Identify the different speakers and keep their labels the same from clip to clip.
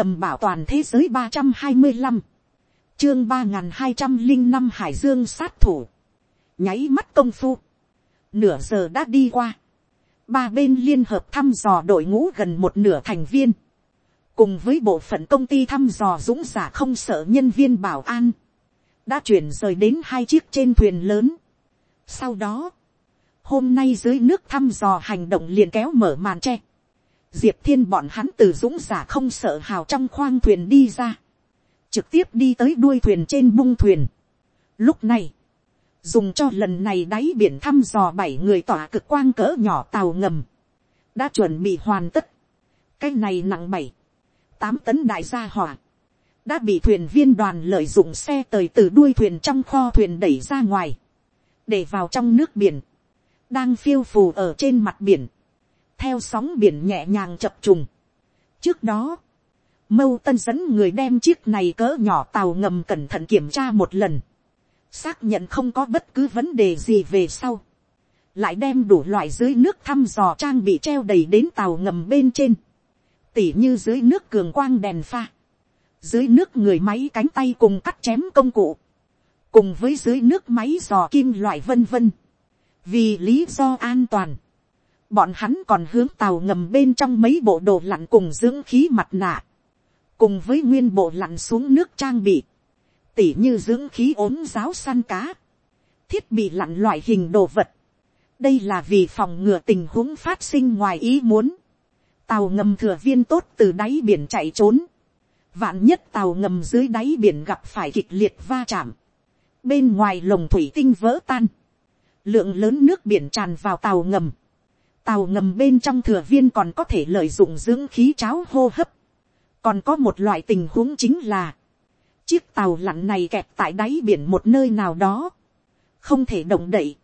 Speaker 1: tầm bảo toàn thế giới ba trăm hai mươi 325, chương ba hai trăm linh năm hải dương sát thủ, nháy mắt công phu, nửa giờ đã đi qua, ba bên liên hợp thăm dò đội ngũ gần một nửa thành viên, cùng với bộ phận công ty thăm dò dũng giả không sợ nhân viên bảo an, đã chuyển rời đến hai chiếc trên thuyền lớn. Sau đó, hôm nay dưới nước thăm dò hành động liền kéo mở màn tre. Diệp thiên bọn hắn từ dũng giả không sợ hào trong khoang thuyền đi ra. Trực tiếp đi tới đuôi thuyền trên bung thuyền. Lúc này, dùng cho lần này đáy biển thăm dò bảy người tỏa cực quang cỡ nhỏ tàu ngầm. Đã chuẩn bị hoàn tất. Cái này nặng bảy, tám tấn đại gia hỏa. Đã bị thuyền viên đoàn lợi dụng xe tời từ đuôi thuyền trong kho thuyền đẩy ra ngoài. Để vào trong nước biển đang phiêu phù ở trên mặt biển, theo sóng biển nhẹ nhàng chập trùng. trước đó, mâu tân dẫn người đem chiếc này cỡ nhỏ tàu ngầm cẩn thận kiểm tra một lần, xác nhận không có bất cứ vấn đề gì về sau, lại đem đủ loại dưới nước thăm dò trang bị treo đầy đến tàu ngầm bên trên, tỉ như dưới nước cường quang đèn pha, dưới nước người máy cánh tay cùng cắt chém công cụ, cùng với dưới nước máy dò kim loại vân vân. Vì lý do an toàn, bọn hắn còn hướng tàu ngầm bên trong mấy bộ đồ lặn cùng dưỡng khí mặt nạ, cùng với nguyên bộ lặn xuống nước trang bị, tỉ như dưỡng khí ốm giáo săn cá, thiết bị lặn loại hình đồ vật. đây là vì phòng ngừa tình huống phát sinh ngoài ý muốn. tàu ngầm thừa viên tốt từ đáy biển chạy trốn. vạn nhất tàu ngầm dưới đáy biển gặp phải kịch liệt va chạm. bên ngoài lồng thủy tinh vỡ tan lượng lớn nước biển tràn vào tàu ngầm, tàu ngầm bên trong thừa viên còn có thể lợi dụng dưỡng khí cháo hô hấp, còn có một loại tình huống chính là, chiếc tàu lặn này kẹt tại đáy biển một nơi nào đó, không thể động đậy,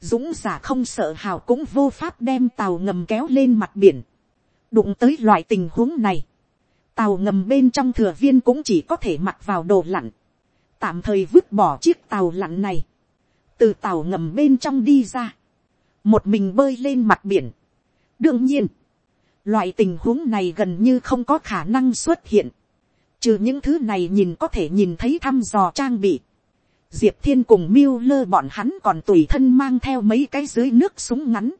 Speaker 1: dũng giả không sợ hào cũng vô pháp đem tàu ngầm kéo lên mặt biển, đụng tới loại tình huống này, tàu ngầm bên trong thừa viên cũng chỉ có thể mặc vào đồ lặn, tạm thời vứt bỏ chiếc tàu lặn này, từ tàu ngầm bên trong đi ra, một mình bơi lên mặt biển. đương nhiên, loại tình huống này gần như không có khả năng xuất hiện, trừ những thứ này nhìn có thể nhìn thấy thăm dò trang bị. Diệp thiên cùng miêu lơ bọn hắn còn tùy thân mang theo mấy cái dưới nước súng ngắn.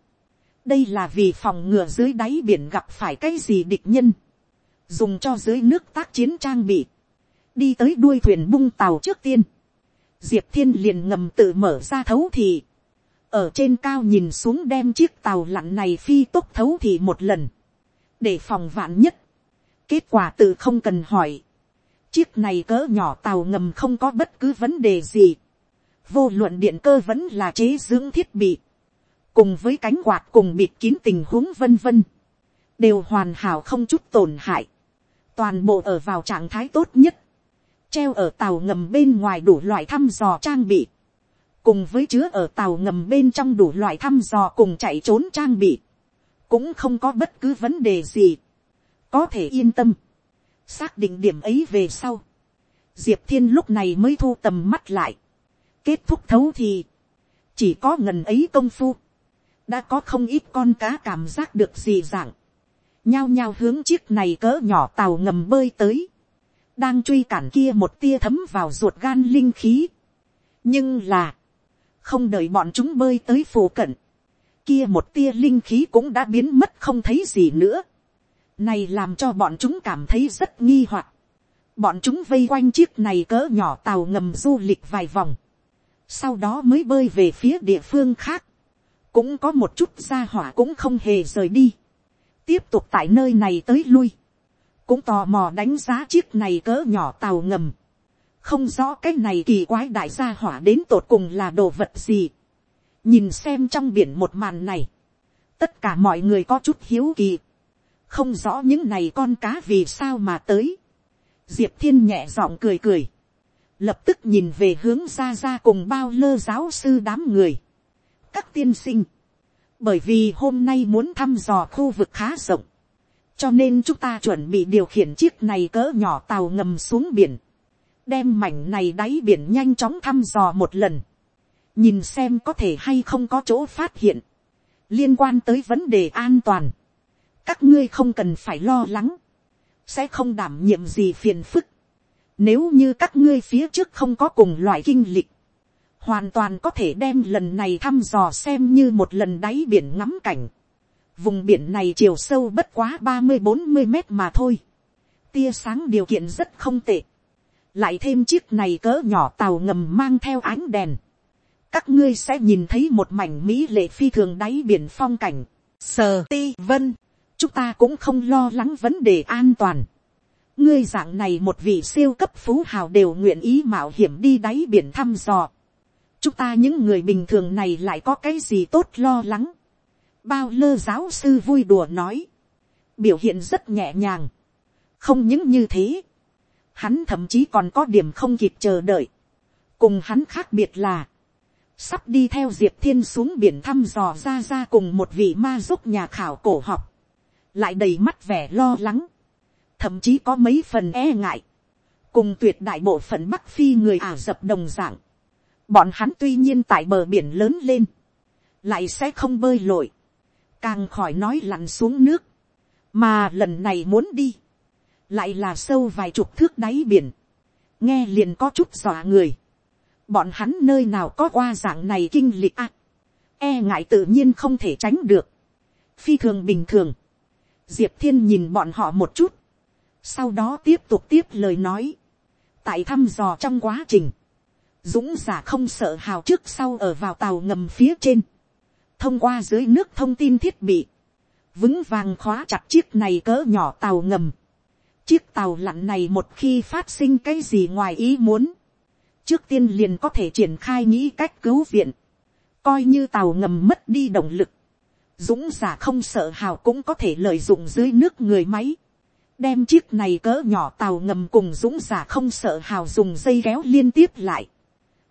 Speaker 1: đây là vì phòng ngừa dưới đáy biển gặp phải cái gì địch nhân, dùng cho dưới nước tác chiến trang bị, đi tới đuôi thuyền bung tàu trước tiên diệp thiên liền ngầm tự mở ra thấu thì, ở trên cao nhìn xuống đem chiếc tàu lặn này phi tốc thấu thì một lần, để phòng vạn nhất. kết quả tự không cần hỏi, chiếc này cỡ nhỏ tàu ngầm không có bất cứ vấn đề gì, vô luận điện cơ vẫn là chế dưỡng thiết bị, cùng với cánh quạt cùng bịt kín tình huống vân vân, đều hoàn hảo không chút tổn hại, toàn bộ ở vào trạng thái tốt nhất, treo ở tàu ngầm bên ngoài đủ loại thăm dò trang bị, cùng với chứa ở tàu ngầm bên trong đủ loại thăm dò cùng chạy trốn trang bị, cũng không có bất cứ vấn đề gì, có thể yên tâm, xác định điểm ấy về sau, diệp thiên lúc này mới thu tầm mắt lại, kết thúc thấu thì, chỉ có ngần ấy công phu, đã có không ít con cá cảm giác được gì dạng, nhao nhao hướng chiếc này cỡ nhỏ tàu ngầm bơi tới, đang truy cản kia một tia thấm vào ruột gan linh khí. nhưng là, không đợi bọn chúng bơi tới phù cận, kia một tia linh khí cũng đã biến mất không thấy gì nữa. này làm cho bọn chúng cảm thấy rất nghi hoặc. bọn chúng vây quanh chiếc này cỡ nhỏ tàu ngầm du lịch vài vòng. sau đó mới bơi về phía địa phương khác. cũng có một chút gia hỏa cũng không hề rời đi. tiếp tục tại nơi này tới lui cũng tò mò đánh giá chiếc này cỡ nhỏ tàu ngầm, không rõ cái này kỳ quái đại gia hỏa đến tột cùng là đồ vật gì, nhìn xem trong biển một màn này, tất cả mọi người có chút hiếu kỳ, không rõ những này con cá vì sao mà tới, diệp thiên nhẹ giọng cười cười, lập tức nhìn về hướng ra ra cùng bao lơ giáo sư đám người, các tiên sinh, bởi vì hôm nay muốn thăm dò khu vực khá rộng, cho nên chúng ta chuẩn bị điều khiển chiếc này cỡ nhỏ tàu ngầm xuống biển, đem mảnh này đáy biển nhanh chóng thăm dò một lần, nhìn xem có thể hay không có chỗ phát hiện, liên quan tới vấn đề an toàn, các ngươi không cần phải lo lắng, sẽ không đảm nhiệm gì phiền phức. Nếu như các ngươi phía trước không có cùng loại kinh lịch, hoàn toàn có thể đem lần này thăm dò xem như một lần đáy biển ngắm cảnh. Vùng biển này chiều sâu bất quá ba mươi bốn mươi mét mà thôi. Tia sáng điều kiện rất không tệ. Lại thêm chiếc này cỡ nhỏ tàu ngầm mang theo ánh đèn. Các ngươi sẽ nhìn thấy một mảnh mỹ lệ phi thường đáy biển phong cảnh. Sờ ti vân. Chúng ta cũng không lo lắng vấn đề an toàn. Ngươi dạng này một vị siêu cấp phú hào đều nguyện ý mạo hiểm đi đáy biển thăm dò. Chúng ta những người bình thường này lại có cái gì tốt lo lắng bao lơ giáo sư vui đùa nói, biểu hiện rất nhẹ nhàng, không những như thế, hắn thậm chí còn có điểm không kịp chờ đợi, cùng hắn khác biệt là, sắp đi theo diệp thiên xuống biển thăm dò ra ra cùng một vị ma giúp nhà khảo cổ học, lại đầy mắt vẻ lo lắng, thậm chí có mấy phần e ngại, cùng tuyệt đại bộ phận bắc phi người ả rập đồng dạng, bọn hắn tuy nhiên tại bờ biển lớn lên, lại sẽ không bơi lội, càng khỏi nói lặn xuống nước, mà lần này muốn đi, lại là sâu vài chục thước đáy biển, nghe liền có chút dọa người, bọn hắn nơi nào có qua dạng này kinh lịch à, e ngại tự nhiên không thể tránh được, phi thường bình thường, diệp thiên nhìn bọn họ một chút, sau đó tiếp tục tiếp lời nói, tại thăm dò trong quá trình, dũng giả không sợ hào trước sau ở vào tàu ngầm phía trên, thông qua dưới nước thông tin thiết bị, vững vàng khóa chặt chiếc này cỡ nhỏ tàu ngầm. Chiếc tàu lặn này một khi phát sinh cái gì ngoài ý muốn, trước tiên liền có thể triển khai nghĩ cách cứu viện, coi như tàu ngầm mất đi động lực. Dũng giả không sợ hào cũng có thể lợi dụng dưới nước người máy, đem chiếc này cỡ nhỏ tàu ngầm cùng dũng giả không sợ hào dùng dây kéo liên tiếp lại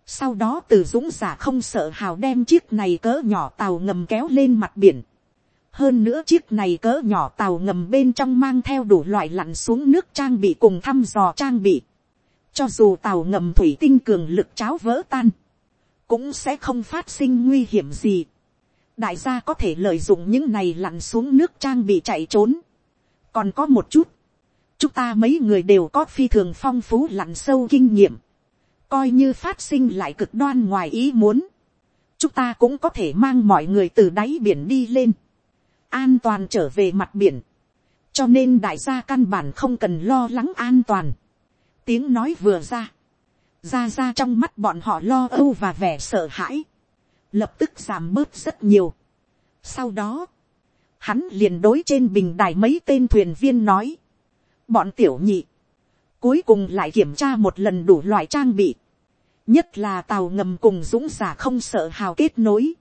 Speaker 1: sau đó từ dũng giả không sợ hào đem chiếc này cỡ nhỏ tàu ngầm kéo lên mặt biển. Hơn nữa chiếc này cỡ nhỏ tàu ngầm bên trong mang theo đủ loại lặn xuống nước trang bị cùng thăm dò trang bị. Cho dù tàu ngầm thủy tinh cường lực cháo vỡ tan, cũng sẽ không phát sinh nguy hiểm gì. Đại gia có thể lợi dụng những này lặn xuống nước trang bị chạy trốn. Còn có một chút, chúng ta mấy người đều có phi thường phong phú lặn sâu kinh nghiệm coi như phát sinh lại cực đoan ngoài ý muốn, chúng ta cũng có thể mang mọi người từ đáy biển đi lên, an toàn trở về mặt biển, cho nên đại gia căn bản không cần lo lắng an toàn. tiếng nói vừa ra, ra ra trong mắt bọn họ lo âu và vẻ sợ hãi, lập tức giảm bớt rất nhiều. sau đó, hắn liền đối trên bình đài mấy tên thuyền viên nói, bọn tiểu nhị, cuối cùng lại kiểm tra một lần đủ loại trang bị, nhất là tàu ngầm cùng dũng giả không sợ hào kết nối,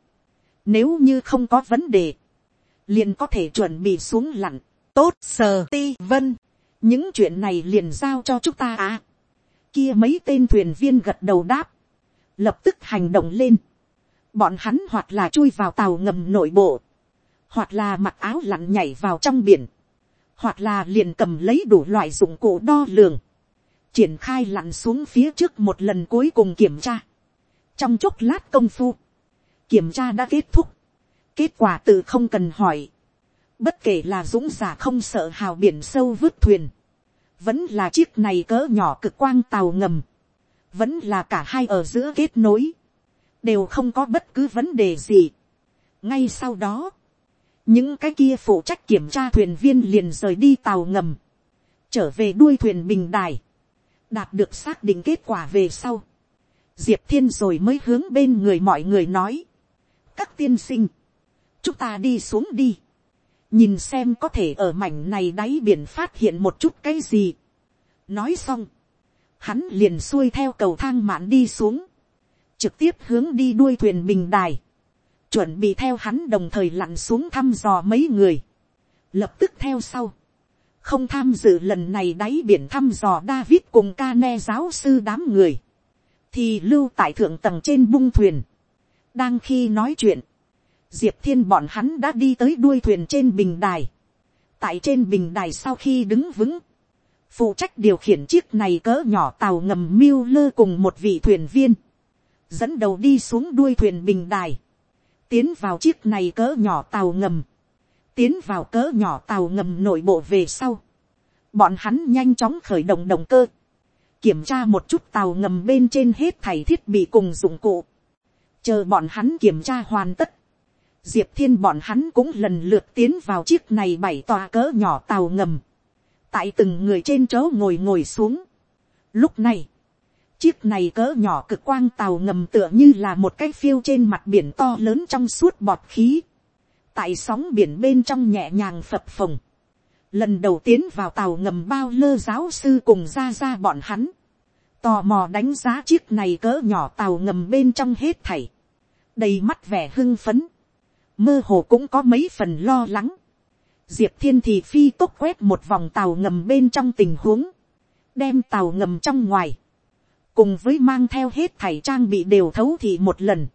Speaker 1: nếu như không có vấn đề, liền có thể chuẩn bị xuống lặn, tốt sờ ti vân, những chuyện này liền giao cho chúng ta à. kia mấy tên thuyền viên gật đầu đáp, lập tức hành động lên, bọn hắn hoặc là chui vào tàu ngầm nội bộ, hoặc là mặc áo lặn nhảy vào trong biển, hoặc là liền cầm lấy đủ loại dụng cụ đo lường, triển khai lặn xuống phía trước một lần cuối cùng kiểm tra. trong chốc lát công phu, kiểm tra đã kết thúc kết quả tự không cần hỏi. bất kể là dũng giả không sợ hào biển sâu vứt thuyền, vẫn là chiếc này cỡ nhỏ cực quang tàu ngầm, vẫn là cả hai ở giữa kết nối, đều không có bất cứ vấn đề gì. ngay sau đó, những cái kia phụ trách kiểm tra thuyền viên liền rời đi tàu ngầm, trở về đuôi thuyền bình đài, đạt được xác định kết quả về sau, diệp thiên rồi mới hướng bên người mọi người nói, các tiên sinh, chúng ta đi xuống đi, nhìn xem có thể ở mảnh này đáy biển phát hiện một chút cái gì. nói xong, hắn liền xuôi theo cầu thang mạn đi xuống, trực tiếp hướng đi đuôi thuyền bình đài, chuẩn bị theo hắn đồng thời lặn xuống thăm dò mấy người, lập tức theo sau, không tham dự lần này đáy biển thăm dò David cùng ca ne giáo sư đám người, thì lưu tại thượng tầng trên bung thuyền. đang khi nói chuyện, diệp thiên bọn hắn đã đi tới đuôi thuyền trên bình đài. tại trên bình đài sau khi đứng vững, phụ trách điều khiển chiếc này cỡ nhỏ tàu ngầm miêu lơ cùng một vị thuyền viên, dẫn đầu đi xuống đuôi thuyền bình đài, tiến vào chiếc này cỡ nhỏ tàu ngầm, tiến vào cỡ nhỏ tàu ngầm nội bộ về sau, bọn hắn nhanh chóng khởi động động cơ, kiểm tra một chút tàu ngầm bên trên hết thảy thiết bị cùng dụng cụ, chờ bọn hắn kiểm tra hoàn tất, diệp thiên bọn hắn cũng lần lượt tiến vào chiếc này bảy tòa cỡ nhỏ tàu ngầm, tại từng người trên chỗ ngồi ngồi xuống. Lúc này, chiếc này cỡ nhỏ cực quang tàu ngầm tựa như là một cái phiêu trên mặt biển to lớn trong suốt bọt khí, tại sóng biển bên trong nhẹ nhàng phập phồng, lần đầu tiến vào tàu ngầm bao lơ giáo sư cùng ra ra bọn hắn, tò mò đánh giá chiếc này cỡ nhỏ tàu ngầm bên trong hết thảy, đầy mắt vẻ hưng phấn, mơ hồ cũng có mấy phần lo lắng, diệp thiên thì phi tốc quét một vòng tàu ngầm bên trong tình huống, đem tàu ngầm trong ngoài, cùng với mang theo hết thảy trang bị đều thấu thị một lần,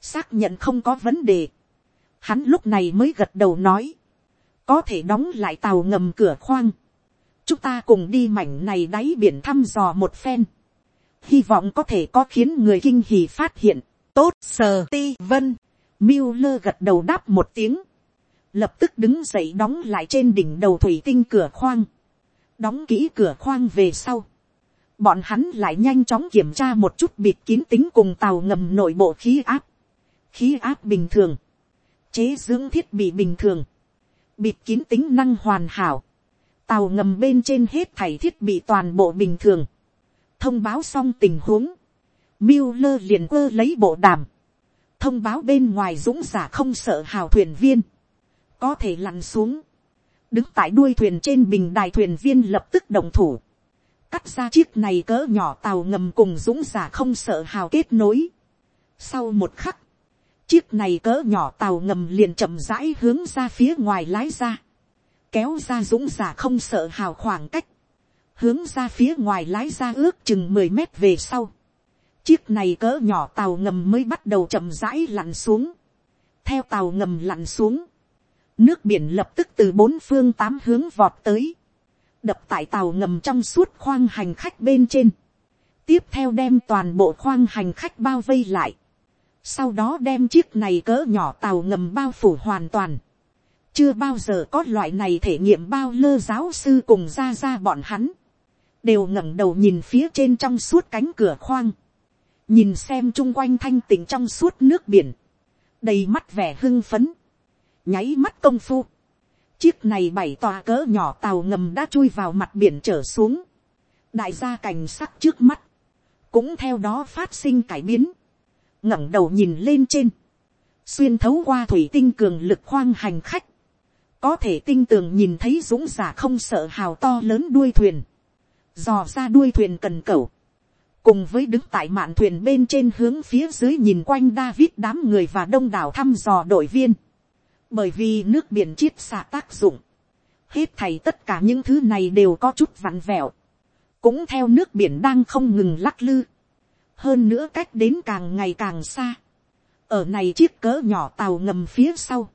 Speaker 1: xác nhận không có vấn đề, hắn lúc này mới gật đầu nói, có thể đóng lại tàu ngầm cửa khoang, chúng ta cùng đi mảnh này đáy biển thăm dò một phen, hy vọng có thể có khiến người kinh hì phát hiện, tốt sờ ti vân, Miller lơ gật đầu đáp một tiếng, lập tức đứng dậy đóng lại trên đỉnh đầu thủy tinh cửa khoang, đóng kỹ cửa khoang về sau, bọn hắn lại nhanh chóng kiểm tra một chút bịt kín tính cùng tàu ngầm nội bộ khí áp, khí áp bình thường, chế dưỡng thiết bị bình thường, bịt kín tính năng hoàn hảo, tàu ngầm bên trên hết thảy thiết bị toàn bộ bình thường, thông báo xong tình huống, Miller lơ liền ơ lấy bộ đàm, thông báo bên ngoài dũng giả không sợ hào thuyền viên, có thể lặn xuống, đứng tại đuôi thuyền trên bình đài thuyền viên lập tức đồng thủ, cắt ra chiếc này cỡ nhỏ tàu ngầm cùng dũng giả không sợ hào kết nối. Sau một khắc, chiếc này cỡ nhỏ tàu ngầm liền chậm rãi hướng ra phía ngoài lái ra, kéo ra dũng giả không sợ hào khoảng cách, hướng ra phía ngoài lái ra ước chừng mười mét về sau. Chiếc này cỡ nhỏ tàu ngầm mới bắt đầu chậm rãi lặn xuống. Theo tàu ngầm lặn xuống, nước biển lập tức từ bốn phương tám hướng vọt tới, đập tại tàu ngầm trong suốt khoang hành khách bên trên, tiếp theo đem toàn bộ khoang hành khách bao vây lại, sau đó đem chiếc này cỡ nhỏ tàu ngầm bao phủ hoàn toàn, chưa bao giờ có loại này thể nghiệm bao lơ giáo sư cùng ra ra bọn hắn, đều ngẩng đầu nhìn phía trên trong suốt cánh cửa khoang, nhìn xem chung quanh thanh tình trong suốt nước biển, đầy mắt vẻ hưng phấn, nháy mắt công phu, chiếc này bảy tòa cỡ nhỏ tàu ngầm đã chui vào mặt biển trở xuống, đại gia cảnh sắc trước mắt, cũng theo đó phát sinh cải biến, ngẩng đầu nhìn lên trên, xuyên thấu qua thủy tinh cường lực khoang hành khách, có thể tinh tường nhìn thấy dũng giả không sợ hào to lớn đuôi thuyền, dò ra đuôi thuyền cần cẩu, cùng với đứng tại mạn thuyền bên trên hướng phía dưới nhìn quanh David đám người và đông đảo thăm dò đội viên. Bởi vì nước biển chiết xạ tác dụng, hết thầy tất cả những thứ này đều có chút vặn vẹo, cũng theo nước biển đang không ngừng lắc lư, hơn nữa cách đến càng ngày càng xa, ở này chiếc cỡ nhỏ tàu ngầm phía sau,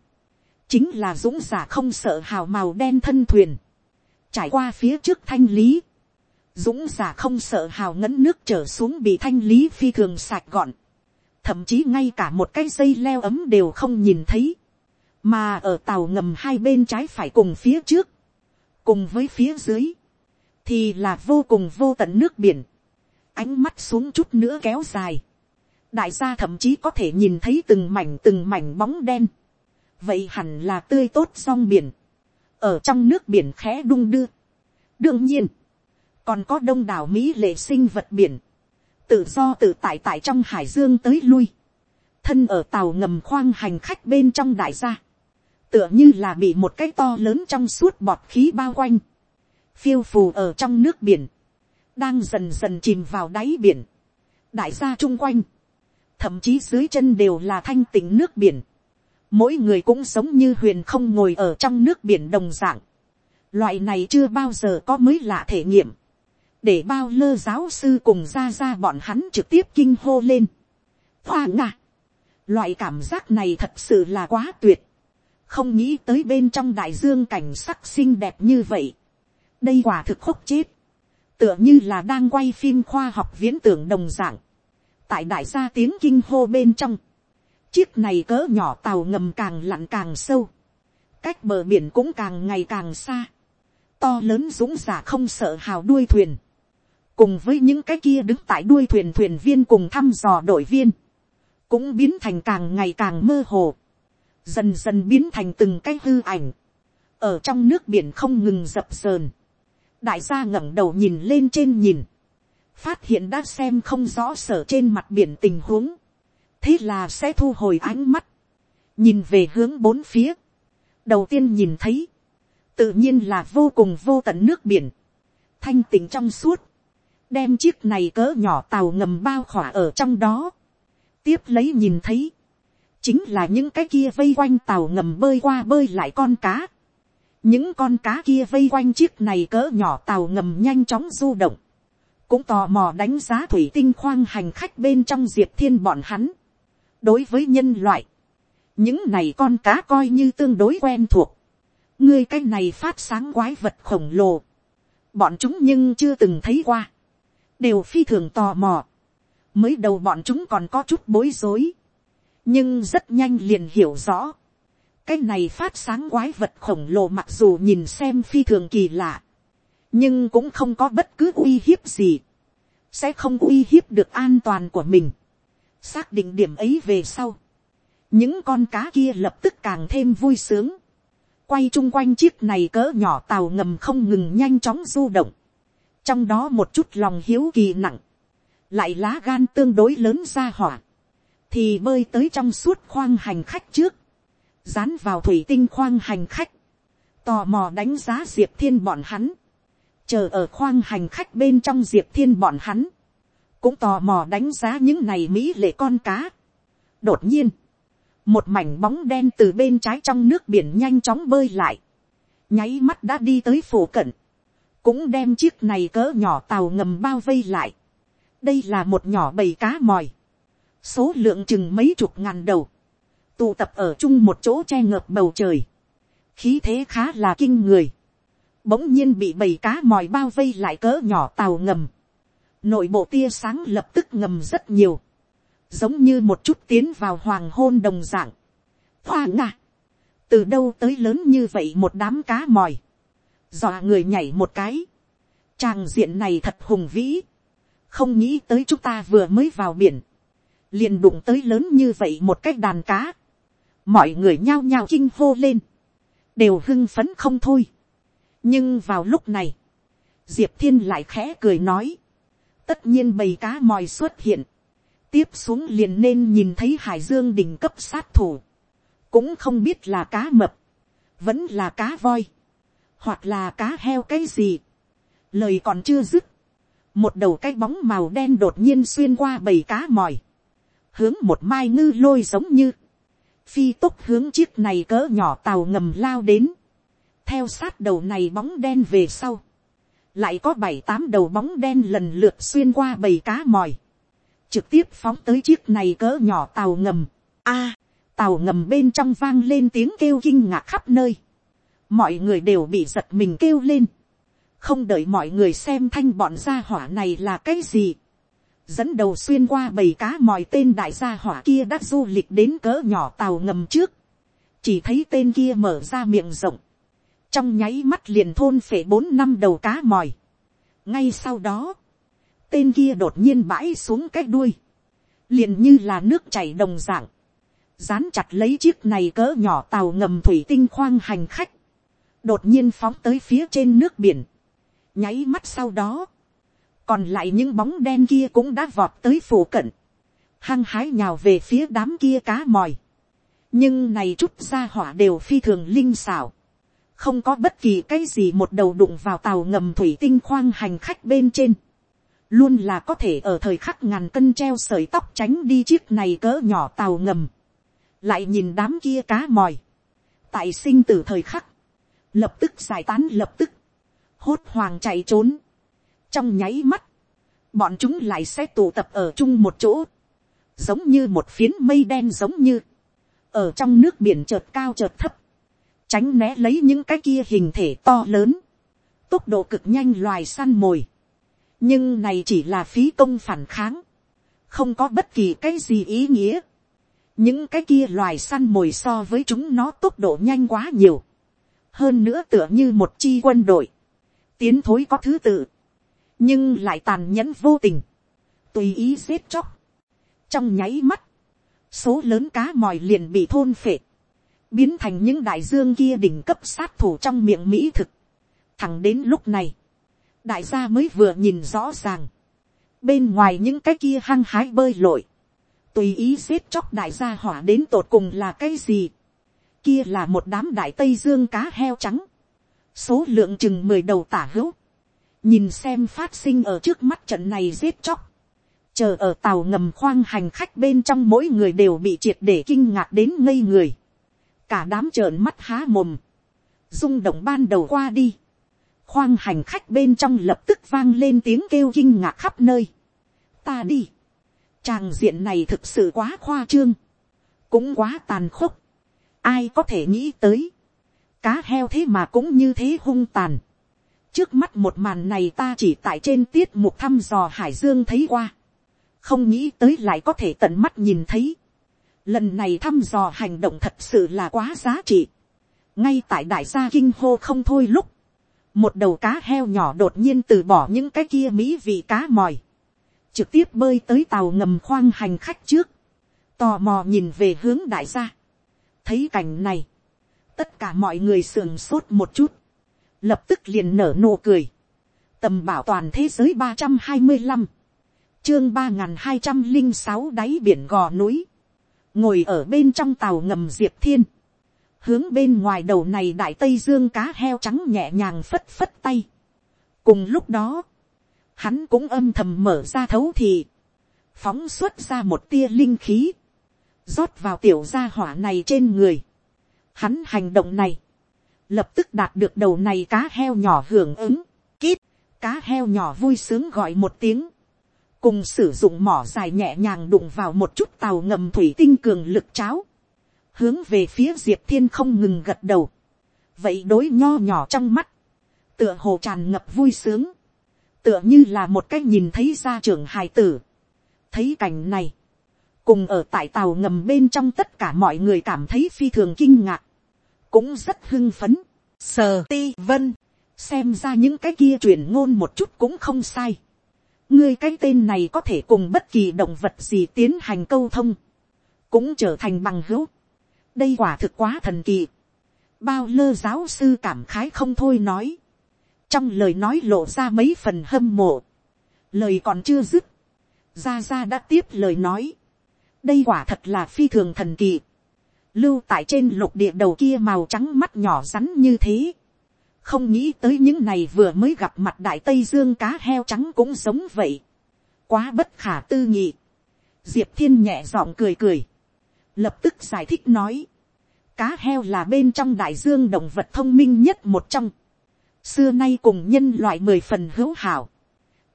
Speaker 1: chính là dũng giả không sợ hào màu đen thân thuyền, trải qua phía trước thanh lý, dũng giả không sợ hào ngấn nước trở xuống bị thanh lý phi thường sạch gọn, thậm chí ngay cả một cái dây leo ấm đều không nhìn thấy, mà ở tàu ngầm hai bên trái phải cùng phía trước, cùng với phía dưới, thì là vô cùng vô tận nước biển, ánh mắt xuống chút nữa kéo dài, đại gia thậm chí có thể nhìn thấy từng mảnh từng mảnh bóng đen, vậy hẳn là tươi tốt song biển, ở trong nước biển khẽ đung đưa. đương nhiên, còn có đông đảo mỹ lệ sinh vật biển, tự do tự tại tại trong hải dương tới lui, thân ở tàu ngầm khoang hành khách bên trong đại gia, tựa như là bị một cái to lớn trong suốt bọt khí bao quanh, phiêu phù ở trong nước biển, đang dần dần chìm vào đáy biển, đại gia chung quanh, thậm chí dưới chân đều là thanh tịnh nước biển, mỗi người cũng sống như huyền không ngồi ở trong nước biển đồng dạng, loại này chưa bao giờ có mới lạ thể nghiệm, để bao lơ giáo sư cùng ra ra bọn hắn trực tiếp kinh hô lên. Hoa ngạ, loại cảm giác này thật sự là quá tuyệt, không nghĩ tới bên trong đại dương cảnh sắc xinh đẹp như vậy. đây quả thực khốc chết, tựa như là đang quay phim khoa học viễn tưởng đồng dạng. tại đại gia tiếng kinh hô bên trong, chiếc này cỡ nhỏ tàu ngầm càng lặn càng sâu, cách bờ biển cũng càng ngày càng xa. to lớn dũng giả không sợ hào đuôi thuyền, cùng với những cái kia đứng tại đuôi thuyền thuyền viên cùng thăm dò đội viên, cũng biến thành càng ngày càng mơ hồ, dần dần biến thành từng cái hư ảnh, ở trong nước biển không ngừng dập sờn, đại gia ngẩng đầu nhìn lên trên nhìn, phát hiện đã xem không rõ sở trên mặt biển tình huống, thế là sẽ thu hồi ánh mắt, nhìn về hướng bốn phía, đầu tiên nhìn thấy, tự nhiên là vô cùng vô tận nước biển, thanh tình trong suốt, đem chiếc này cỡ nhỏ tàu ngầm bao khỏa ở trong đó, tiếp lấy nhìn thấy, chính là những cái kia vây quanh tàu ngầm bơi qua bơi lại con cá, những con cá kia vây quanh chiếc này cỡ nhỏ tàu ngầm nhanh chóng du động, cũng tò mò đánh giá thủy tinh khoang hành khách bên trong diệp thiên bọn hắn. đối với nhân loại, những này con cá coi như tương đối quen thuộc, ngươi cái này phát sáng quái vật khổng lồ, bọn chúng nhưng chưa từng thấy qua, đều phi thường tò mò, mới đầu bọn chúng còn có chút bối rối, nhưng rất nhanh liền hiểu rõ, cái này phát sáng quái vật khổng lồ mặc dù nhìn xem phi thường kỳ lạ, nhưng cũng không có bất cứ uy hiếp gì, sẽ không uy hiếp được an toàn của mình. xác định điểm ấy về sau, những con cá kia lập tức càng thêm vui sướng, quay chung quanh chiếc này cỡ nhỏ tàu ngầm không ngừng nhanh chóng du động, trong đó một chút lòng hiếu kỳ nặng, lại lá gan tương đối lớn ra hỏa, thì bơi tới trong suốt khoang hành khách trước, dán vào thủy tinh khoang hành khách, tò mò đánh giá diệp thiên bọn hắn, chờ ở khoang hành khách bên trong diệp thiên bọn hắn, cũng tò mò đánh giá những này mỹ lệ con cá. đột nhiên, một mảnh bóng đen từ bên trái trong nước biển nhanh chóng bơi lại, nháy mắt đã đi tới phổ cận, cũng đem chiếc này cỡ nhỏ tàu ngầm bao vây lại. đây là một nhỏ bầy cá mòi, số lượng chừng mấy chục ngàn đầu, tụ tập ở chung một chỗ che ngợp bầu trời, khí thế khá là kinh người, bỗng nhiên bị bầy cá mòi bao vây lại cỡ nhỏ tàu ngầm, nội bộ tia sáng lập tức ngầm rất nhiều, giống như một chút tiến vào hoàng hôn đồng dạng. Hoa ngạ, từ đâu tới lớn như vậy một đám cá mòi, dọa người nhảy một cái, tràng diện này thật hùng vĩ, không nghĩ tới chúng ta vừa mới vào biển, liền đụng tới lớn như vậy một cái đàn cá, mọi người nhao nhao kinh hô lên, đều hưng phấn không thôi. nhưng vào lúc này, diệp thiên lại khẽ cười nói, tất nhiên bầy cá mòi xuất hiện, tiếp xuống liền nên nhìn thấy hải dương đỉnh cấp sát thủ, cũng không biết là cá mập, vẫn là cá voi, hoặc là cá heo cái gì, lời còn chưa dứt, một đầu cái bóng màu đen đột nhiên xuyên qua bầy cá mòi, hướng một mai ngư lôi giống như, phi tốc hướng chiếc này cỡ nhỏ tàu ngầm lao đến, theo sát đầu này bóng đen về sau, lại có bảy tám đầu bóng đen lần lượt xuyên qua bầy cá mòi, trực tiếp phóng tới chiếc này cỡ nhỏ tàu ngầm. A, tàu ngầm bên trong vang lên tiếng kêu kinh ngạc khắp nơi. Mọi người đều bị giật mình kêu lên. Không đợi mọi người xem thanh bọn gia hỏa này là cái gì. Dẫn đầu xuyên qua bầy cá mòi tên đại gia hỏa kia đã du lịch đến cỡ nhỏ tàu ngầm trước. Chỉ thấy tên kia mở ra miệng rộng trong nháy mắt liền thôn phể bốn năm đầu cá mòi. ngay sau đó, tên kia đột nhiên bãi xuống cái đuôi, liền như là nước chảy đồng dạng, dán chặt lấy chiếc này cỡ nhỏ tàu ngầm thủy tinh khoang hành khách, đột nhiên phóng tới phía trên nước biển, nháy mắt sau đó, còn lại những bóng đen kia cũng đã vọt tới phủ cận, hăng hái nhào về phía đám kia cá mòi, nhưng này chút ra hỏa đều phi thường linh xảo, không có bất kỳ cái gì một đầu đụng vào tàu ngầm thủy tinh khoang hành khách bên trên, luôn là có thể ở thời khắc ngàn cân treo sợi tóc tránh đi chiếc này cỡ nhỏ tàu ngầm, lại nhìn đám kia cá mòi, tại sinh từ thời khắc, lập tức giải tán lập tức, hốt hoàng chạy trốn, trong nháy mắt, bọn chúng lại sẽ tụ tập ở chung một chỗ, giống như một phiến mây đen giống như, ở trong nước biển chợt cao chợt thấp, tránh né lấy những cái kia hình thể to lớn, tốc độ cực nhanh loài săn mồi, nhưng này chỉ là phí công phản kháng, không có bất kỳ cái gì ý nghĩa. những cái kia loài săn mồi so với chúng nó tốc độ nhanh quá nhiều, hơn nữa tựa như một chi quân đội, tiến thối có thứ tự, nhưng lại tàn nhẫn vô tình, tùy ý giết chóc. trong nháy mắt, số lớn cá mòi liền bị thôn phệ, biến thành những đại dương kia đỉnh cấp sát thủ trong miệng mỹ thực. thẳng đến lúc này, đại gia mới vừa nhìn rõ ràng, bên ngoài những cái kia hăng hái bơi lội, tùy ý giết chóc đại gia hỏa đến tột cùng là cái gì. Kia là một đám đại tây dương cá heo trắng. Số lượng chừng mười đầu tả hữu. Nhìn xem phát sinh ở trước mắt trận này giết chóc. Chờ ở tàu ngầm khoang hành khách bên trong mỗi người đều bị triệt để kinh ngạc đến ngây người. Cả đám trợn mắt há mồm. rung động ban đầu qua đi. Khoang hành khách bên trong lập tức vang lên tiếng kêu kinh ngạc khắp nơi. Ta đi Tràng diện này thực sự quá khoa trương. Cũng quá tàn khốc. Ai có thể nghĩ tới. Cá heo thế mà cũng như thế hung tàn. Trước mắt một màn này ta chỉ tại trên tiết mục thăm dò Hải Dương thấy qua. Không nghĩ tới lại có thể tận mắt nhìn thấy. Lần này thăm dò hành động thật sự là quá giá trị. Ngay tại đại gia kinh hô không thôi lúc. Một đầu cá heo nhỏ đột nhiên từ bỏ những cái kia mỹ vị cá mòi trực tiếp bơi tới tàu ngầm khoang hành khách trước, tò mò nhìn về hướng đại gia thấy cảnh này, tất cả mọi người sườn sốt một chút, lập tức liền nở nụ cười, tầm bảo toàn thế giới ba trăm hai mươi năm, chương ba n g h n hai trăm linh sáu đáy biển gò núi, ngồi ở bên trong tàu ngầm diệp thiên, hướng bên ngoài đầu này đại tây dương cá heo trắng nhẹ nhàng phất phất tay. cùng lúc đó, hắn cũng âm thầm mở ra thấu thì, phóng xuất ra một tia linh khí, rót vào tiểu gia hỏa này trên người. Hắn hành động này, lập tức đạt được đầu này cá heo nhỏ hưởng ứng, kít, cá heo nhỏ vui sướng gọi một tiếng, cùng sử dụng mỏ dài nhẹ nhàng đụng vào một chút tàu ngầm thủy tinh cường lực cháo, hướng về phía diệp thiên không ngừng gật đầu, vậy đối nho nhỏ trong mắt, tựa hồ tràn ngập vui sướng, tựa như là một cái nhìn thấy gia trưởng hài tử. thấy cảnh này, cùng ở tại tàu ngầm bên trong tất cả mọi người cảm thấy phi thường kinh ngạc, cũng rất hưng phấn, sờ ti vân, xem ra những cái kia truyền ngôn một chút cũng không sai. ngươi cái tên này có thể cùng bất kỳ động vật gì tiến hành câu thông, cũng trở thành bằng hữu. đây quả thực quá thần kỳ. bao lơ giáo sư cảm khái không thôi nói. Trong lời nói lộ ra mấy phần hâm mộ, lời còn chưa dứt, ra ra đã tiếp lời nói, đây quả thật là phi thường thần kỳ, lưu tại trên lục địa đầu kia màu trắng mắt nhỏ rắn như thế, không nghĩ tới những này vừa mới gặp mặt đại tây dương cá heo trắng cũng giống vậy, quá bất khả tư nghị, diệp thiên nhẹ giọng cười cười, lập tức giải thích nói, cá heo là bên trong đại dương động vật thông minh nhất một trong, xưa nay cùng nhân loại mười phần hữu hảo,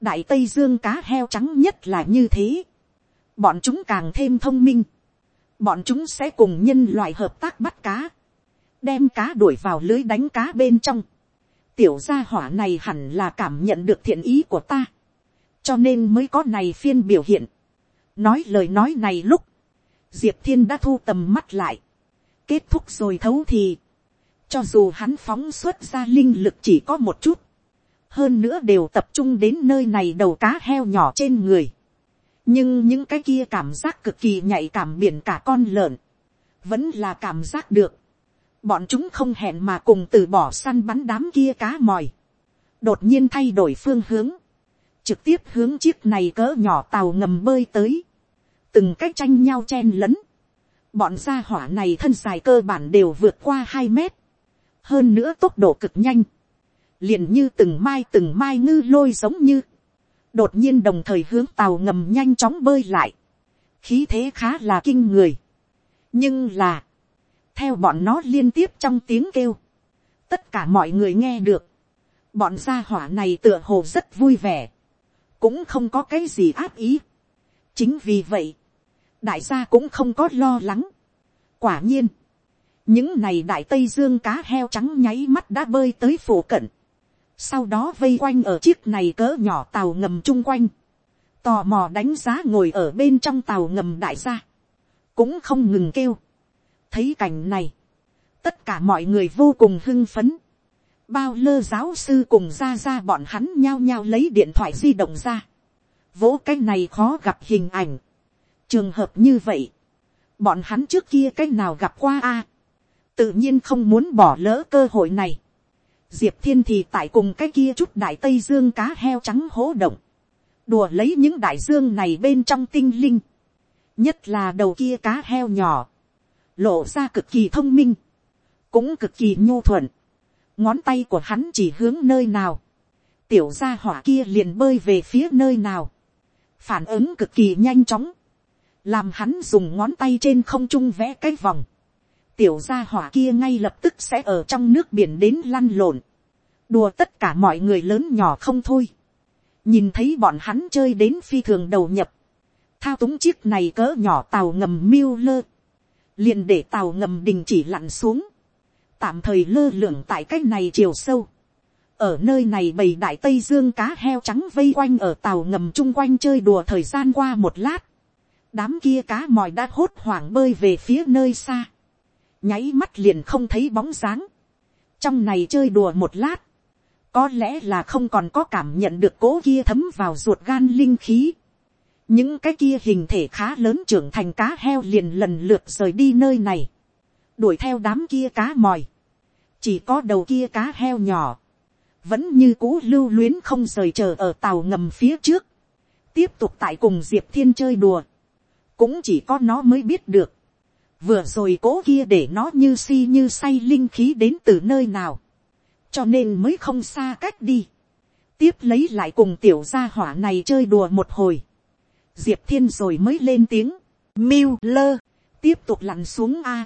Speaker 1: đại tây dương cá heo trắng nhất là như thế, bọn chúng càng thêm thông minh, bọn chúng sẽ cùng nhân loại hợp tác bắt cá, đem cá đuổi vào lưới đánh cá bên trong, tiểu gia hỏa này hẳn là cảm nhận được thiện ý của ta, cho nên mới có này phiên biểu hiện, nói lời nói này lúc, diệp thiên đã thu tầm mắt lại, kết thúc rồi thấu thì, cho dù hắn phóng xuất ra linh lực chỉ có một chút. Hơn nữa đều tập trung đến nơi này đầu cá heo nhỏ trên người. Nhưng những cái kia cảm giác cực kỳ nhạy cảm biển cả con lợn. Vẫn là cảm giác được. Bọn chúng không hẹn mà cùng từ bỏ săn bắn đám kia cá mòi. Đột nhiên thay đổi phương hướng. Trực tiếp hướng chiếc này cỡ nhỏ tàu ngầm bơi tới. Từng cách tranh nhau chen lấn bọn gia hỏa này thân dài cơ bản đều vượt qua hai mét hơn nữa tốc độ cực nhanh, liền như từng mai từng mai ngư lôi giống như, đột nhiên đồng thời hướng tàu ngầm nhanh chóng bơi lại, khí thế khá là kinh người, nhưng là, theo bọn nó liên tiếp trong tiếng kêu, tất cả mọi người nghe được, bọn gia hỏa này tựa hồ rất vui vẻ, cũng không có cái gì áp ý. chính vì vậy, đại gia cũng không có lo lắng. quả nhiên, những này đại tây dương cá heo trắng nháy mắt đã bơi tới phổ cận, sau đó vây quanh ở chiếc này cỡ nhỏ tàu ngầm chung quanh, tò mò đánh giá ngồi ở bên trong tàu ngầm đại gia, cũng không ngừng kêu. thấy cảnh này, tất cả mọi người vô cùng hưng phấn, bao lơ giáo sư cùng ra ra bọn hắn nhao nhao lấy điện thoại di động ra, vỗ cái này khó gặp hình ảnh, trường hợp như vậy, bọn hắn trước kia cái nào gặp qua a, tự nhiên không muốn bỏ lỡ cơ hội này, diệp thiên thì tại cùng cái kia chút đại tây dương cá heo trắng hố động, đùa lấy những đại dương này bên trong tinh linh, nhất là đầu kia cá heo nhỏ, lộ ra cực kỳ thông minh, cũng cực kỳ nhu thuận, ngón tay của hắn chỉ hướng nơi nào, tiểu gia hỏa kia liền bơi về phía nơi nào, phản ứng cực kỳ nhanh chóng, làm hắn dùng ngón tay trên không trung vẽ cái vòng, tiểu gia hỏa kia ngay lập tức sẽ ở trong nước biển đến lăn lộn, đùa tất cả mọi người lớn nhỏ không thôi, nhìn thấy bọn hắn chơi đến phi thường đầu nhập, thao túng chiếc này cỡ nhỏ tàu ngầm miêu lơ, liền để tàu ngầm đình chỉ lặn xuống, tạm thời lơ lửng tại cái này chiều sâu, ở nơi này bầy đại tây dương cá heo trắng vây quanh ở tàu ngầm chung quanh chơi đùa thời gian qua một lát, đám kia cá mòi đã hốt hoảng bơi về phía nơi xa, nháy mắt liền không thấy bóng dáng, trong này chơi đùa một lát, có lẽ là không còn có cảm nhận được cố kia thấm vào ruột gan linh khí, những cái kia hình thể khá lớn trưởng thành cá heo liền lần lượt rời đi nơi này, đuổi theo đám kia cá mòi, chỉ có đầu kia cá heo nhỏ, vẫn như cũ lưu luyến không rời chờ ở tàu ngầm phía trước, tiếp tục tại cùng diệp thiên chơi đùa, cũng chỉ có nó mới biết được, vừa rồi cố kia để nó như si như say linh khí đến từ nơi nào, cho nên mới không xa cách đi, tiếp lấy lại cùng tiểu gia hỏa này chơi đùa một hồi, diệp thiên rồi mới lên tiếng, miu lơ, tiếp tục lặn xuống a,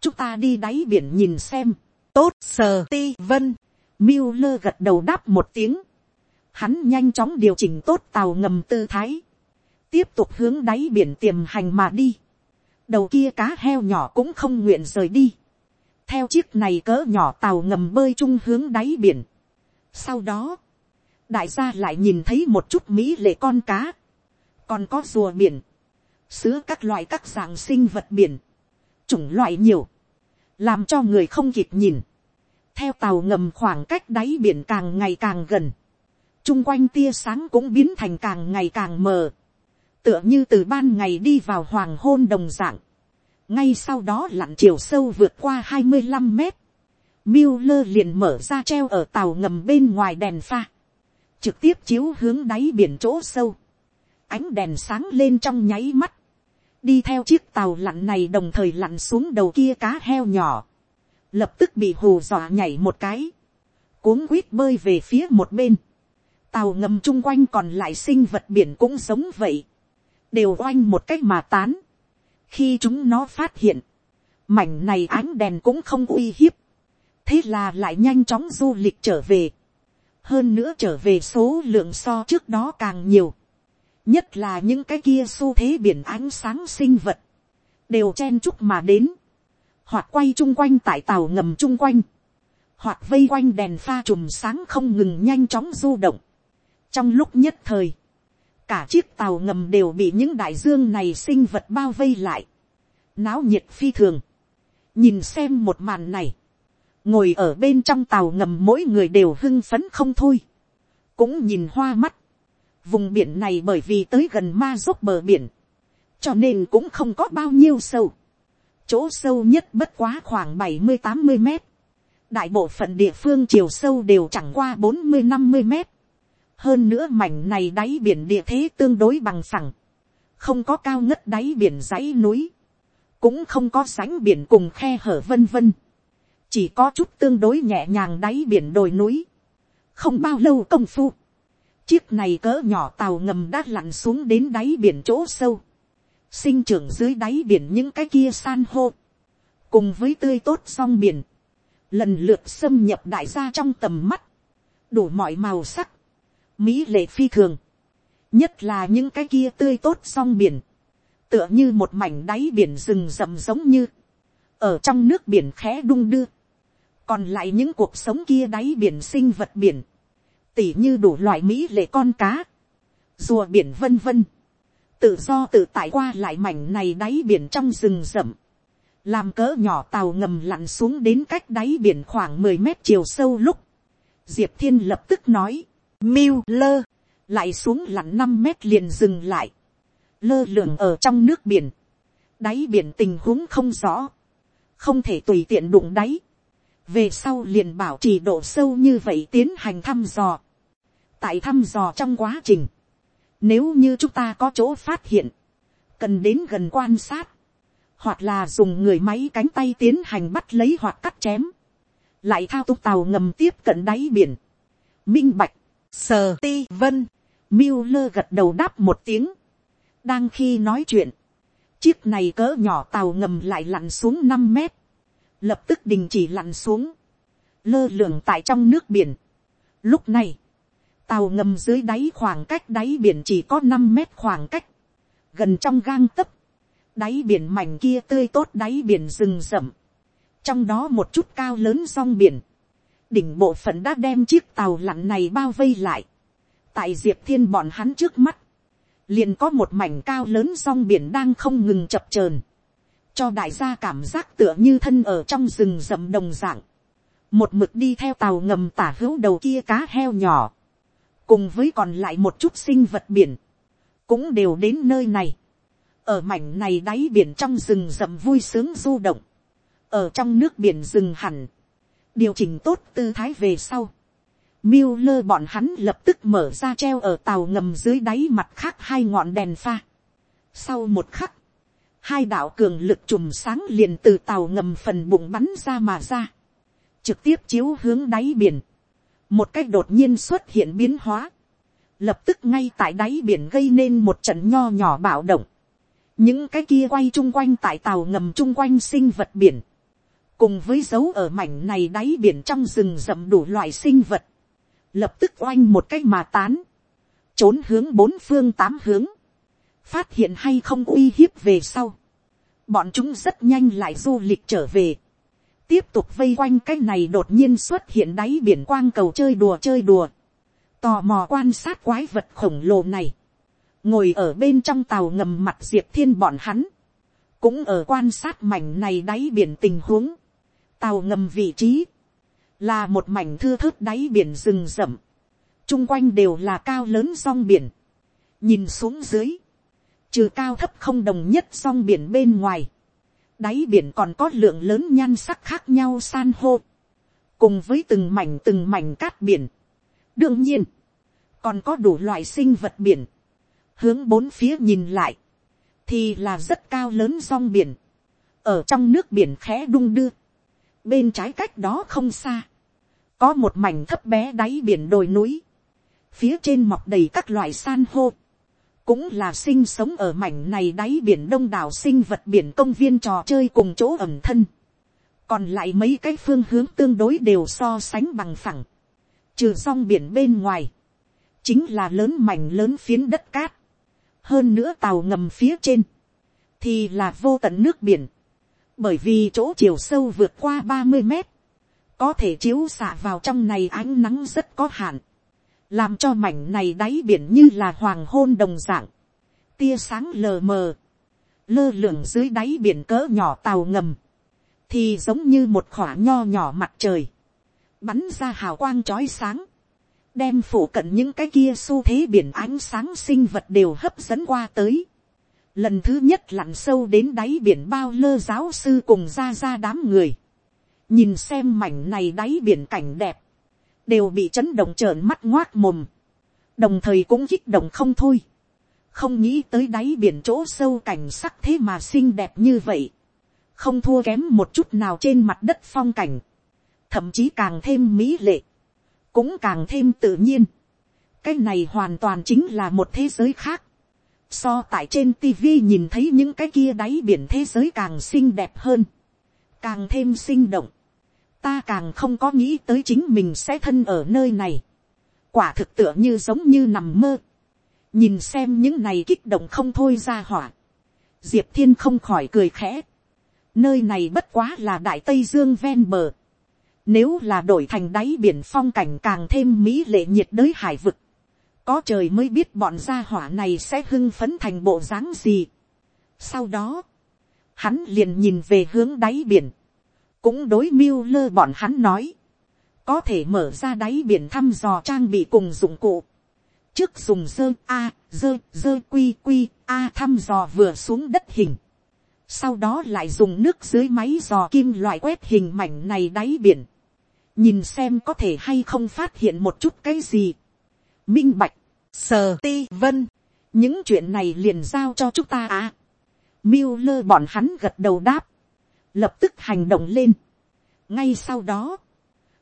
Speaker 1: chúng ta đi đáy biển nhìn xem, tốt sờ ti vân, miu lơ gật đầu đáp một tiếng, hắn nhanh chóng điều chỉnh tốt tàu ngầm tư thái, tiếp tục hướng đáy biển tiềm hành mà đi, đầu kia cá heo nhỏ cũng không nguyện rời đi, theo chiếc này cỡ nhỏ tàu ngầm bơi chung hướng đáy biển. Sau đó, đại gia lại nhìn thấy một chút mỹ lệ con cá, còn có rùa biển, sứa các loại các dạng sinh vật biển, chủng loại nhiều, làm cho người không kịp nhìn. theo tàu ngầm khoảng cách đáy biển càng ngày càng gần, chung quanh tia sáng cũng biến thành càng ngày càng mờ, tựa như từ ban ngày đi vào hoàng hôn đồng dạng, ngay sau đó lặn chiều sâu vượt qua hai mươi 25 mét, Miller liền mở ra treo ở tàu ngầm bên ngoài đèn pha, trực tiếp chiếu hướng đáy biển chỗ sâu, ánh đèn sáng lên trong nháy mắt, đi theo chiếc tàu lặn này đồng thời lặn xuống đầu kia cá heo nhỏ, lập tức bị hù dọa nhảy một cái, cuống quýt bơi về phía một bên, tàu ngầm chung quanh còn lại sinh vật biển cũng sống vậy, đều oanh một cách mà tán, khi chúng nó phát hiện, mảnh này ánh đèn cũng không uy hiếp, thế là lại nhanh chóng du lịch trở về, hơn nữa trở về số lượng so trước đó càng nhiều, nhất là những cái kia xu thế biển ánh sáng sinh vật, đều chen chúc mà đến, hoặc quay chung quanh tại tàu ngầm chung quanh, hoặc vây quanh đèn pha chùm sáng không ngừng nhanh chóng du động. trong lúc nhất thời, cả chiếc tàu ngầm đều bị những đại dương này sinh vật bao vây lại, náo nhiệt phi thường, nhìn xem một màn này, ngồi ở bên trong tàu ngầm mỗi người đều hưng phấn không thôi, cũng nhìn hoa mắt, vùng biển này bởi vì tới gần ma dốc bờ biển, cho nên cũng không có bao nhiêu sâu, chỗ sâu nhất bất quá khoảng bảy mươi tám mươi mét, đại bộ phận địa phương chiều sâu đều chẳng qua bốn mươi năm mươi mét, hơn nữa mảnh này đáy biển địa thế tương đối bằng phẳng, không có cao ngất đáy biển dãy núi, cũng không có sánh biển cùng khe hở vân vân, chỉ có chút tương đối nhẹ nhàng đáy biển đồi núi, không bao lâu công phu, chiếc này cỡ nhỏ tàu ngầm đã lặn xuống đến đáy biển chỗ sâu, sinh trưởng dưới đáy biển những cái kia san hô, cùng với tươi tốt song biển, lần lượt xâm nhập đại gia trong tầm mắt, đủ mọi màu sắc, mỹ lệ phi thường, nhất là những cái kia tươi tốt song biển, tựa như một mảnh đáy biển rừng rậm giống như, ở trong nước biển khẽ đung đưa, còn lại những cuộc sống kia đáy biển sinh vật biển, tỉ như đủ loại mỹ lệ con cá, rùa biển vân vân, tự do tự tại qua lại mảnh này đáy biển trong rừng rậm, làm cỡ nhỏ tàu ngầm lặn xuống đến cách đáy biển khoảng mười mét chiều sâu lúc, diệp thiên lập tức nói, miu lơ, lại xuống lặn năm mét liền dừng lại, lơ lửng ở trong nước biển, đáy biển tình huống không rõ, không thể tùy tiện đụng đáy, về sau liền bảo trì độ sâu như vậy tiến hành thăm dò. tại thăm dò trong quá trình, nếu như chúng ta có chỗ phát hiện, cần đến gần quan sát, hoặc là dùng người máy cánh tay tiến hành bắt lấy hoặc cắt chém, lại thao túng tàu ngầm tiếp cận đáy biển. Minh bạch, sờ ti vân, miêu lơ gật đầu đáp một tiếng. đang khi nói chuyện, chiếc này cỡ nhỏ tàu ngầm lại lặn xuống năm mét, lập tức đình chỉ lặn xuống, lơ lửng tại trong nước biển. Lúc này, tàu ngầm dưới đáy khoảng cách đáy biển chỉ có năm mét khoảng cách, gần trong gang tấc, đáy biển mảnh kia tươi tốt đáy biển rừng rậm, trong đó một chút cao lớn song biển, đỉnh bộ phận đã đem chiếc tàu lặn này bao vây lại, tại diệp thiên bọn hắn trước mắt, liền có một mảnh cao lớn song biển đang không ngừng chập chờn, cho đại gia cảm giác tựa như thân ở trong rừng rậm đồng dạng, một mực đi theo tàu ngầm tả hữu đầu kia cá heo nhỏ, cùng với còn lại một chút sinh vật biển, cũng đều đến nơi này, ở mảnh này đáy biển trong rừng rậm vui sướng du động, ở trong nước biển rừng hẳn, điều chỉnh tốt tư thái về sau, miêu lơ bọn hắn lập tức mở ra treo ở tàu ngầm dưới đáy mặt khác hai ngọn đèn pha. Sau một khắc, hai đạo cường lực chùm sáng liền từ tàu ngầm phần bụng bắn ra mà ra, trực tiếp chiếu hướng đáy biển, một cách đột nhiên xuất hiện biến hóa, lập tức ngay tại đáy biển gây nên một trận nho nhỏ bạo động, những cái kia quay chung quanh tại tàu ngầm chung quanh sinh vật biển, cùng với dấu ở mảnh này đáy biển trong rừng rậm đủ loại sinh vật, lập tức oanh một cái mà tán, trốn hướng bốn phương tám hướng, phát hiện hay không uy hiếp về sau, bọn chúng rất nhanh lại du lịch trở về, tiếp tục vây quanh cái này đột nhiên xuất hiện đáy biển quang cầu chơi đùa chơi đùa, tò mò quan sát quái vật khổng lồ này, ngồi ở bên trong tàu ngầm mặt diệp thiên bọn hắn, cũng ở quan sát mảnh này đáy biển tình huống, tàu ngầm vị trí, là một mảnh thưa thớt đáy biển rừng rậm, chung quanh đều là cao lớn song biển, nhìn xuống dưới, trừ cao thấp không đồng nhất song biển bên ngoài, đáy biển còn có lượng lớn nhan sắc khác nhau san hô, cùng với từng mảnh từng mảnh cát biển. đương nhiên, còn có đủ loại sinh vật biển, hướng bốn phía nhìn lại, thì là rất cao lớn song biển, ở trong nước biển khẽ đung đưa, bên trái cách đó không xa, có một mảnh thấp bé đáy biển đồi núi, phía trên mọc đầy các loại san hô, cũng là sinh sống ở mảnh này đáy biển đông đảo sinh vật biển công viên trò chơi cùng chỗ ẩm thân. còn lại mấy cái phương hướng tương đối đều so sánh bằng phẳng. trừ song biển bên ngoài, chính là lớn mảnh lớn phiến đất cát. hơn nữa tàu ngầm phía trên, thì là vô tận nước biển bởi vì chỗ chiều sâu vượt qua ba mươi mét, có thể chiếu xạ vào trong này ánh nắng rất có hạn làm cho mảnh này đáy biển như là hoàng hôn đồng dạng, tia sáng lờ mờ, lơ lửng dưới đáy biển cỡ nhỏ tàu ngầm, thì giống như một khỏa nho nhỏ mặt trời, bắn ra hào quang trói sáng, đem phủ cận những cái kia xu thế biển ánh sáng sinh vật đều hấp dẫn qua tới. Lần thứ nhất lặn sâu đến đáy biển bao lơ giáo sư cùng ra ra đám người. Nhìn xem mảnh này đáy biển cảnh đẹp. Đều bị chấn động trợn mắt ngoác mồm, đồng thời cũng kích động không thôi, không nghĩ tới đáy biển chỗ sâu cảnh sắc thế mà xinh đẹp như vậy, không thua kém một chút nào trên mặt đất phong cảnh, thậm chí càng thêm mỹ lệ, cũng càng thêm tự nhiên. cái này hoàn toàn chính là một thế giới khác, so tại trên tv nhìn thấy những cái kia đáy biển thế giới càng xinh đẹp hơn, càng thêm sinh động, ta càng không có nghĩ tới chính mình sẽ thân ở nơi này. quả thực tựa như giống như nằm mơ. nhìn xem những này kích động không thôi ra hỏa. diệp thiên không khỏi cười khẽ. nơi này bất quá là đại tây dương ven bờ. nếu là đổi thành đáy biển phong cảnh càng thêm mỹ lệ nhiệt đới hải vực có trời mới biết bọn gia hỏa này sẽ hưng phấn thành bộ dáng gì. sau đó, hắn liền nhìn về hướng đáy biển, cũng đối mưu lơ bọn hắn nói, có thể mở ra đáy biển thăm dò trang bị cùng dụng cụ, trước dùng dơ a, dơ dơ quy quy a thăm dò vừa xuống đất hình, sau đó lại dùng nước dưới máy dò kim loại quét hình mảnh này đáy biển, nhìn xem có thể hay không phát hiện một chút cái gì minh bạch, sờ ti vân, những chuyện này liền giao cho chúng ta à. miêu lơ bọn hắn gật đầu đáp, lập tức hành động lên. ngay sau đó,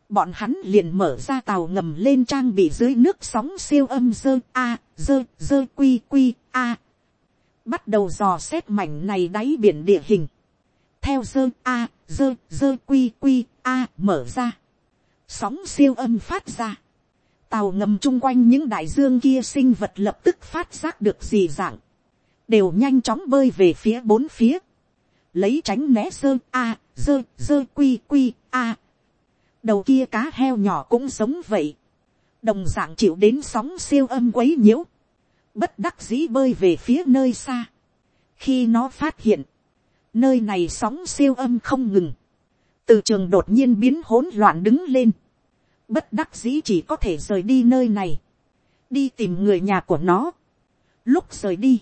Speaker 1: bọn hắn liền mở ra tàu ngầm lên trang bị dưới nước sóng siêu âm dơ a dơ dơ quy quy a. Bắt đầu dò xét mảnh này đáy biển địa hình, theo dơ a, dơ dơ quy quy a mở ra, sóng siêu âm phát ra, tàu ngầm chung quanh những đại dương kia sinh vật lập tức phát giác được gì dạng, đều nhanh chóng bơi về phía bốn phía, lấy tránh né sơ a, dơ dơ quy quy a. đầu kia cá heo nhỏ cũng sống vậy, đồng dạng chịu đến sóng siêu âm quấy nhiễu, bất đắc dĩ bơi về phía nơi xa. khi nó phát hiện, nơi này sóng siêu âm không ngừng, từ trường đột nhiên biến hỗn loạn đứng lên, bất đắc dĩ chỉ có thể rời đi nơi này, đi tìm người nhà của nó. lúc rời đi,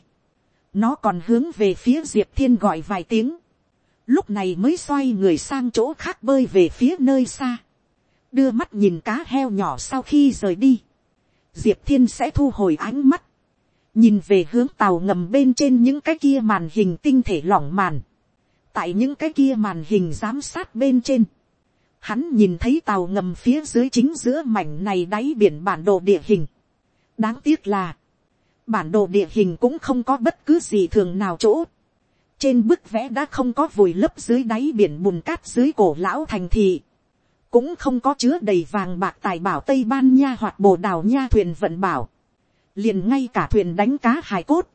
Speaker 1: nó còn hướng về phía diệp thiên gọi vài tiếng, lúc này mới xoay người sang chỗ khác bơi về phía nơi xa, đưa mắt nhìn cá heo nhỏ sau khi rời đi, diệp thiên sẽ thu hồi ánh mắt, nhìn về hướng tàu ngầm bên trên những cái kia màn hình tinh thể lỏng màn, tại những cái kia màn hình giám sát bên trên, hắn nhìn thấy tàu ngầm phía dưới chính giữa mảnh này đáy biển bản đồ địa hình. đáng tiếc là, bản đồ địa hình cũng không có bất cứ gì thường nào chỗ. trên bức vẽ đã không có vùi lấp dưới đáy biển bùn cát dưới cổ lão thành thị, cũng không có chứa đầy vàng bạc tài bảo tây ban nha hoặc bồ đào nha thuyền vận bảo liền ngay cả thuyền đánh cá hải cốt,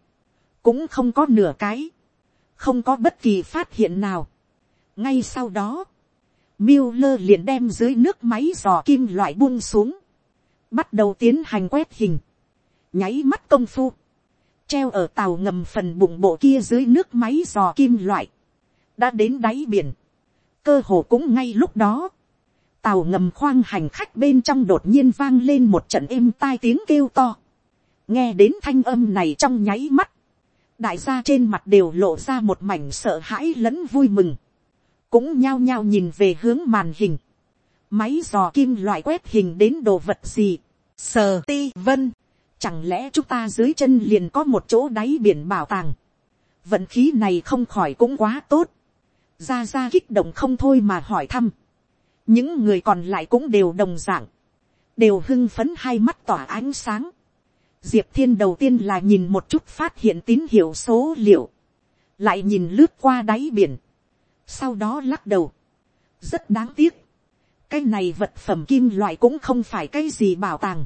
Speaker 1: cũng không có nửa cái, không có bất kỳ phát hiện nào. ngay sau đó, Miller lơ liền đem dưới nước máy dò kim loại buông xuống, bắt đầu tiến hành quét hình, nháy mắt công phu, treo ở tàu ngầm phần bụng bộ kia dưới nước máy dò kim loại, đã đến đáy biển, cơ hồ cũng ngay lúc đó, tàu ngầm khoang hành khách bên trong đột nhiên vang lên một trận êm tai tiếng kêu to, nghe đến thanh âm này trong nháy mắt, đại gia trên mặt đều lộ ra một mảnh sợ hãi lẫn vui mừng, cũng nhao nhao nhìn về hướng màn hình, máy dò kim loại quét hình đến đồ vật gì, sờ ti vân, chẳng lẽ chúng ta dưới chân liền có một chỗ đáy biển bảo tàng, vận khí này không khỏi cũng quá tốt, ra ra kích động không thôi mà hỏi thăm, những người còn lại cũng đều đồng dạng. Đều hưng phấn hai mắt tỏa ánh sáng, diệp thiên đầu tiên là nhìn một chút phát hiện tín hiệu số liệu, lại nhìn lướt qua đáy biển, sau đó lắc đầu, rất đáng tiếc, cái này vật phẩm kim loại cũng không phải cái gì bảo tàng,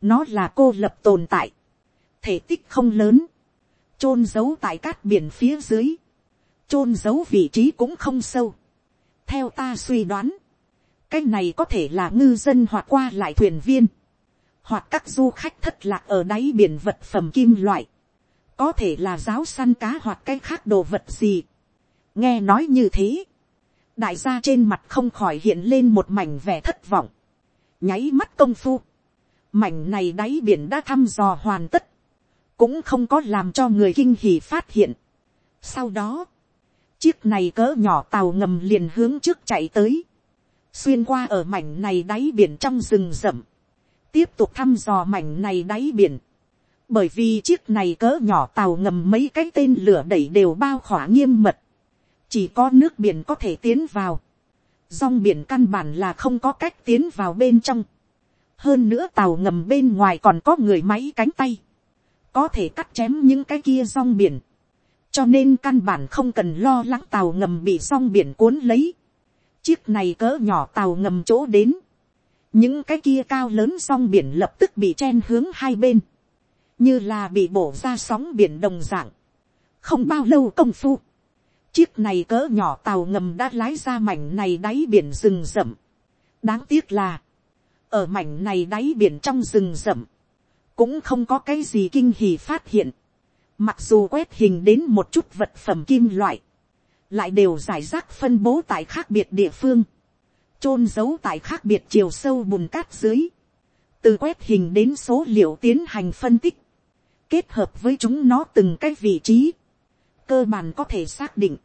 Speaker 1: nó là cô lập tồn tại, thể tích không lớn, chôn giấu tại cát biển phía dưới, chôn giấu vị trí cũng không sâu. theo ta suy đoán, cái này có thể là ngư dân hoặc qua lại thuyền viên, hoặc các du khách thất lạc ở đáy biển vật phẩm kim loại, có thể là giáo săn cá hoặc cái khác đồ vật gì nghe nói như thế, đại gia trên mặt không khỏi hiện lên một mảnh vẻ thất vọng, nháy mắt công phu, mảnh này đáy biển đã thăm dò hoàn tất, cũng không có làm cho người kinh hỉ phát hiện. sau đó, chiếc này cỡ nhỏ tàu ngầm liền hướng trước chạy tới, xuyên qua ở mảnh này đáy biển trong rừng rậm, tiếp tục thăm dò mảnh này đáy biển. Bởi vì chiếc này cỡ nhỏ tàu ngầm mấy cái tên lửa đẩy đều bao khỏa nghiêm mật. Chỉ có nước biển có thể tiến vào. Dòng biển căn bản là không có cách tiến vào bên trong. Hơn nữa tàu ngầm bên ngoài còn có người máy cánh tay. Có thể cắt chém những cái kia dòng biển. Cho nên căn bản không cần lo lắng tàu ngầm bị dòng biển cuốn lấy. Chiếc này cỡ nhỏ tàu ngầm chỗ đến những cái kia cao lớn rong biển lập tức bị chen hướng hai bên, như là bị bổ ra sóng biển đồng dạng. không bao lâu công phu, chiếc này cỡ nhỏ tàu ngầm đã lái ra mảnh này đáy biển rừng rậm. đáng tiếc là, ở mảnh này đáy biển trong rừng rậm, cũng không có cái gì kinh hì phát hiện. mặc dù quét hình đến một chút vật phẩm kim loại, lại đều giải rác phân bố tại khác biệt địa phương, chôn giấu tại khác biệt chiều sâu bùn cát dưới, từ quét hình đến số liệu tiến hành phân tích, kết hợp với chúng nó từng cái vị trí, cơ bản có thể xác định,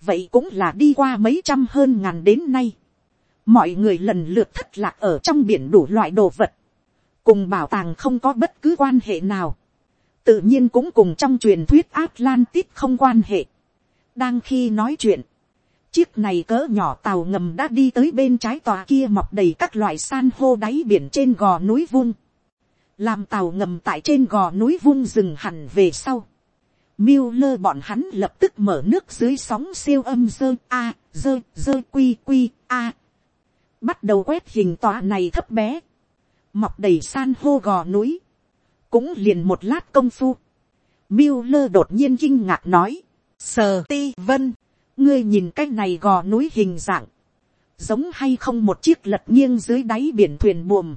Speaker 1: vậy cũng là đi qua mấy trăm hơn ngàn đến nay, mọi người lần lượt thất lạc ở trong biển đủ loại đồ vật, cùng bảo tàng không có bất cứ quan hệ nào, tự nhiên cũng cùng trong truyền thuyết Atlantis không quan hệ. đang khi nói chuyện, chiếc này cỡ nhỏ tàu ngầm đã đi tới bên trái tòa kia mọc đầy các loại san hô đáy biển trên gò núi vung, làm tàu ngầm tại trên gò núi vung dừng hẳn về sau. Miêu lơ bọn hắn lập tức mở nước dưới sóng siêu âm dơ a, dơ dơ quy quy a. Bắt đầu quét hình tòa này thấp bé. Mọc đầy san hô gò núi. Cũng liền một lát công phu. Miêu lơ đột nhiên kinh ngạc nói. Sờ ti vân. Ngươi nhìn cái này gò núi hình dạng. Giống hay không một chiếc lật nghiêng dưới đáy biển thuyền buồm.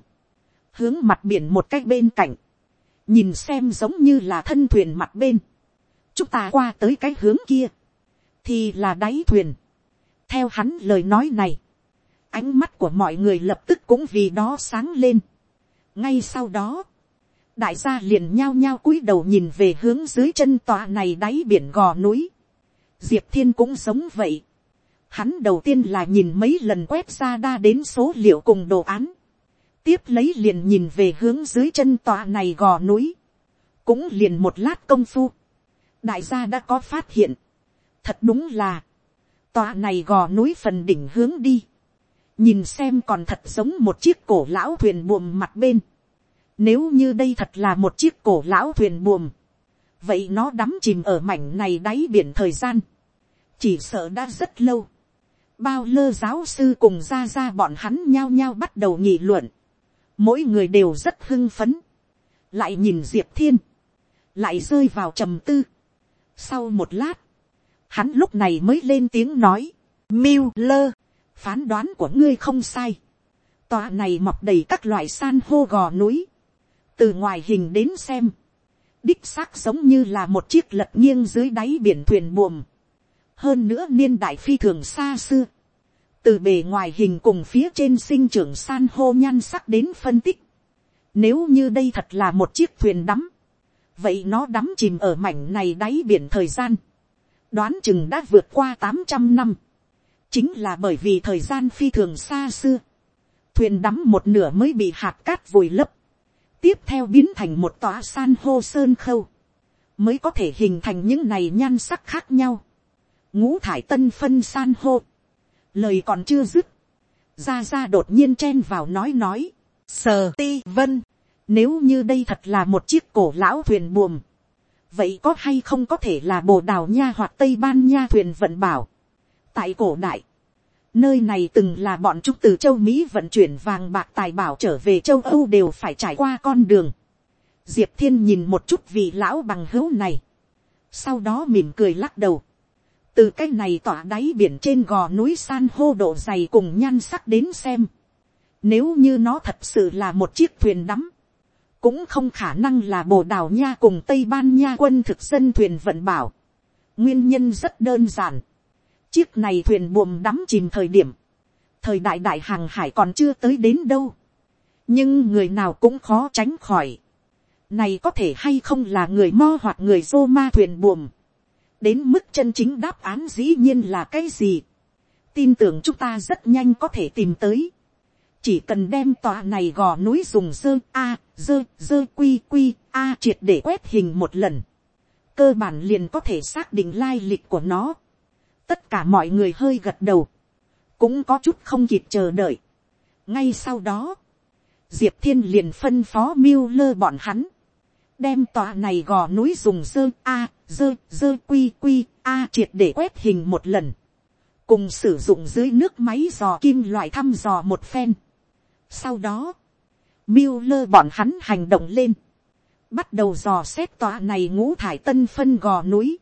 Speaker 1: Hướng mặt biển một cách bên cạnh. Nhìn xem giống như là thân thuyền mặt bên chúng ta qua tới cái hướng kia, thì là đáy thuyền. theo hắn lời nói này, ánh mắt của mọi người lập tức cũng vì đó sáng lên. ngay sau đó, đại gia liền nhao nhao cúi đầu nhìn về hướng dưới chân tòa này đáy biển gò núi. diệp thiên cũng giống vậy. hắn đầu tiên là nhìn mấy lần quét ra đa đến số liệu cùng đồ án. tiếp lấy liền nhìn về hướng dưới chân tòa này gò núi. cũng liền một lát công phu đại gia đã có phát hiện, thật đúng là, tòa này gò núi phần đỉnh hướng đi, nhìn xem còn thật giống một chiếc cổ lão thuyền buồm mặt bên, nếu như đây thật là một chiếc cổ lão thuyền buồm, vậy nó đắm chìm ở mảnh này đáy biển thời gian, chỉ sợ đã rất lâu, bao lơ giáo sư cùng ra ra bọn hắn nhao nhao bắt đầu nghị luận, mỗi người đều rất hưng phấn, lại nhìn diệp thiên, lại rơi vào trầm tư, sau một lát, hắn lúc này mới lên tiếng nói, Miller lơ, phán đoán của ngươi không sai. Tòa này mọc đầy các loại san hô gò núi. Từ ngoài hình đến xem, đích xác giống như là một chiếc lật nghiêng dưới đáy biển thuyền buồm. Hơn nữa niên đại phi thường xa xưa. Từ bề ngoài hình cùng phía trên sinh trưởng san hô nhan sắc đến phân tích. Nếu như đây thật là một chiếc thuyền đắm vậy nó đắm chìm ở mảnh này đáy biển thời gian, đoán chừng đã vượt qua tám trăm năm, chính là bởi vì thời gian phi thường xa xưa, thuyền đắm một nửa mới bị hạt cát vùi lấp, tiếp theo biến thành một tòa san hô sơn khâu, mới có thể hình thành những này nhan sắc khác nhau, ngũ thải tân phân san hô, lời còn chưa dứt, ra ra đột nhiên chen vào nói nói, sờ ti vân, nếu như đây thật là một chiếc cổ lão thuyền buồm. Vậy có hay không có thể là bồ đào nha hoặc tây ban nha thuyền vận bảo. Tại cổ đại. Nơi này từng là bọn chúng từ châu Mỹ vận chuyển vàng bạc tài bảo trở về châu Âu đều phải trải qua con đường. Diệp Thiên nhìn một chút vị lão bằng hữu này. Sau đó mỉm cười lắc đầu. Từ cái này tỏa đáy biển trên gò núi san hô độ dày cùng nhan sắc đến xem. Nếu như nó thật sự là một chiếc thuyền đắm cũng không khả năng là bồ đào nha cùng tây ban nha quân thực dân thuyền vận bảo. nguyên nhân rất đơn giản. chiếc này thuyền buồm đắm chìm thời điểm, thời đại đại hàng hải còn chưa tới đến đâu. nhưng người nào cũng khó tránh khỏi. này có thể hay không là người mo hoặc người dô ma thuyền buồm. đến mức chân chính đáp án dĩ nhiên là cái gì. tin tưởng chúng ta rất nhanh có thể tìm tới chỉ cần đem tòa này gò núi dùng dơ, a, dơ dơ, quy quy, a triệt để quét hình một lần. Cơ bản liền có thể xác định lai lịch của nó. Tất cả mọi người hơi gật đầu. Cũng có chút không kịp chờ đợi. Ngay sau đó, diệp thiên liền phân phó miêu lơ bọn hắn. Đem tòa này gò núi dùng dơ, a, dơ dơ, quy quy, a triệt để quét hình một lần. Cùng sử dụng dưới nước máy dò kim loại thăm dò một phen sau đó, Miller lơ bọn hắn hành động lên. Bắt đầu dò xét tòa này ngũ thải tân phân gò núi.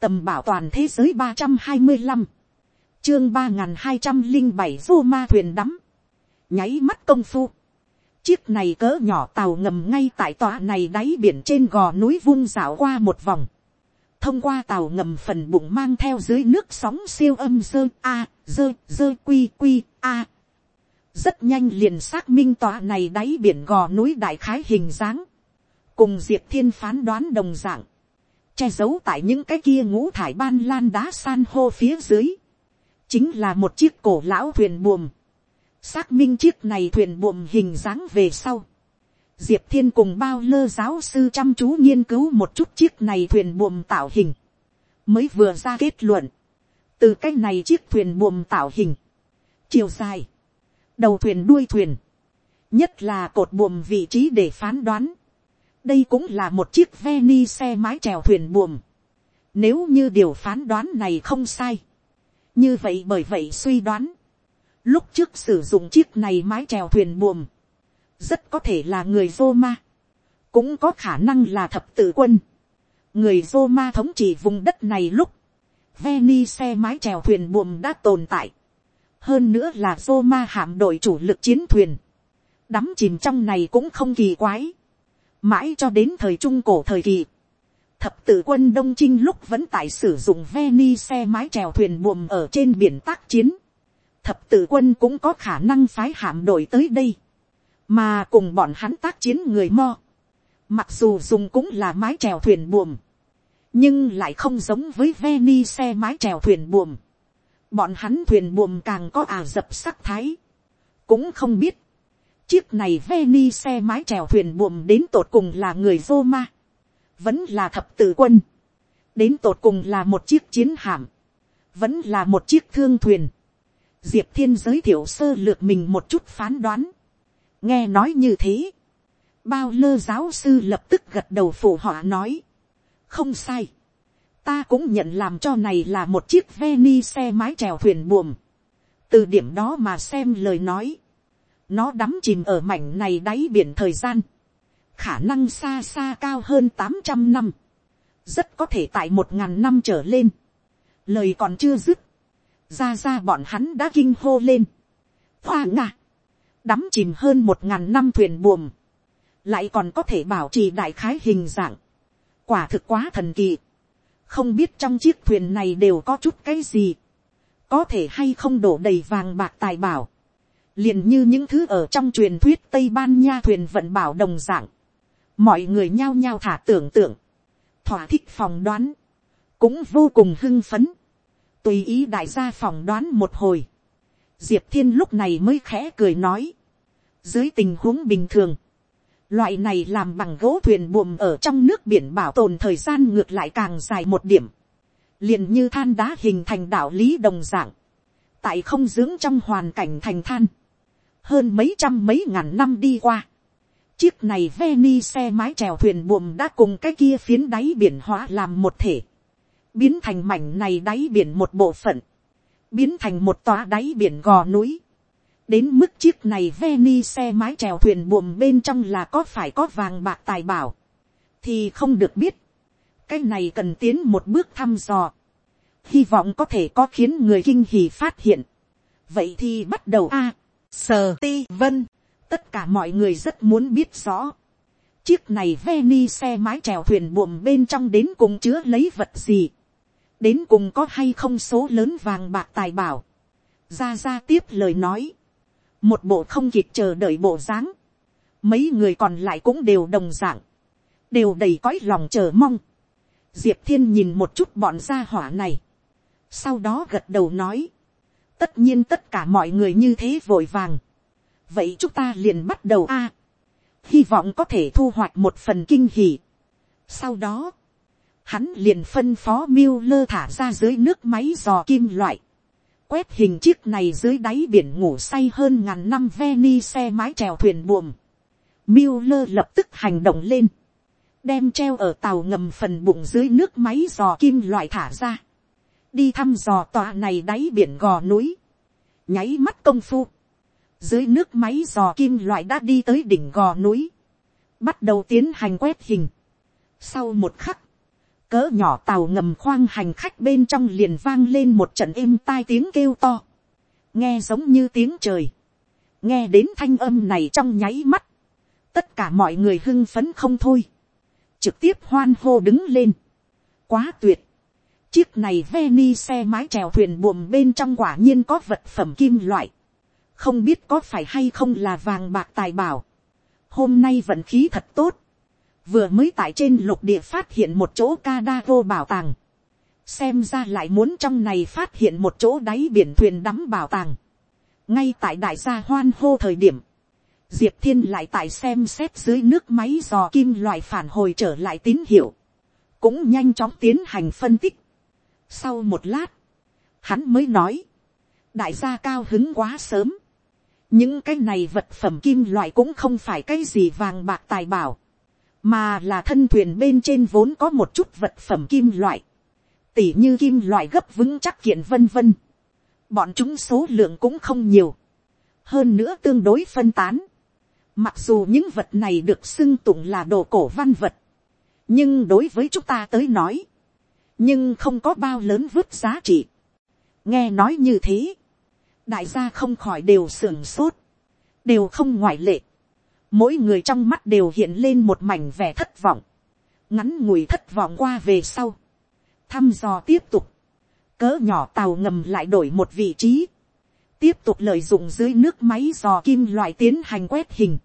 Speaker 1: Tầm bảo toàn thế giới ba trăm hai mươi 325. Chương ba hai trăm linh bảy vô ma thuyền đắm. Nháy mắt công phu. Chiếc này cỡ nhỏ tàu ngầm ngay tại tòa này đáy biển trên gò núi vung dạo qua một vòng. thông qua tàu ngầm phần bụng mang theo dưới nước sóng siêu âm dơ a dơ dơ quy quy a rất nhanh liền xác minh tòa này đáy biển gò núi đại khái hình dáng. cùng diệp thiên phán đoán đồng dạng che giấu tại những cái kia ngũ thải ban lan đá san hô phía dưới. chính là một chiếc cổ lão thuyền buồm. xác minh chiếc này thuyền buồm hình dáng về sau. diệp thiên cùng bao lơ giáo sư chăm chú nghiên cứu một chút chiếc này thuyền buồm tạo hình, mới vừa ra kết luận, từ cái này chiếc thuyền buồm tạo hình, chiều dài, đầu thuyền đuôi thuyền, nhất là cột buồm vị trí để phán đoán, đây cũng là một chiếc veni xe mái trèo thuyền buồm, nếu như điều phán đoán này không sai, như vậy bởi vậy suy đoán, lúc trước sử dụng chiếc này mái trèo thuyền buồm, rất có thể là người Roma, cũng có khả năng là thập tử quân. Người Roma thống trị vùng đất này lúc, Veni xe mái chèo thuyền buồm đã tồn tại. Hơn nữa là Roma hạm đội chủ lực chiến thuyền. Đắm chìm trong này cũng không kỳ quái. Mãi cho đến thời trung cổ thời kỳ. Thập tự quân Đông Trinh lúc vẫn tại sử dụng Veni xe mái chèo thuyền buồm ở trên biển tác chiến. Thập tự quân cũng có khả năng phái hạm đội tới đây mà cùng bọn hắn tác chiến người mo, mặc dù dùng cũng là mái chèo thuyền buồm, nhưng lại không giống với Veni xe mái chèo thuyền buồm. Bọn hắn thuyền buồm càng có ả dập sắc thái. Cũng không biết. Chiếc này Veni xe mái chèo thuyền buồm đến tột cùng là người vô ma Vẫn là thập tử quân. Đến tột cùng là một chiếc chiến hạm. Vẫn là một chiếc thương thuyền. Diệp Thiên giới thiệu sơ lược mình một chút phán đoán nghe nói như thế, bao lơ giáo sư lập tức gật đầu phụ họ nói, không sai, ta cũng nhận làm cho này là một chiếc veni xe mái trèo thuyền buồm, từ điểm đó mà xem lời nói, nó đắm chìm ở mảnh này đáy biển thời gian, khả năng xa xa cao hơn tám trăm năm, rất có thể tại một ngàn năm trở lên, lời còn chưa dứt, ra ra bọn hắn đã kinh hô lên, khoa ngạ, đắm chìm hơn một ngàn năm thuyền buồm, lại còn có thể bảo trì đại khái hình dạng, quả thực quá thần kỳ, không biết trong chiếc thuyền này đều có chút cái gì, có thể hay không đổ đầy vàng bạc tài bảo, liền như những thứ ở trong truyền thuyết tây ban nha thuyền vận bảo đồng dạng, mọi người nhao nhao thả tưởng tượng, thỏa thích phòng đoán, cũng vô cùng hưng phấn, tùy ý đại gia phòng đoán một hồi, diệp thiên lúc này mới khẽ cười nói, dưới tình huống bình thường, loại này làm bằng gỗ thuyền buồm ở trong nước biển bảo tồn thời gian ngược lại càng dài một điểm, liền như than đá hình thành đạo lý đồng dạng, tại không dưỡng trong hoàn cảnh thành than, hơn mấy trăm mấy ngàn năm đi qua, chiếc này veni xe mái chèo thuyền buồm đã cùng cái kia phiến đáy biển hóa làm một thể, biến thành mảnh này đáy biển một bộ phận, biến thành một tòa đáy biển gò núi, đến mức chiếc này veni xe mái chèo thuyền buồm bên trong là có phải có vàng bạc tài bảo, thì không được biết, cái này cần tiến một bước thăm dò, hy vọng có thể có khiến người kinh hì phát hiện, vậy thì bắt đầu a, sờ ti vân, tất cả mọi người rất muốn biết rõ, chiếc này veni xe mái chèo thuyền buồm bên trong đến cùng chứa lấy vật gì, đến cùng có hay không số lớn vàng bạc tài bảo, ra ra tiếp lời nói, một bộ không kịp chờ đợi bộ dáng, mấy người còn lại cũng đều đồng d ạ n g đều đầy cõi lòng chờ mong. diệp thiên nhìn một chút bọn gia hỏa này, sau đó gật đầu nói, tất nhiên tất cả mọi người như thế vội vàng, vậy chúng ta liền bắt đầu a, hy vọng có thể thu hoạch một phần kinh hỉ. sau đó, hắn liền phân phó miêu lơ thả ra dưới nước máy dò kim loại, quét hình chiếc này dưới đáy biển ngủ say hơn ngàn năm veni xe mái chèo thuyền buồm. Miller lập tức hành động lên. Đem treo ở tàu ngầm phần bụng dưới nước máy dò kim loại thả ra. Đi thăm dò tòa này đáy biển gò núi. Nháy mắt công phu. Dưới nước máy dò kim loại đã đi tới đỉnh gò núi. Bắt đầu tiến hành quét hình. Sau một khắc cỡ nhỏ tàu ngầm khoang hành khách bên trong liền vang lên một trận êm tai tiếng kêu to, nghe giống như tiếng trời, nghe đến thanh âm này trong nháy mắt, tất cả mọi người hưng phấn không thôi, trực tiếp hoan hô đứng lên, quá tuyệt, chiếc này Veni xe mái chèo thuyền buồm bên trong quả nhiên có vật phẩm kim loại, không biết có phải hay không là vàng bạc tài bảo, hôm nay vận khí thật tốt, vừa mới tại trên lục địa phát hiện một chỗ Kadavo bảo tàng, xem ra lại muốn trong này phát hiện một chỗ đáy biển thuyền đắm bảo tàng, ngay tại đại gia hoan hô thời điểm, diệp thiên lại tại xem xét dưới nước máy dò kim loại phản hồi trở lại tín hiệu, cũng nhanh chóng tiến hành phân tích. sau một lát, hắn mới nói, đại gia cao hứng quá sớm, những cái này vật phẩm kim loại cũng không phải cái gì vàng bạc tài bảo, mà là thân thuyền bên trên vốn có một chút vật phẩm kim loại, tỉ như kim loại gấp vững chắc kiện vân vân. Bọn chúng số lượng cũng không nhiều, hơn nữa tương đối phân tán. Mặc dù những vật này được xưng tụng là đồ cổ văn vật, nhưng đối với chúng ta tới nói, nhưng không có bao lớn vứt giá trị. nghe nói như thế, đại gia không khỏi đều sưởng sốt, đều không ngoại lệ mỗi người trong mắt đều hiện lên một mảnh vẻ thất vọng, ngắn ngủi thất vọng qua về sau, thăm dò tiếp tục, cỡ nhỏ tàu ngầm lại đổi một vị trí, tiếp tục lợi dụng dưới nước máy dò kim loại tiến hành quét hình,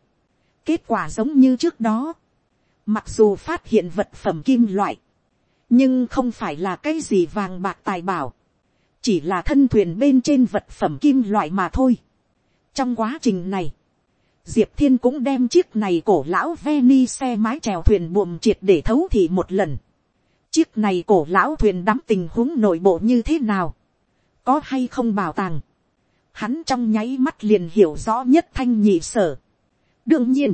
Speaker 1: kết quả giống như trước đó, mặc dù phát hiện vật phẩm kim loại, nhưng không phải là cái gì vàng bạc tài bảo, chỉ là thân thuyền bên trên vật phẩm kim loại mà thôi. trong quá trình này, diệp thiên cũng đem chiếc này cổ lão veni xe mái chèo thuyền buồm triệt để thấu thị một lần. chiếc này cổ lão thuyền đắm tình huống nội bộ như thế nào, có hay không bảo tàng. hắn trong nháy mắt liền hiểu rõ nhất thanh nhị sở. đương nhiên,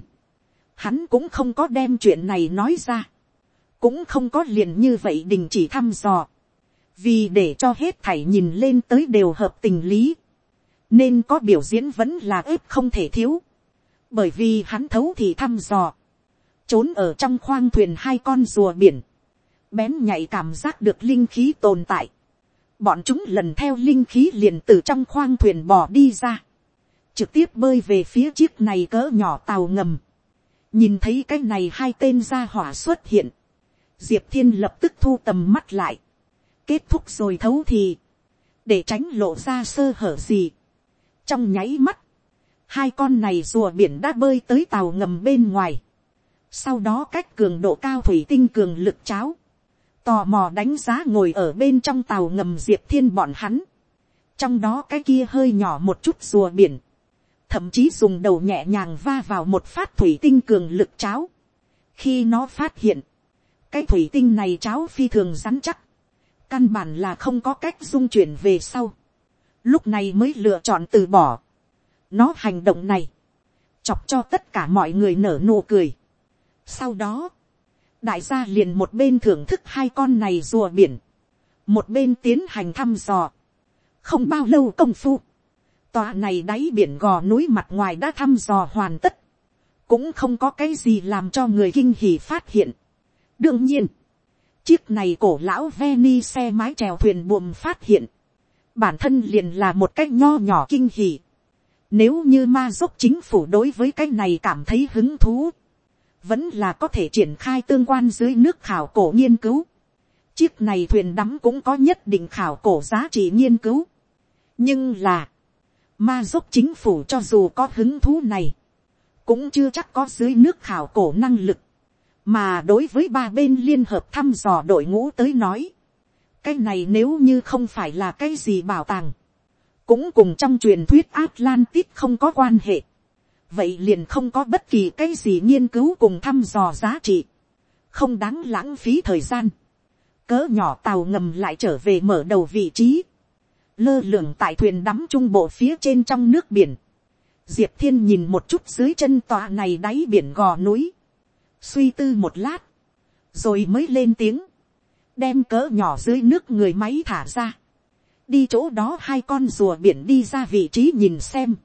Speaker 1: hắn cũng không có đem chuyện này nói ra, cũng không có liền như vậy đình chỉ thăm dò vì để cho hết thảy nhìn lên tới đều hợp tình lý, nên có biểu diễn vẫn là ếp không thể thiếu, bởi vì hắn thấu thì thăm dò, trốn ở trong khoang thuyền hai con rùa biển, bén nhạy cảm giác được linh khí tồn tại, bọn chúng lần theo linh khí liền từ trong khoang thuyền bò đi ra, trực tiếp bơi về phía chiếc này cỡ nhỏ tàu ngầm, nhìn thấy cái này hai tên gia hỏa xuất hiện, diệp thiên lập tức thu tầm mắt lại, kết thúc rồi thấu thì, để tránh lộ ra sơ hở gì. trong nháy mắt, hai con này rùa biển đã bơi tới tàu ngầm bên ngoài, sau đó cách cường độ cao thủy tinh cường lực cháo, tò mò đánh giá ngồi ở bên trong tàu ngầm diệp thiên bọn hắn, trong đó cái kia hơi nhỏ một chút rùa biển, thậm chí dùng đầu nhẹ nhàng va vào một phát thủy tinh cường lực cháo, khi nó phát hiện, cái thủy tinh này cháo phi thường rắn chắc, căn bản là không có cách dung chuyển về sau, lúc này mới lựa chọn từ bỏ nó hành động này, chọc cho tất cả mọi người nở nụ cười. sau đó, đại gia liền một bên thưởng thức hai con này rùa biển, một bên tiến hành thăm dò. không bao lâu công phu, tòa này đáy biển gò núi mặt ngoài đã thăm dò hoàn tất, cũng không có cái gì làm cho người kinh hỉ phát hiện. đương nhiên, Chiếc này cổ lão Veni xe mái chèo thuyền buồm phát hiện. Bản thân liền là một cách nho nhỏ kinh hỉ. Nếu như ma dốc chính phủ đối với cái này cảm thấy hứng thú. Vẫn là có thể triển khai tương quan dưới nước khảo cổ nghiên cứu. Chiếc này thuyền đắm cũng có nhất định khảo cổ giá trị nghiên cứu. Nhưng là. Ma dốc chính phủ cho dù có hứng thú này. Cũng chưa chắc có dưới nước khảo cổ năng lực mà đối với ba bên liên hợp thăm dò đội ngũ tới nói, cái này nếu như không phải là cái gì bảo tàng, cũng cùng trong truyền thuyết Atlantis không có quan hệ, vậy liền không có bất kỳ cái gì nghiên cứu cùng thăm dò giá trị, không đáng lãng phí thời gian, cỡ nhỏ tàu ngầm lại trở về mở đầu vị trí, lơ lửng tại thuyền đắm trung bộ phía trên trong nước biển, diệp thiên nhìn một chút dưới chân tòa này đáy biển gò núi, suy tư một lát, rồi mới lên tiếng, đem cỡ nhỏ dưới nước người máy thả ra, đi chỗ đó hai con rùa biển đi ra vị trí nhìn xem,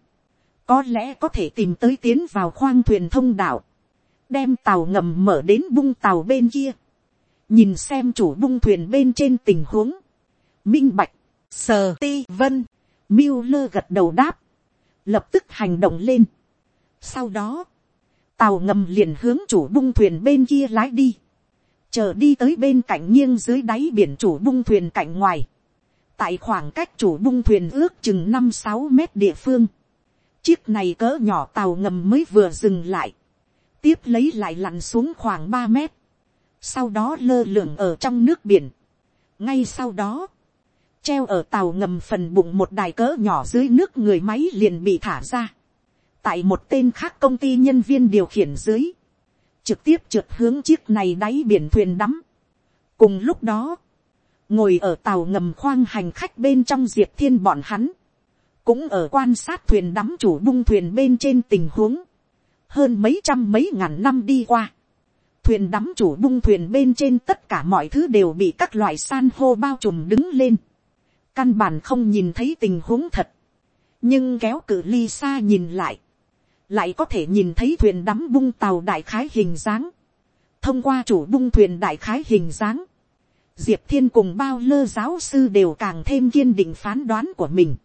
Speaker 1: có lẽ có thể tìm tới tiến vào khoang thuyền thông đạo, đem tàu ngầm mở đến bung tàu bên kia, nhìn xem chủ bung thuyền bên trên tình huống, minh bạch, sờ ti vân, miêu lơ gật đầu đáp, lập tức hành động lên. Sau đó, tàu ngầm liền hướng chủ bung thuyền bên kia lái đi. chờ đi tới bên cạnh nghiêng dưới đáy biển chủ bung thuyền cạnh ngoài, tại khoảng cách chủ bung thuyền ước chừng năm sáu mét địa phương, chiếc này cỡ nhỏ tàu ngầm mới vừa dừng lại, tiếp lấy lại lặn xuống khoảng ba mét, sau đó lơ lửng ở trong nước biển. ngay sau đó, treo ở tàu ngầm phần bụng một đài cỡ nhỏ dưới nước người máy liền bị thả ra, tại một tên khác công ty nhân viên điều khiển dưới, trực tiếp trượt hướng chiếc này đáy biển thuyền đắm. cùng lúc đó, ngồi ở tàu ngầm khoang hành khách bên trong diệp thiên bọn hắn, cũng ở quan sát thuyền đắm chủ bung thuyền bên trên tình huống, hơn mấy trăm mấy ngàn năm đi qua, thuyền đắm chủ bung thuyền bên trên tất cả mọi thứ đều bị các loại san hô bao trùm đứng lên, căn bản không nhìn thấy tình huống thật, nhưng kéo cự ly xa nhìn lại, lại có thể nhìn thấy thuyền đắm bung tàu đại khái hình dáng, thông qua chủ bung thuyền đại khái hình dáng, diệp thiên cùng bao lơ giáo sư đều càng thêm kiên định phán đoán của mình.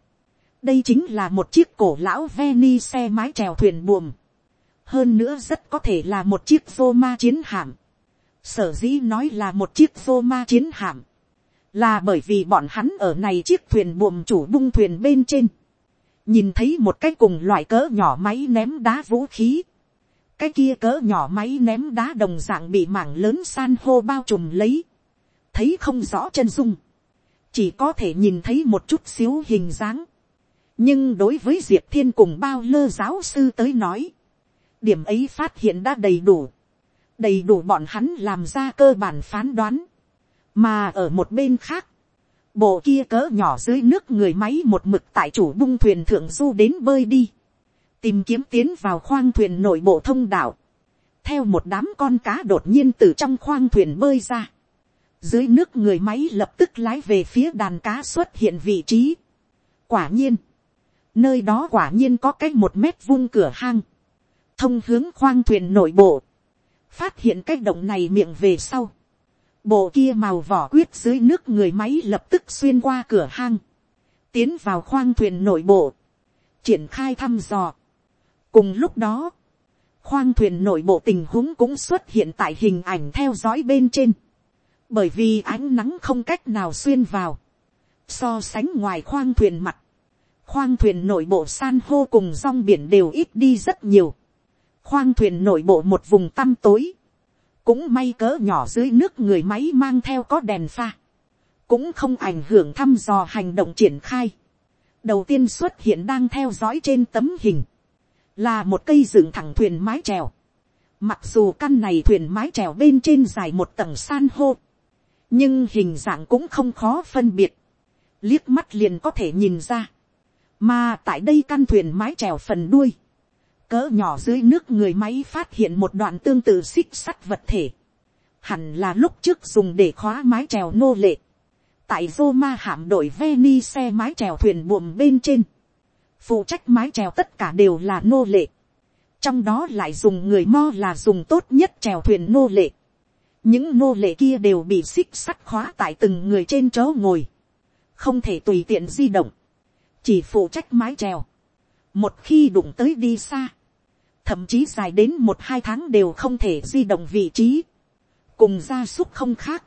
Speaker 1: đây chính là một chiếc cổ lão veni xe mái trèo thuyền buồm. hơn nữa rất có thể là một chiếc Roma chiến hạm. sở dĩ nói là một chiếc Roma chiến hạm. là bởi vì bọn hắn ở này chiếc thuyền buồm chủ bung thuyền bên trên. nhìn thấy một cái cùng loại cỡ nhỏ máy ném đá vũ khí. cái kia cỡ nhỏ máy ném đá đồng dạng bị mảng lớn san hô bao trùm lấy thấy không rõ chân dung, chỉ có thể nhìn thấy một chút xíu hình dáng. nhưng đối với diệp thiên cùng bao lơ giáo sư tới nói, điểm ấy phát hiện đã đầy đủ, đầy đủ bọn hắn làm ra cơ bản phán đoán, mà ở một bên khác, bộ kia cỡ nhỏ dưới nước người máy một mực tại chủ bung thuyền thượng du đến bơi đi, tìm kiếm tiến vào khoang thuyền nội bộ thông đạo, theo một đám con cá đột nhiên từ trong khoang thuyền bơi ra, dưới nước người máy lập tức lái về phía đàn cá xuất hiện vị trí. quả nhiên, nơi đó quả nhiên có cái một mét vuông cửa hang, thông hướng khoang thuyền nội bộ, phát hiện cái động này miệng về sau, bộ kia màu vỏ quyết dưới nước người máy lập tức xuyên qua cửa hang, tiến vào khoang thuyền nội bộ, triển khai thăm dò. cùng lúc đó, khoang thuyền nội bộ tình huống cũng xuất hiện tại hình ảnh theo dõi bên trên bởi vì ánh nắng không cách nào xuyên vào, so sánh ngoài khoang thuyền mặt, khoang thuyền nội bộ san hô cùng rong biển đều ít đi rất nhiều, khoang thuyền nội bộ một vùng tăm tối, cũng may cỡ nhỏ dưới nước người máy mang theo có đèn pha, cũng không ảnh hưởng thăm dò hành động triển khai. đầu tiên xuất hiện đang theo dõi trên tấm hình, là một cây dựng thẳng thuyền mái trèo. mặc dù căn này thuyền mái trèo bên trên dài một tầng san hô, nhưng hình dạng cũng không khó phân biệt, liếc mắt liền có thể nhìn ra, mà tại đây căn thuyền mái trèo phần đuôi, cỡ nhỏ dưới nước người máy phát hiện một đoạn tương tự xích sắt vật thể, hẳn là lúc trước dùng để khóa mái trèo nô lệ, tại Roma hạm đội Veni xe mái trèo thuyền buồm bên trên, phụ trách mái trèo tất cả đều là nô lệ, trong đó lại dùng người mo là dùng tốt nhất trèo thuyền nô lệ, những nô lệ kia đều bị xích sắt khóa tại từng người trên chỗ ngồi, không thể tùy tiện di động, chỉ phụ trách mái trèo, một khi đụng tới đi xa, thậm chí dài đến một hai tháng đều không thể di động vị trí, cùng gia súc không khác,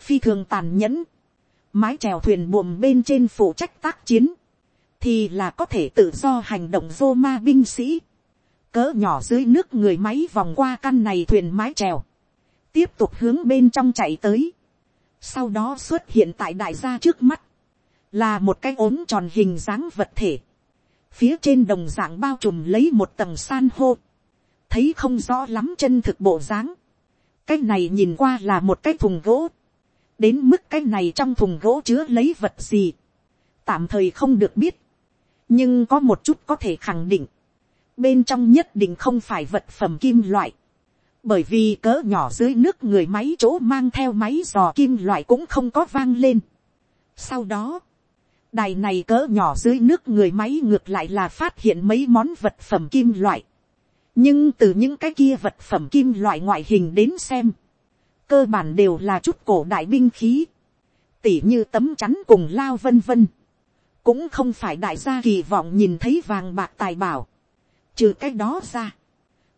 Speaker 1: phi thường tàn nhẫn, mái trèo thuyền buồm bên trên phụ trách tác chiến, thì là có thể tự do hành động vô ma binh sĩ, cỡ nhỏ dưới nước người máy vòng qua căn này thuyền mái trèo, tiếp tục hướng bên trong chạy tới, sau đó xuất hiện tại đại gia trước mắt, là một cái ốm tròn hình dáng vật thể, phía trên đồng dạng bao trùm lấy một tầng san hô, thấy không rõ lắm chân thực bộ dáng, cái này nhìn qua là một cái thùng gỗ, đến mức cái này trong thùng gỗ chứa lấy vật gì, tạm thời không được biết, nhưng có một chút có thể khẳng định, bên trong nhất định không phải vật phẩm kim loại, bởi vì cỡ nhỏ dưới nước người máy chỗ mang theo máy dò kim loại cũng không có vang lên. Sau đó, đài này cỡ nhỏ dưới nước người máy ngược lại là phát hiện mấy món vật phẩm kim loại. nhưng từ những cái kia vật phẩm kim loại ngoại hình đến xem, cơ bản đều là chút cổ đại binh khí, tỉ như tấm chắn cùng lao vân vân. cũng không phải đại gia kỳ vọng nhìn thấy vàng bạc tài bảo. trừ cái đó ra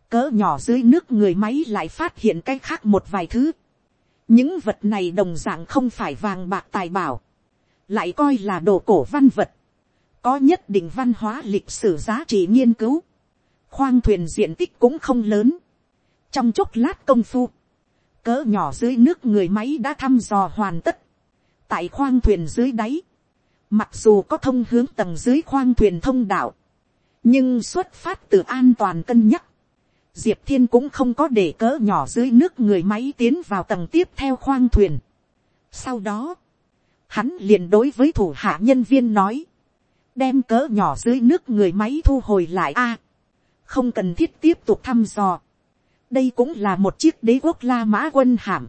Speaker 1: cỡ nhỏ dưới nước người máy lại phát hiện cái khác một vài thứ. những vật này đồng d ạ n g không phải vàng bạc tài bảo, lại coi là đồ cổ văn vật, có nhất định văn hóa lịch sử giá trị nghiên cứu, khoang thuyền diện tích cũng không lớn, trong chốc lát công phu, cỡ nhỏ dưới nước người máy đã thăm dò hoàn tất, tại khoang thuyền dưới đáy, mặc dù có thông hướng tầng dưới khoang thuyền thông đạo, nhưng xuất phát từ an toàn cân nhắc, diệp thiên cũng không có để cỡ nhỏ dưới nước người máy tiến vào tầng tiếp theo khoang thuyền. sau đó, hắn liền đối với thủ hạ nhân viên nói, đem cỡ nhỏ dưới nước người máy thu hồi lại a, không cần thiết tiếp tục thăm dò. đây cũng là một chiếc đế quốc la mã quân hàm,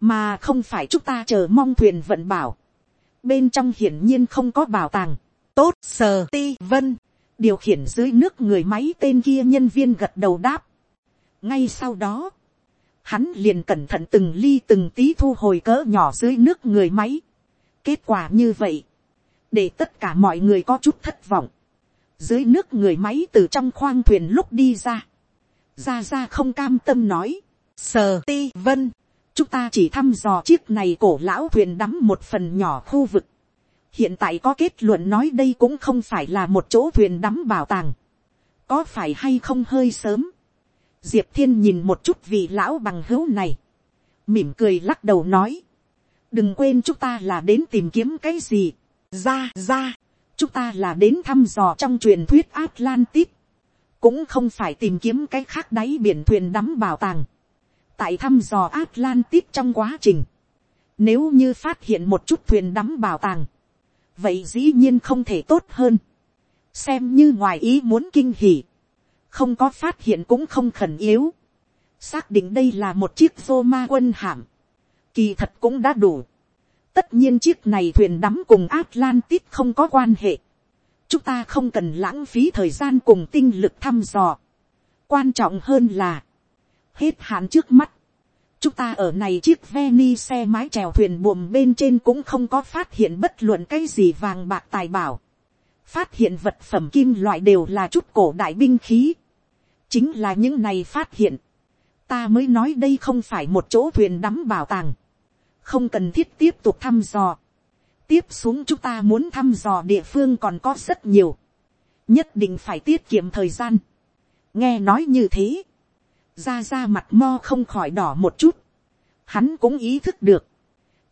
Speaker 1: mà không phải chúng ta chờ mong thuyền vận bảo. bên trong hiển nhiên không có bảo tàng. tốt sờ ti vân, điều khiển dưới nước người máy tên kia nhân viên gật đầu đáp ngay sau đó, hắn liền cẩn thận từng ly từng tí thu hồi cỡ nhỏ dưới nước người máy. kết quả như vậy, để tất cả mọi người có chút thất vọng. dưới nước người máy từ trong khoang thuyền lúc đi ra, ra ra không cam tâm nói, sờ ti vân, chúng ta chỉ thăm dò chiếc này cổ lão thuyền đắm một phần nhỏ khu vực. hiện tại có kết luận nói đây cũng không phải là một chỗ thuyền đắm bảo tàng. có phải hay không hơi sớm diệp thiên nhìn một chút vị lão bằng hữu này, mỉm cười lắc đầu nói, đừng quên chúng ta là đến tìm kiếm cái gì, ra ra, chúng ta là đến thăm dò trong truyền thuyết Atlantis, cũng không phải tìm kiếm cái khác đáy biển thuyền đắm bảo tàng, tại thăm dò Atlantis trong quá trình, nếu như phát hiện một chút thuyền đắm bảo tàng, vậy dĩ nhiên không thể tốt hơn, xem như ngoài ý muốn kinh hỉ, không có phát hiện cũng không khẩn yếu, xác định đây là một chiếc vô ma quân hạm kỳ thật cũng đã đủ. tất nhiên chiếc này thuyền đắm cùng Atlantis không có quan hệ, chúng ta không cần lãng phí thời gian cùng tinh lực thăm dò. quan trọng hơn là, hết hạn trước mắt, chúng ta ở này chiếc Veni xe mái chèo thuyền buồm bên trên cũng không có phát hiện bất luận cái gì vàng bạc tài bảo. Phát hiện vật phẩm kim loại đều là chút cổ đại binh khí. chính là những này phát hiện, ta mới nói đây không phải một chỗ thuyền đắm bảo tàng, không cần thiết tiếp tục thăm dò, tiếp xuống chúng ta muốn thăm dò địa phương còn có rất nhiều, nhất định phải tiết kiệm thời gian, nghe nói như thế, ra ra mặt mo không khỏi đỏ một chút, hắn cũng ý thức được,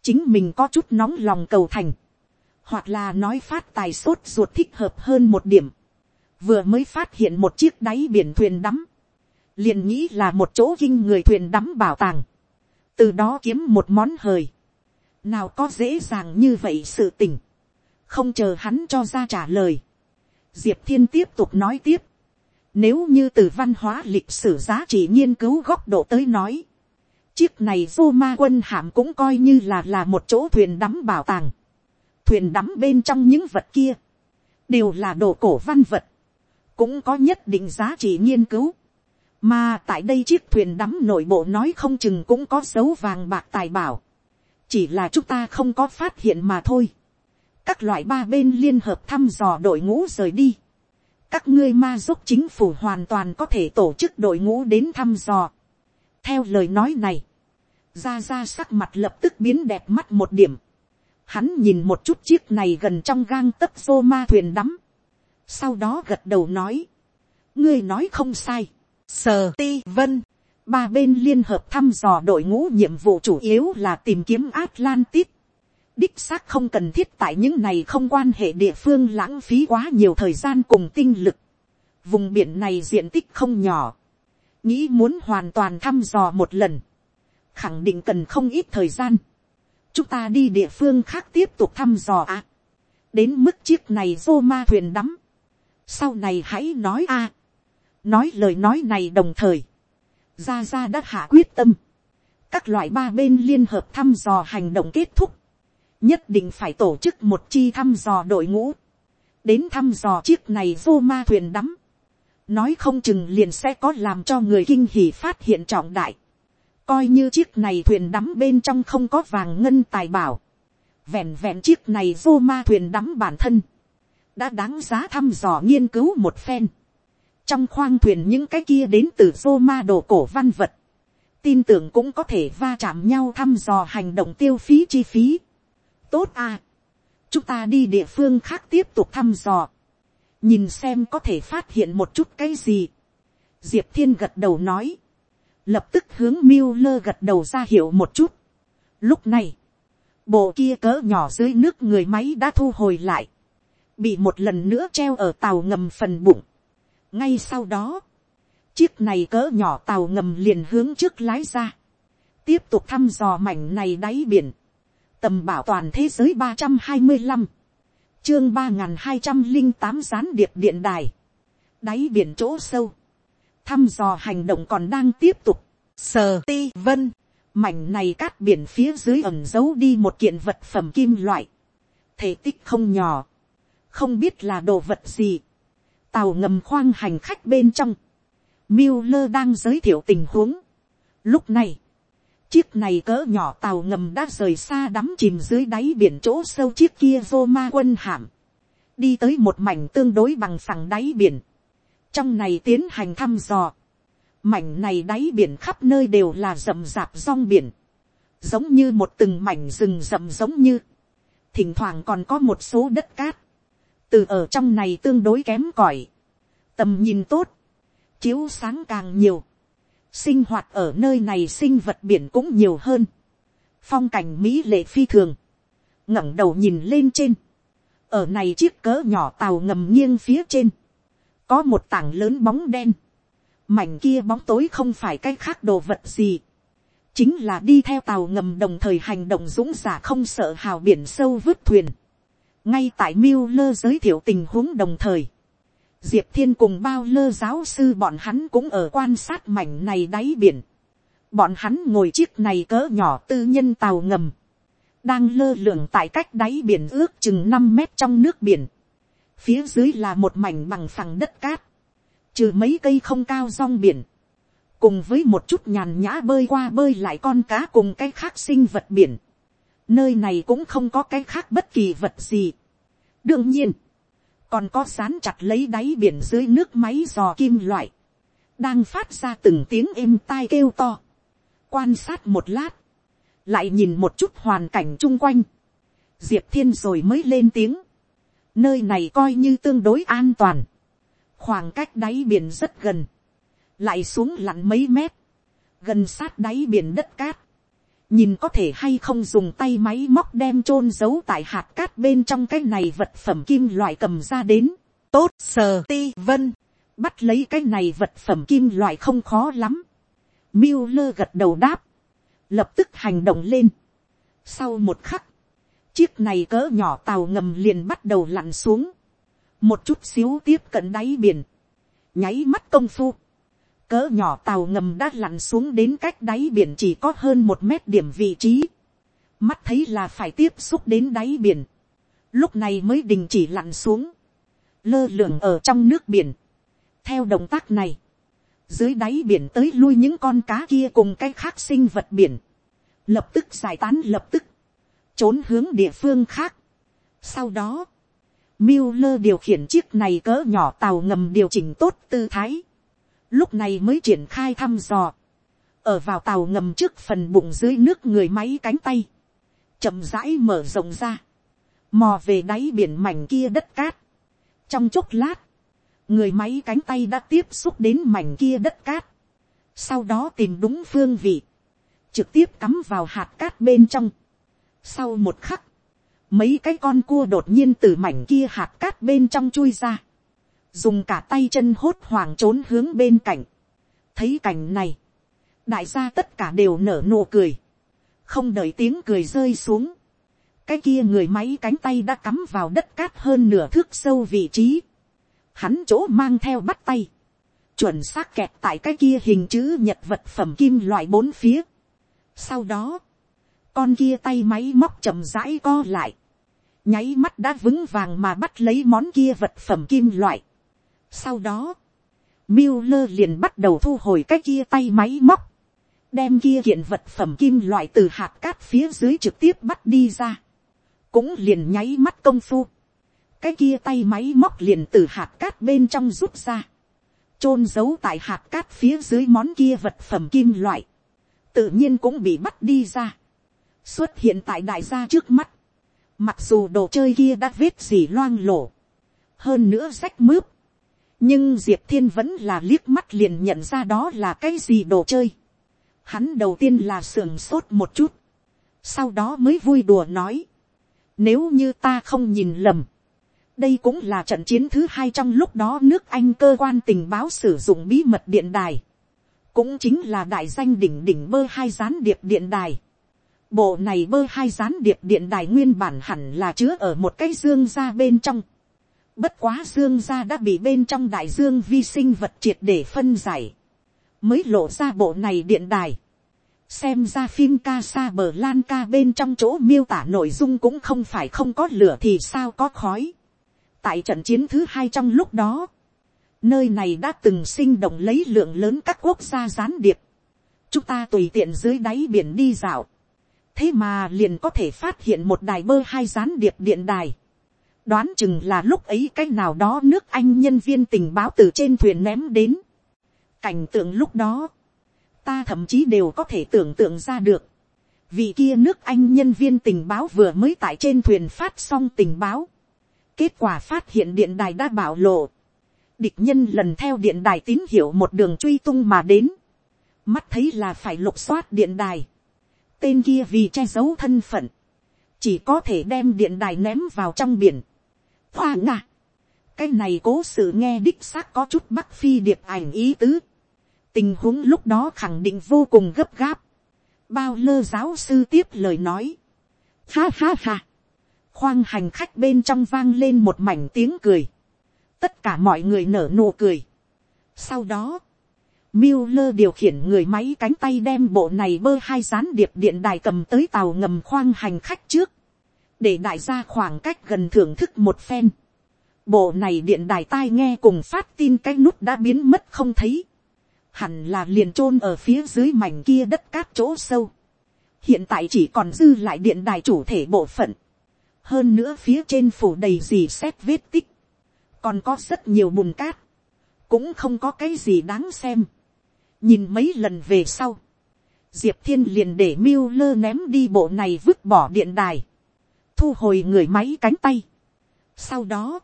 Speaker 1: chính mình có chút nóng lòng cầu thành, hoặc là nói phát tài sốt ruột thích hợp hơn một điểm, vừa mới phát hiện một chiếc đáy biển thuyền đắm, liền nghĩ là một chỗ kinh người thuyền đắm bảo tàng, từ đó kiếm một món hời, nào có dễ dàng như vậy sự tình, không chờ hắn cho ra trả lời, diệp thiên tiếp tục nói tiếp, nếu như từ văn hóa lịch sử giá trị nghiên cứu góc độ tới nói, chiếc này vô ma quân hạm cũng coi như là là một chỗ thuyền đắm bảo tàng, thuyền đắm bên trong những vật kia, đều là đồ cổ văn vật, cũng có nhất định giá trị nghiên cứu. Mà tại đây chiếc thuyền đắm nội bộ nói không chừng cũng có dấu vàng bạc tài bảo. Chỉ là chúng ta không có phát hiện mà thôi. Các loại ba bên liên hợp thăm dò đội ngũ rời đi. Các ngươi ma giúp chính phủ hoàn toàn có thể tổ chức đội ngũ đến thăm dò. Theo lời nói này, ra ra sắc mặt lập tức biến đẹp mắt một điểm. Hắn nhìn một chút chiếc này gần trong gang tấc vô ma thuyền đắm sau đó gật đầu nói, ngươi nói không sai, sờ ti vân, ba bên liên hợp thăm dò đội ngũ nhiệm vụ chủ yếu là tìm kiếm Atlantis. Đích xác không cần thiết tại những này không quan hệ địa phương lãng phí quá nhiều thời gian cùng tinh lực. Vùng biển này diện tích không nhỏ. Nghĩ muốn hoàn toàn thăm dò một lần. Khẳng định cần không ít thời gian. Chúng ta đi địa phương khác tiếp tục thăm dò à. Đến mức chiếc này vô ma thuyền đắm. Sau này hãy nói a. nói lời nói này đồng thời, gia gia đã hạ quyết tâm, các loại ba bên liên hợp thăm dò hành động kết thúc, nhất định phải tổ chức một chi thăm dò đội ngũ, đến thăm dò chiếc này vô ma thuyền đắm, nói không chừng liền sẽ có làm cho người kinh hỉ phát hiện trọng đại, coi như chiếc này thuyền đắm bên trong không có vàng ngân tài bảo, vẹn vẹn chiếc này vô ma thuyền đắm bản thân, đã đáng giá thăm dò nghiên cứu một phen. trong khoang thuyền những cái kia đến từ vô ma đồ cổ văn vật, tin tưởng cũng có thể va chạm nhau thăm dò hành động tiêu phí chi phí. tốt à, chúng ta đi địa phương khác tiếp tục thăm dò, nhìn xem có thể phát hiện một chút cái gì. diệp thiên gật đầu nói, lập tức hướng Miller lơ gật đầu ra hiệu một chút. lúc này, bộ kia cỡ nhỏ dưới nước người máy đã thu hồi lại, bị một lần nữa treo ở tàu ngầm phần bụng. ngay sau đó, chiếc này cỡ nhỏ tàu ngầm liền hướng trước lái ra, tiếp tục thăm dò mảnh này đáy biển, tầm bảo toàn thế giới ba trăm hai mươi năm, chương ba n g h n hai trăm linh tám gián điệp điện đài, đáy biển chỗ sâu, thăm dò hành động còn đang tiếp tục, sờ ti vân, mảnh này cát biển phía dưới ẩm giấu đi một kiện vật phẩm kim loại, thể tích không nhỏ, không biết là đồ vật gì, tàu ngầm khoang hành khách bên trong, Miller đang giới thiệu tình huống. Lúc này, chiếc này cỡ nhỏ tàu ngầm đã rời xa đắm chìm dưới đáy biển chỗ sâu chiếc kia Roma quân hạm. Đi tới một mảnh tương đối bằng phẳng đáy biển. Trong này tiến hành thăm dò. Mảnh này đáy biển khắp nơi đều là rậm rạp rong biển. Giống như một từng mảnh rừng rậm giống như. Thỉnh thoảng còn có một số đất cát. Từ ở trong này tương đối kém cỏi Tầm nhìn tốt chiếu sáng càng nhiều, sinh hoạt ở nơi này sinh vật biển cũng nhiều hơn, phong cảnh mỹ lệ phi thường, ngẩng đầu nhìn lên trên, ở này chiếc cỡ nhỏ tàu ngầm nghiêng phía trên, có một tảng lớn bóng đen, mảnh kia bóng tối không phải cái khác đồ vật gì, chính là đi theo tàu ngầm đồng thời hành động dũng giả không sợ hào biển sâu vứt thuyền, ngay tại miêu lơ giới thiệu tình huống đồng thời, diệp thiên cùng bao lơ giáo sư bọn hắn cũng ở quan sát mảnh này đáy biển. bọn hắn ngồi chiếc này cỡ nhỏ tư nhân tàu ngầm, đang lơ lửng tại cách đáy biển ước chừng năm mét trong nước biển phía dưới là một mảnh bằng phẳng đất cát, trừ mấy cây không cao rong biển, cùng với một chút nhàn nhã bơi qua bơi lại con cá cùng cái khác sinh vật biển. nơi này cũng không có cái khác bất kỳ vật gì. đương nhiên, còn có sán chặt lấy đáy biển dưới nước máy dò kim loại, đang phát ra từng tiếng êm tai kêu to, quan sát một lát, lại nhìn một chút hoàn cảnh chung quanh, diệp thiên rồi mới lên tiếng, nơi này coi như tương đối an toàn, khoảng cách đáy biển rất gần, lại xuống lặn mấy mét, gần sát đáy biển đất cát, nhìn có thể hay không dùng tay máy móc đem chôn giấu tại hạt cát bên trong cái này vật phẩm kim loại cầm ra đến. tốt sờ ti vân, bắt lấy cái này vật phẩm kim loại không khó lắm. miêu lơ gật đầu đáp, lập tức hành động lên. sau một khắc, chiếc này cỡ nhỏ tàu ngầm liền bắt đầu lặn xuống, một chút xíu tiếp cận đáy biển, nháy mắt công phu, cỡ nhỏ tàu ngầm đã lặn xuống đến cách đáy biển chỉ có hơn một mét điểm vị trí. Mắt thấy là phải tiếp xúc đến đáy biển. Lúc này mới đình chỉ lặn xuống. Lơ lửng ở trong nước biển. Theo động tác này. Dưới đáy biển tới lui những con cá kia cùng cái khác sinh vật biển. Lập tức giải tán lập tức. Trốn hướng địa phương khác. Sau đó. Miller điều khiển chiếc này cỡ nhỏ tàu ngầm điều chỉnh tốt tư thái lúc này mới triển khai thăm dò, ở vào tàu ngầm trước phần bụng dưới nước người máy cánh tay, chậm rãi mở rộng ra, mò về đáy biển mảnh kia đất cát. trong chốc lát, người máy cánh tay đã tiếp xúc đến mảnh kia đất cát, sau đó tìm đúng phương vị, trực tiếp cắm vào hạt cát bên trong sau một khắc, mấy cái con cua đột nhiên từ mảnh kia hạt cát bên trong chui ra, dùng cả tay chân hốt hoảng trốn hướng bên cạnh. thấy cảnh này, đại gia tất cả đều nở nụ cười, không đợi tiếng cười rơi xuống. cái kia người máy cánh tay đã cắm vào đất cát hơn nửa thước sâu vị trí. hắn chỗ mang theo bắt tay, chuẩn xác kẹt tại cái kia hình chữ nhật vật phẩm kim loại bốn phía. sau đó, con kia tay máy móc chậm rãi co lại, nháy mắt đã vững vàng mà bắt lấy món kia vật phẩm kim loại. Sau đó, Miller liền bắt đầu thu hồi cái kia tay máy móc. Đem kia kiện vật phẩm kim loại từ hạt cát phía dưới trực tiếp bắt đi ra. Cũng liền nháy mắt công phu. Cái kia tay máy móc liền từ hạt cát bên trong rút ra. chôn giấu tại hạt cát phía dưới món kia vật phẩm kim loại. tự nhiên cũng bị bắt đi ra, xuất hiện tại đại gia trước mắt, mặc dù đồ chơi kia đã vết gì loang lổ, hơn nữa rách mướp, nhưng diệp thiên vẫn là liếc mắt liền nhận ra đó là cái gì đồ chơi. Hắn đầu tiên là sườn sốt một chút, sau đó mới vui đùa nói, nếu như ta không nhìn lầm, đây cũng là trận chiến thứ hai trong lúc đó nước anh cơ quan tình báo sử dụng bí mật điện đài, cũng chính là đại danh đỉnh đỉnh bơ hai gián điệp điện đài. Bộ này bơ hai gián điệp điện đài nguyên bản hẳn là chứa ở một cái dương ra bên trong. Bất quá dương ra đã bị bên trong đại dương vi sinh vật triệt để phân giải. Mới lộ ra bộ này điện đài. Xem ra phim ca sa bờ lan ca bên trong chỗ miêu tả nội dung cũng không phải không có lửa thì sao có khói. Tại trận chiến thứ hai trong lúc đó. Nơi này đã từng sinh động lấy lượng lớn các quốc gia gián điệp. Chúng ta tùy tiện dưới đáy biển đi dạo. Thế mà liền có thể phát hiện một đài bơ hai gián điệp điện đài đoán chừng là lúc ấy cái nào đó nước anh nhân viên tình báo từ trên thuyền ném đến. cảnh tượng lúc đó, ta thậm chí đều có thể tưởng tượng ra được. vì kia nước anh nhân viên tình báo vừa mới tại trên thuyền phát xong tình báo. kết quả phát hiện điện đài đã bảo lộ. địch nhân lần theo điện đài tín hiệu một đường truy tung mà đến. mắt thấy là phải lục soát điện đài tên kia vì che giấu thân phận chỉ có thể đem điện đài ném vào trong biển hoa ngạ. cái này cố sự nghe đích xác có chút bắc phi điệp ảnh ý tứ. tình huống lúc đó khẳng định vô cùng gấp gáp. bao lơ giáo sư tiếp lời nói. ha ha ha. khoang hành khách bên trong vang lên một mảnh tiếng cười. tất cả mọi người nở nụ cười. sau đó, Miller điều khiển người máy cánh tay đem bộ này bơ hai gián điệp điện đài cầm tới tàu ngầm khoang hành khách trước để đại gia khoảng cách gần thưởng thức một phen. Bộ này điện đài tai nghe cùng phát tin cái nút đã biến mất không thấy. Hẳn là liền chôn ở phía dưới mảnh kia đất cát chỗ sâu. Hiện tại chỉ còn dư lại điện đài chủ thể bộ phận. Hơn nữa phía trên phủ đầy gì xét vết tích. Còn có rất nhiều bùn cát. Cũng không có cái gì đáng xem. Nhìn mấy lần về sau. Diệp Thiên liền để miêu lơ ném đi bộ này vứt bỏ điện đài thu hồi người máy cánh tay. Sau đó,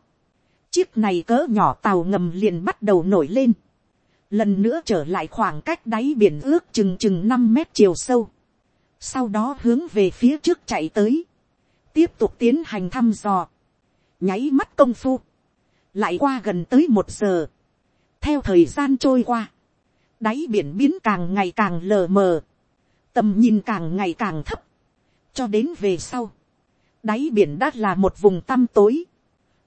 Speaker 1: chiếc này cỡ nhỏ tàu ngầm liền bắt đầu nổi lên. Lần nữa trở lại khoảng cách đáy biển ước chừng chừng năm mét chiều sâu. Sau đó hướng về phía trước chạy tới. Tiếp tục tiến hành thăm dò. Nháy mắt công phu. Lại qua gần tới một giờ. Theo thời gian trôi qua. Đáy biển biến càng ngày càng lờ mờ. Tầm nhìn càng ngày càng thấp. Cho đến về sau đáy biển đã là một vùng tăm tối.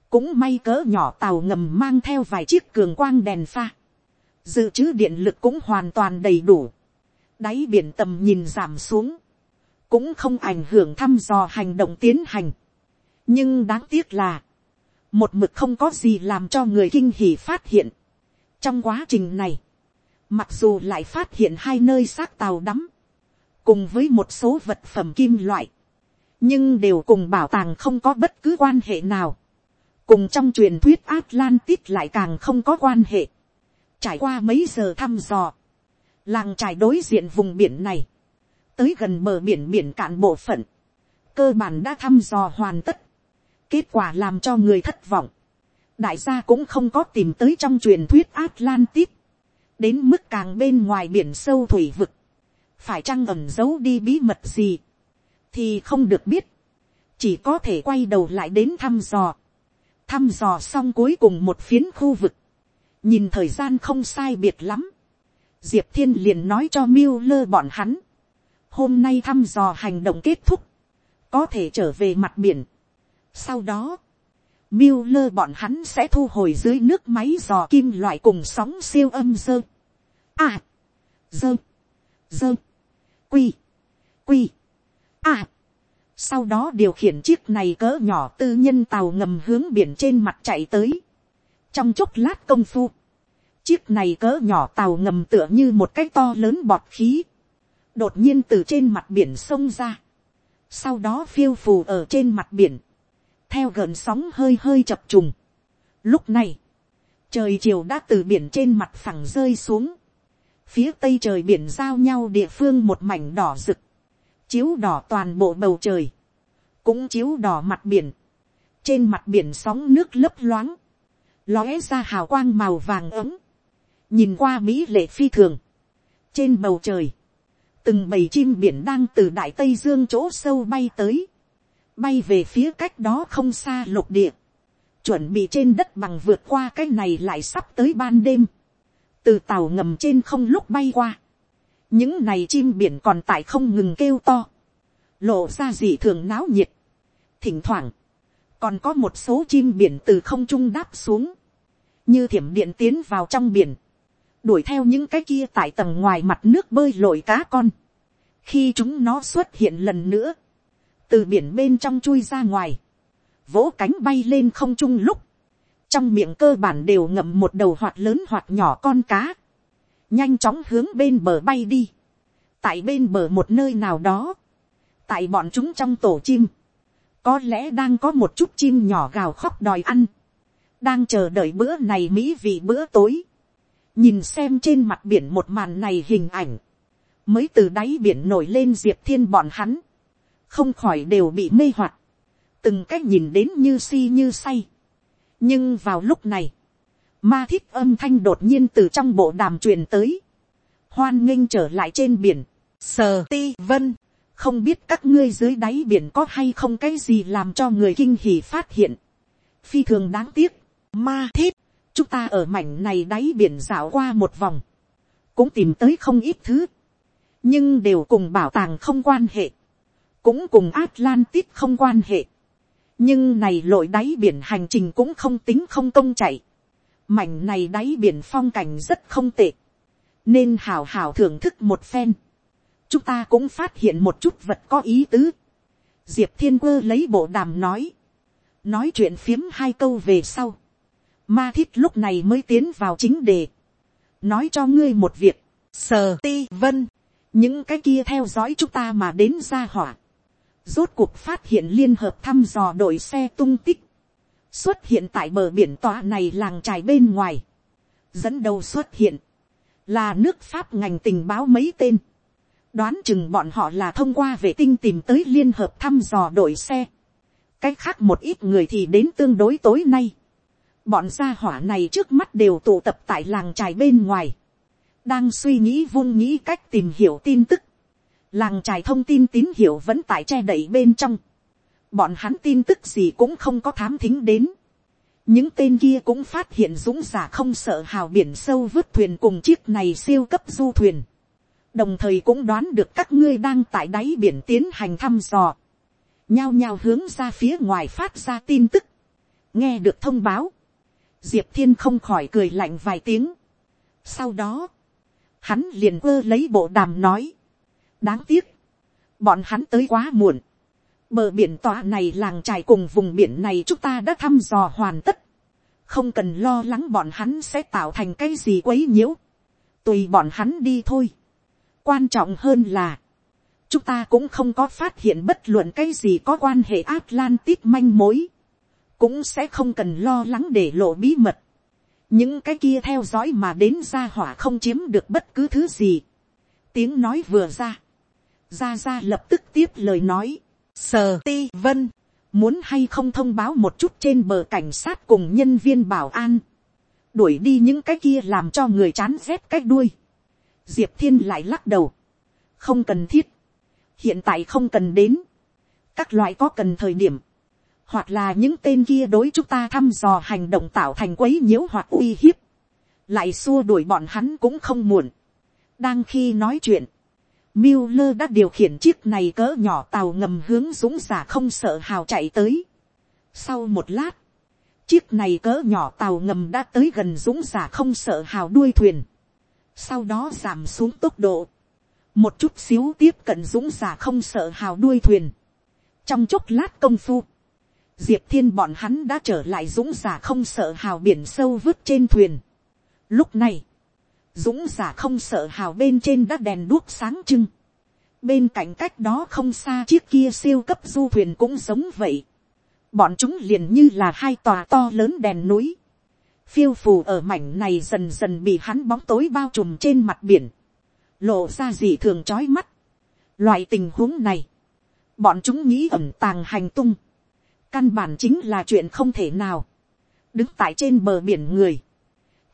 Speaker 1: cũng may cỡ nhỏ tàu ngầm mang theo vài chiếc cường quang đèn pha. dự trữ điện lực cũng hoàn toàn đầy đủ. đáy biển tầm nhìn giảm xuống. cũng không ảnh hưởng thăm dò hành động tiến hành. nhưng đáng tiếc là, một mực không có gì làm cho người kinh hỉ phát hiện. trong quá trình này, mặc dù lại phát hiện hai nơi xác tàu đắm, cùng với một số vật phẩm kim loại, nhưng đều cùng bảo tàng không có bất cứ quan hệ nào, cùng trong truyền thuyết Atlantis lại càng không có quan hệ. Trải qua mấy giờ thăm dò, làng trải đối diện vùng biển này, tới gần bờ biển biển cạn bộ phận, cơ bản đã thăm dò hoàn tất, kết quả làm cho người thất vọng, đại gia cũng không có tìm tới trong truyền thuyết Atlantis, đến mức càng bên ngoài biển sâu thủy vực, phải chăng ẩm giấu đi bí mật gì, thì không được biết, chỉ có thể quay đầu lại đến thăm dò, thăm dò xong cuối cùng một phiến khu vực, nhìn thời gian không sai biệt lắm, diệp thiên liền nói cho miêu lơ bọn hắn, hôm nay thăm dò hành động kết thúc, có thể trở về mặt biển. Sau đó, miêu lơ bọn hắn sẽ thu hồi dưới nước máy dò kim loại cùng sóng siêu âm dơ. À, dơ, dơ, quy, quy, À, sau đó điều khiển chiếc này cỡ nhỏ tư nhân tàu ngầm hướng biển trên mặt chạy tới. Trong chốc lát công phu, chiếc này cỡ nhỏ tàu ngầm tựa như một cái to lớn bọt khí. Đột nhiên từ trên mặt biển sông ra. Sau đó phiêu phù ở trên mặt biển. Theo gần sóng hơi hơi chập trùng. Lúc này, trời chiều đã từ biển trên mặt phẳng rơi xuống. phía tây trời biển giao nhau địa phương một mảnh đỏ rực, chiếu đỏ toàn bộ bầu trời, cũng chiếu đỏ mặt biển, trên mặt biển sóng nước lấp loáng, lóe ra hào quang màu vàng ấm, nhìn qua mỹ lệ phi thường, trên bầu trời, từng bầy chim biển đang từ đại tây dương chỗ sâu bay tới, bay về phía cách đó không xa lục địa, chuẩn bị trên đất bằng vượt qua cái này lại sắp tới ban đêm, từ tàu ngầm trên không lúc bay qua, những này chim biển còn tại không ngừng kêu to, lộ ra gì thường náo nhiệt, thỉnh thoảng, còn có một số chim biển từ không trung đáp xuống, như thiểm điện tiến vào trong biển, đuổi theo những cái kia tại tầng ngoài mặt nước bơi lội cá con, khi chúng nó xuất hiện lần nữa, từ biển bên trong chui ra ngoài, vỗ cánh bay lên không trung lúc, trong miệng cơ bản đều ngậm một đầu hoạt lớn hoạt nhỏ con cá, nhanh chóng hướng bên bờ bay đi, tại bên bờ một nơi nào đó, tại bọn chúng trong tổ chim, có lẽ đang có một chút chim nhỏ gào khóc đòi ăn, đang chờ đợi bữa này mỹ vị bữa tối, nhìn xem trên mặt biển một màn này hình ảnh, mới từ đáy biển nổi lên diệp thiên bọn hắn, không khỏi đều bị mê hoặc, từng cách nhìn đến như si như say. nhưng vào lúc này, ma thích âm thanh đột nhiên từ trong bộ đàm truyền tới, hoan nghênh trở lại trên biển, sờ ti vân, không biết các ngươi dưới đáy biển có hay không cái gì làm cho người kinh hỉ phát hiện. phi thường đáng tiếc, ma thiết, chúng ta ở mảnh này đáy biển dạo qua một vòng, cũng tìm tới không ít thứ, nhưng đều cùng bảo tàng không quan hệ, cũng cùng Atlantis không quan hệ, nhưng này lội đáy biển hành trình cũng không tính không công chạy, mảnh này đáy biển phong cảnh rất không tệ, nên hào hào thưởng thức một phen, chúng ta cũng phát hiện một chút vật có ý tứ, diệp thiên quơ lấy bộ đàm nói, nói chuyện phiếm hai câu về sau, ma thiết lúc này mới tiến vào chính đề, nói cho ngươi một việc, sờ ti vân, những cái kia theo dõi chúng ta mà đến ra hỏa, rốt cuộc phát hiện liên hợp thăm dò đội xe tung tích, xuất hiện tại bờ biển tòa này làng trài bên ngoài, dẫn đầu xuất hiện, là nước pháp ngành tình báo mấy tên, đoán chừng bọn họ là thông qua vệ tinh tìm tới liên hợp thăm dò đội xe, cái khác một ít người thì đến tương đối tối nay, bọn gia hỏa này trước mắt đều tụ tập tại làng trài bên ngoài, đang suy nghĩ vung nghĩ cách tìm hiểu tin tức, làng trài thông tin tín hiệu vẫn tại che đậy bên trong, bọn hắn tin tức gì cũng không có thám thính đến, những tên kia cũng phát hiện dũng giả không sợ hào biển sâu vứt thuyền cùng chiếc này siêu cấp du thuyền, đồng thời cũng đoán được các ngươi đang tại đáy biển tiến hành thăm dò, nhao nhao hướng ra phía ngoài phát ra tin tức, nghe được thông báo, diệp thiên không khỏi cười lạnh vài tiếng. sau đó, hắn liền ơ lấy bộ đàm nói, đáng tiếc, bọn hắn tới quá muộn, bờ biển tọa này làng trài cùng vùng biển này chúng ta đã thăm dò hoàn tất, không cần lo lắng bọn hắn sẽ tạo thành cái gì quấy nhiễu, tùy bọn hắn đi thôi. quan trọng hơn là, chúng ta cũng không có phát hiện bất luận cái gì có quan hệ Atlantis manh mối, cũng sẽ không cần lo lắng để lộ bí mật. những cái kia theo dõi mà đến ra hỏa không chiếm được bất cứ thứ gì. tiếng nói vừa ra, gia gia lập tức tiếp lời nói, sờ ti vân, muốn hay không thông báo một chút trên bờ cảnh sát cùng nhân viên bảo an, đuổi đi những cái kia làm cho người chán rét cách đuôi. diệp thiên lại lắc đầu, không cần thiết, hiện tại không cần đến, các loại có cần thời điểm, hoặc là những tên kia đối chúng ta thăm dò hành động tạo thành quấy nhiễu hoặc uy hiếp, lại xua đuổi bọn hắn cũng không muộn. đang khi nói chuyện, Miller đã điều khiển chiếc này cỡ nhỏ tàu ngầm hướng dũng giả không sợ hào chạy tới. Sau một lát, chiếc này cỡ nhỏ tàu ngầm đã tới gần dũng giả không sợ hào đuôi thuyền. Sau đó giảm xuống tốc độ. Một chút xíu tiếp cận dũng giả không sợ hào đuôi thuyền. Trong chốc lát công phu, diệp thiên bọn hắn đã trở lại dũng giả không sợ hào biển sâu vứt trên thuyền. Lúc này, dũng giả không sợ hào bên trên đã đèn đuốc sáng trưng. bên cạnh cách đó không xa chiếc kia siêu cấp du thuyền cũng giống vậy. bọn chúng liền như là hai tòa to lớn đèn núi. phiêu phù ở mảnh này dần dần bị hắn bóng tối bao trùm trên mặt biển. lộ ra gì thường trói mắt. Loại tình huống này, bọn chúng nghĩ ẩm tàng hành tung, căn bản chính là chuyện không thể nào. đứng tại trên bờ biển người,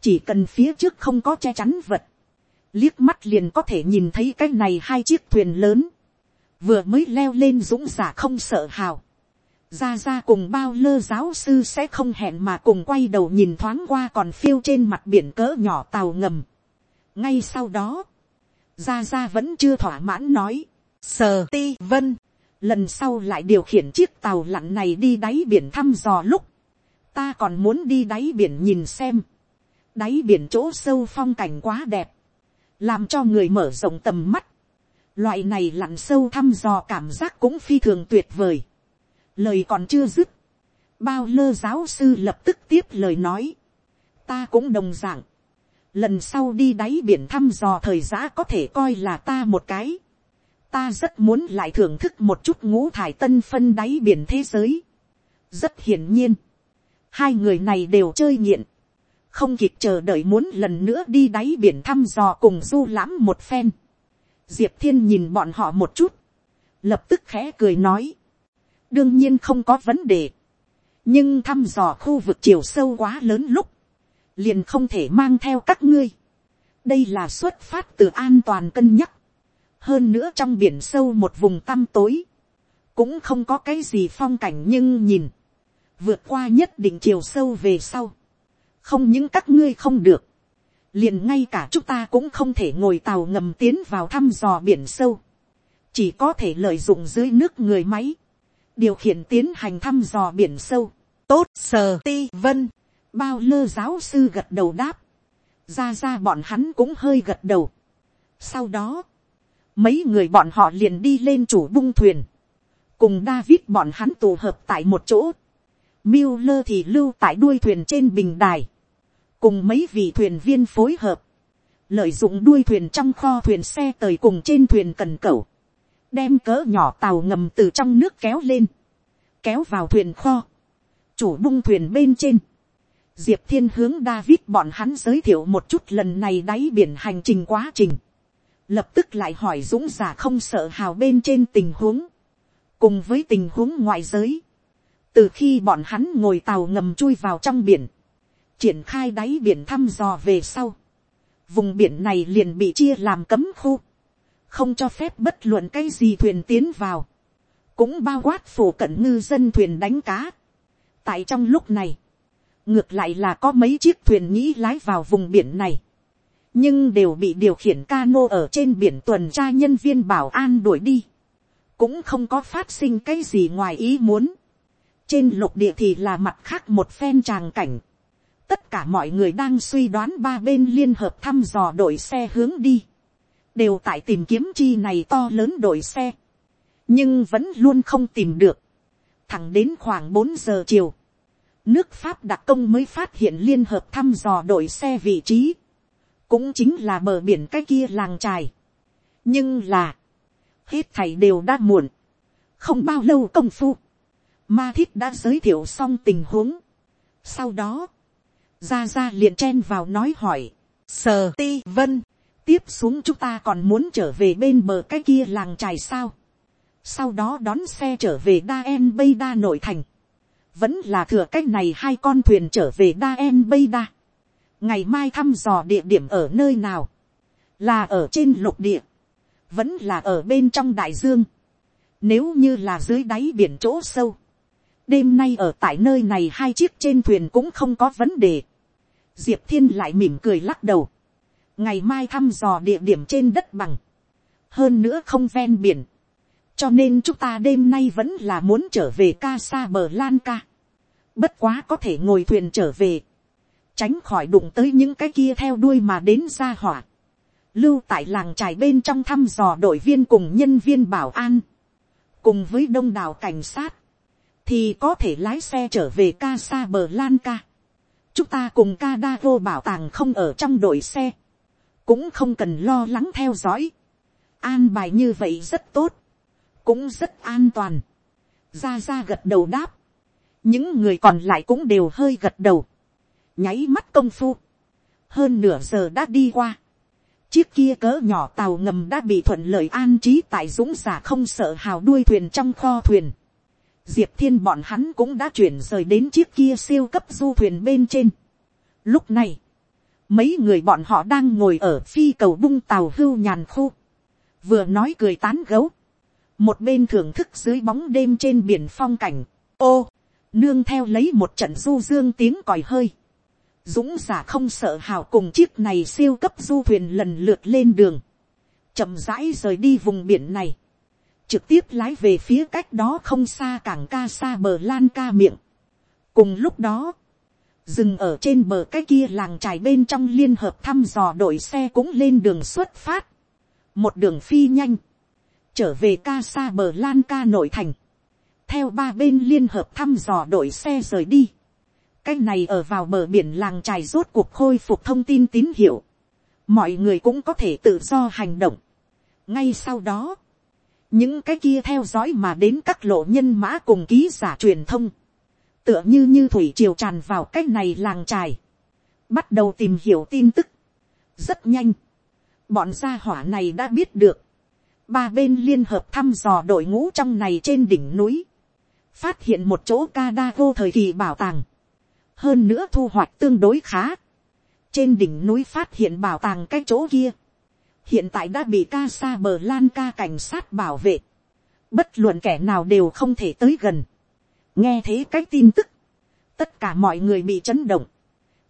Speaker 1: chỉ cần phía trước không có che chắn vật, liếc mắt liền có thể nhìn thấy cái này hai chiếc thuyền lớn, vừa mới leo lên dũng giả không sợ hào, ra ra cùng bao lơ giáo sư sẽ không hẹn mà cùng quay đầu nhìn thoáng qua còn phiêu trên mặt biển cỡ nhỏ tàu ngầm. ngay sau đó, ra ra vẫn chưa thỏa mãn nói, sờ ti vân, lần sau lại điều khiển chiếc tàu lặn này đi đáy biển thăm dò lúc, ta còn muốn đi đáy biển nhìn xem, đáy biển chỗ sâu phong cảnh quá đẹp, làm cho người mở rộng tầm mắt, loại này lặn sâu thăm dò cảm giác cũng phi thường tuyệt vời, lời còn chưa dứt, bao lơ giáo sư lập tức tiếp lời nói, ta cũng đồng dạng. Lần sau đi đáy biển thăm dò thời giã có thể coi là ta một cái, ta rất muốn lại thưởng thức một chút ngũ thải tân phân đáy biển thế giới. rất hiển nhiên, hai người này đều chơi nghiện, không kịp chờ đợi muốn lần nữa đi đáy biển thăm dò cùng du lãm một phen. diệp thiên nhìn bọn họ một chút, lập tức khẽ cười nói, đương nhiên không có vấn đề. nhưng thăm dò khu vực chiều sâu quá lớn lúc, liền không thể mang theo các ngươi. đây là xuất phát từ an toàn cân nhắc. hơn nữa trong biển sâu một vùng tăm tối, cũng không có cái gì phong cảnh nhưng nhìn, vượt qua nhất định chiều sâu về sau, không những các ngươi không được, liền ngay cả chúng ta cũng không thể ngồi tàu ngầm tiến vào thăm dò biển sâu, chỉ có thể lợi dụng dưới nước người máy, điều khiển tiến hành thăm dò biển sâu, tốt sờ ti vân, bao lơ giáo sư gật đầu đáp, ra ra bọn hắn cũng hơi gật đầu. sau đó, mấy người bọn họ liền đi lên chủ bung thuyền, cùng David bọn hắn tụ hợp tại một chỗ, Miller thì lưu tại đuôi thuyền trên bình đài, cùng mấy vị thuyền viên phối hợp, lợi dụng đuôi thuyền trong kho thuyền xe tời cùng trên thuyền cần cẩu, đem cỡ nhỏ tàu ngầm từ trong nước kéo lên, kéo vào thuyền kho, chủ bung thuyền bên trên, diệp thiên hướng david bọn hắn giới thiệu một chút lần này đáy biển hành trình quá trình, lập tức lại hỏi dũng giả không sợ hào bên trên tình huống, cùng với tình huống ngoại giới, từ khi bọn hắn ngồi tàu ngầm chui vào trong biển, triển khai đáy biển thăm dò về sau, vùng biển này liền bị chia làm cấm khu, không cho phép bất luận cái gì thuyền tiến vào, cũng bao quát phổ cận ngư dân thuyền đánh cá. tại trong lúc này, ngược lại là có mấy chiếc thuyền nghĩ lái vào vùng biển này, nhưng đều bị điều khiển cano ở trên biển tuần tra nhân viên bảo an đuổi đi, cũng không có phát sinh cái gì ngoài ý muốn. trên lục địa thì là mặt khác một phen tràng cảnh, tất cả mọi người đang suy đoán ba bên liên hợp thăm dò đội xe hướng đi. Đều tại tìm kiếm chi này to lớn đội xe, nhưng vẫn luôn không tìm được, thẳng đến khoảng bốn giờ chiều, nước pháp đặc công mới phát hiện liên hợp thăm dò đội xe vị trí, cũng chính là bờ biển cái kia làng trài, nhưng là, hết thầy đều đã muộn, không bao lâu công phu, ma thiết đã giới thiệu xong tình huống, sau đó, ra ra liền chen vào nói hỏi, sờ ti vân, tiếp xuống chúng ta còn muốn trở về bên bờ cái kia làng trài sao. sau đó đón xe trở về đa en bay đa nội thành. vẫn là thừa cách này hai con thuyền trở về đa en bay đa. ngày mai thăm dò địa điểm ở nơi nào. là ở trên lục địa. vẫn là ở bên trong đại dương. nếu như là dưới đáy biển chỗ sâu. đêm nay ở tại nơi này hai chiếc trên thuyền cũng không có vấn đề diệp thiên lại mỉm cười lắc đầu. Ngày mai thăm dò địa điểm trên đất bằng, hơn nữa không ven biển, cho nên chúng ta đêm nay vẫn là muốn trở về ca xa bờ lan ca, bất quá có thể ngồi thuyền trở về, tránh khỏi đụng tới những cái kia theo đuôi mà đến ra hỏa, lưu tại làng trài bên trong thăm dò đội viên cùng nhân viên bảo an, cùng với đông đảo cảnh sát, thì có thể lái xe trở về ca xa bờ lan ca chúng ta cùng ca đa vô bảo tàng không ở trong đội xe, cũng không cần lo lắng theo dõi. An bài như vậy rất tốt, cũng rất an toàn. Ra ra gật đầu đáp, những người còn lại cũng đều hơi gật đầu, nháy mắt công phu, hơn nửa giờ đã đi qua, chiếc kia cỡ nhỏ tàu ngầm đã bị thuận lợi an trí tại dũng giả không sợ hào đuôi thuyền trong kho thuyền diệp thiên bọn hắn cũng đã chuyển rời đến chiếc kia siêu cấp du thuyền bên trên. lúc này, mấy người bọn họ đang ngồi ở phi cầu bung tàu hưu nhàn khu, vừa nói cười tán gấu, một bên thưởng thức dưới bóng đêm trên biển phong cảnh, ô, nương theo lấy một trận du dương tiếng còi hơi, dũng giả không sợ hào cùng chiếc này siêu cấp du thuyền lần lượt lên đường, chậm rãi rời đi vùng biển này, trực tiếp lái về phía cách đó không xa cảng ca xa bờ lan ca miệng. cùng lúc đó, dừng ở trên bờ cái kia làng trài bên trong liên hợp thăm dò đội xe cũng lên đường xuất phát, một đường phi nhanh, trở về ca xa bờ lan ca nội thành, theo ba bên liên hợp thăm dò đội xe rời đi, cái này ở vào bờ biển làng trài rốt cuộc khôi phục thông tin tín hiệu, mọi người cũng có thể tự do hành động. ngay sau đó, những cái kia theo dõi mà đến các lộ nhân mã cùng ký giả truyền thông, tựa như như thủy triều tràn vào cái này làng trài, bắt đầu tìm hiểu tin tức, rất nhanh, bọn gia hỏa này đã biết được, ba bên liên hợp thăm dò đội ngũ trong này trên đỉnh núi, phát hiện một chỗ ca đa vô thời kỳ bảo tàng, hơn nữa thu hoạch tương đối khá, trên đỉnh núi phát hiện bảo tàng cái chỗ kia, hiện tại đã bị ca sa bờ lan ca cảnh sát bảo vệ, bất luận kẻ nào đều không thể tới gần, nghe thế cái tin tức, tất cả mọi người bị chấn động,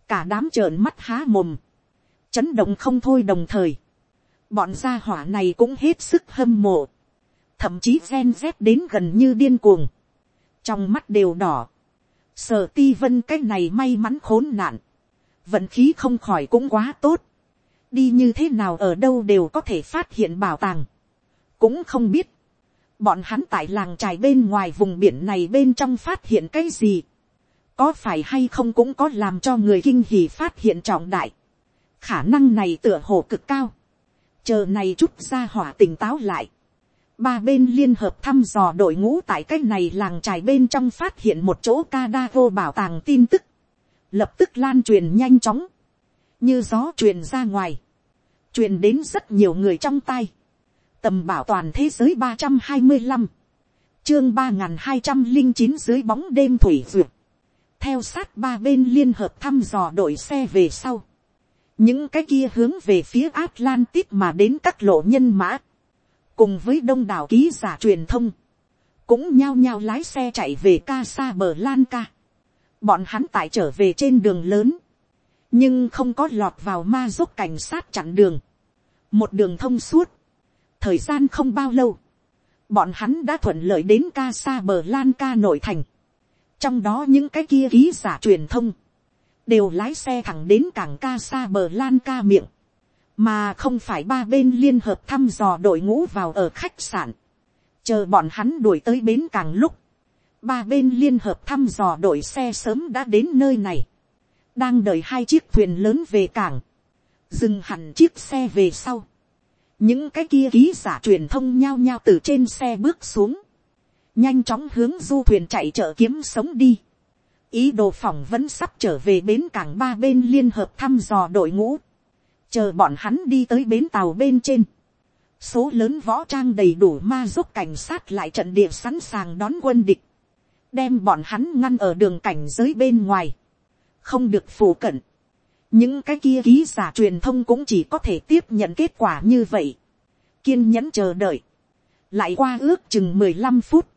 Speaker 1: cả đám trợn mắt há mồm, chấn động không thôi đồng thời, bọn gia hỏa này cũng hết sức hâm mộ, thậm chí gen dép đến gần như điên cuồng, trong mắt đều đỏ, sở ti vân cái này may mắn khốn nạn, vận khí không khỏi cũng quá tốt, đi như thế nào ở đâu đều có thể phát hiện bảo tàng, cũng không biết, bọn hắn tại làng trài bên ngoài vùng biển này bên trong phát hiện cái gì, có phải hay không cũng có làm cho người kinh hỉ phát hiện trọng đại, khả năng này tựa hồ cực cao, chờ này chút ra hỏa tỉnh táo lại, ba bên liên hợp thăm dò đội ngũ tại cái này làng trài bên trong phát hiện một chỗ ca đa vô bảo tàng tin tức, lập tức lan truyền nhanh chóng, như gió truyền ra ngoài, truyền đến rất nhiều người trong tay, tầm bảo toàn thế giới ba trăm hai mươi năm, chương ba n g h n hai trăm linh chín dưới bóng đêm thủy duyệt, theo sát ba bên liên hợp thăm dò đội xe về sau, những cái kia hướng về phía Atlantis mà đến các lộ nhân mã, cùng với đông đảo ký giả truyền thông, cũng nhao nhao lái xe chạy về ca xa bờ lan ca. Bọn hắn tại trở về trên đường lớn, nhưng không có lọt vào ma giúp cảnh sát chặn đường. Một đường thông suốt, thời gian không bao lâu, bọn hắn đã thuận lợi đến ca xa bờ lan ca nội thành. trong đó những cái kia ký giả truyền thông, đều lái xe thẳng đến cảng ca xa bờ lan ca miệng, mà không phải ba bên liên hợp thăm dò đội ngũ vào ở khách sạn, chờ bọn hắn đuổi tới bến cảng lúc, ba bên liên hợp thăm dò đội xe sớm đã đến nơi này, đang đợi hai chiếc thuyền lớn về cảng, dừng hẳn chiếc xe về sau, những cái kia ký giả truyền thông nhao nhao từ trên xe bước xuống, nhanh chóng hướng du thuyền chạy chợ kiếm sống đi. ý đồ phỏng vẫn sắp trở về bến cảng ba bên liên hợp thăm dò đội ngũ, chờ bọn hắn đi tới bến tàu bên trên. số lớn võ trang đầy đủ ma giúp cảnh sát lại trận địa sẵn sàng đón quân địch, đem bọn hắn ngăn ở đường cảnh giới bên ngoài, không được phủ cận. Những cái kia ký giả truyền thông cũng chỉ có thể tiếp nhận kết quả như vậy, kiên nhẫn chờ đợi, lại qua ước chừng mười lăm phút,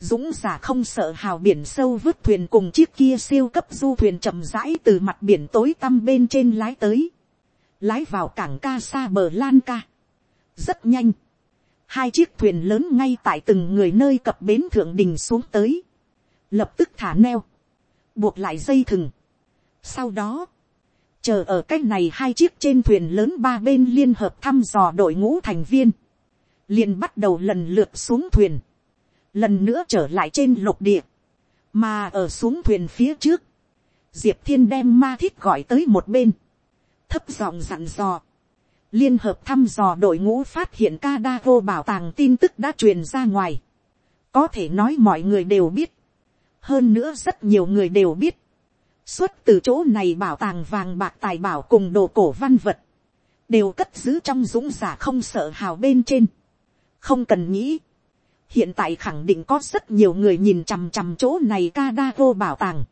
Speaker 1: dũng giả không sợ hào biển sâu vứt thuyền cùng chiếc kia siêu cấp du thuyền chậm rãi từ mặt biển tối tăm bên trên lái tới, lái vào cảng ca xa bờ lan ca. rất nhanh, hai chiếc thuyền lớn ngay tại từng người nơi cập bến thượng đình xuống tới, lập tức thả neo, buộc lại dây thừng sau đó, chờ ở cách này hai chiếc trên thuyền lớn ba bên liên hợp thăm dò đội ngũ thành viên, liền bắt đầu lần lượt xuống thuyền, lần nữa trở lại trên lục địa, mà ở xuống thuyền phía trước, diệp thiên đem ma thiết gọi tới một bên, thấp giọng dặn dò, liên hợp thăm dò đội ngũ phát hiện ca đa vô bảo tàng tin tức đã truyền ra ngoài, có thể nói mọi người đều biết, hơn nữa rất nhiều người đều biết, xuất từ chỗ này bảo tàng vàng bạc tài bảo cùng đồ cổ văn vật, đều cất giữ trong dũng giả không sợ hào bên trên, không cần nghĩ, hiện tại khẳng định có rất nhiều người nhìn chằm chằm chỗ này ca đa vô bảo tàng,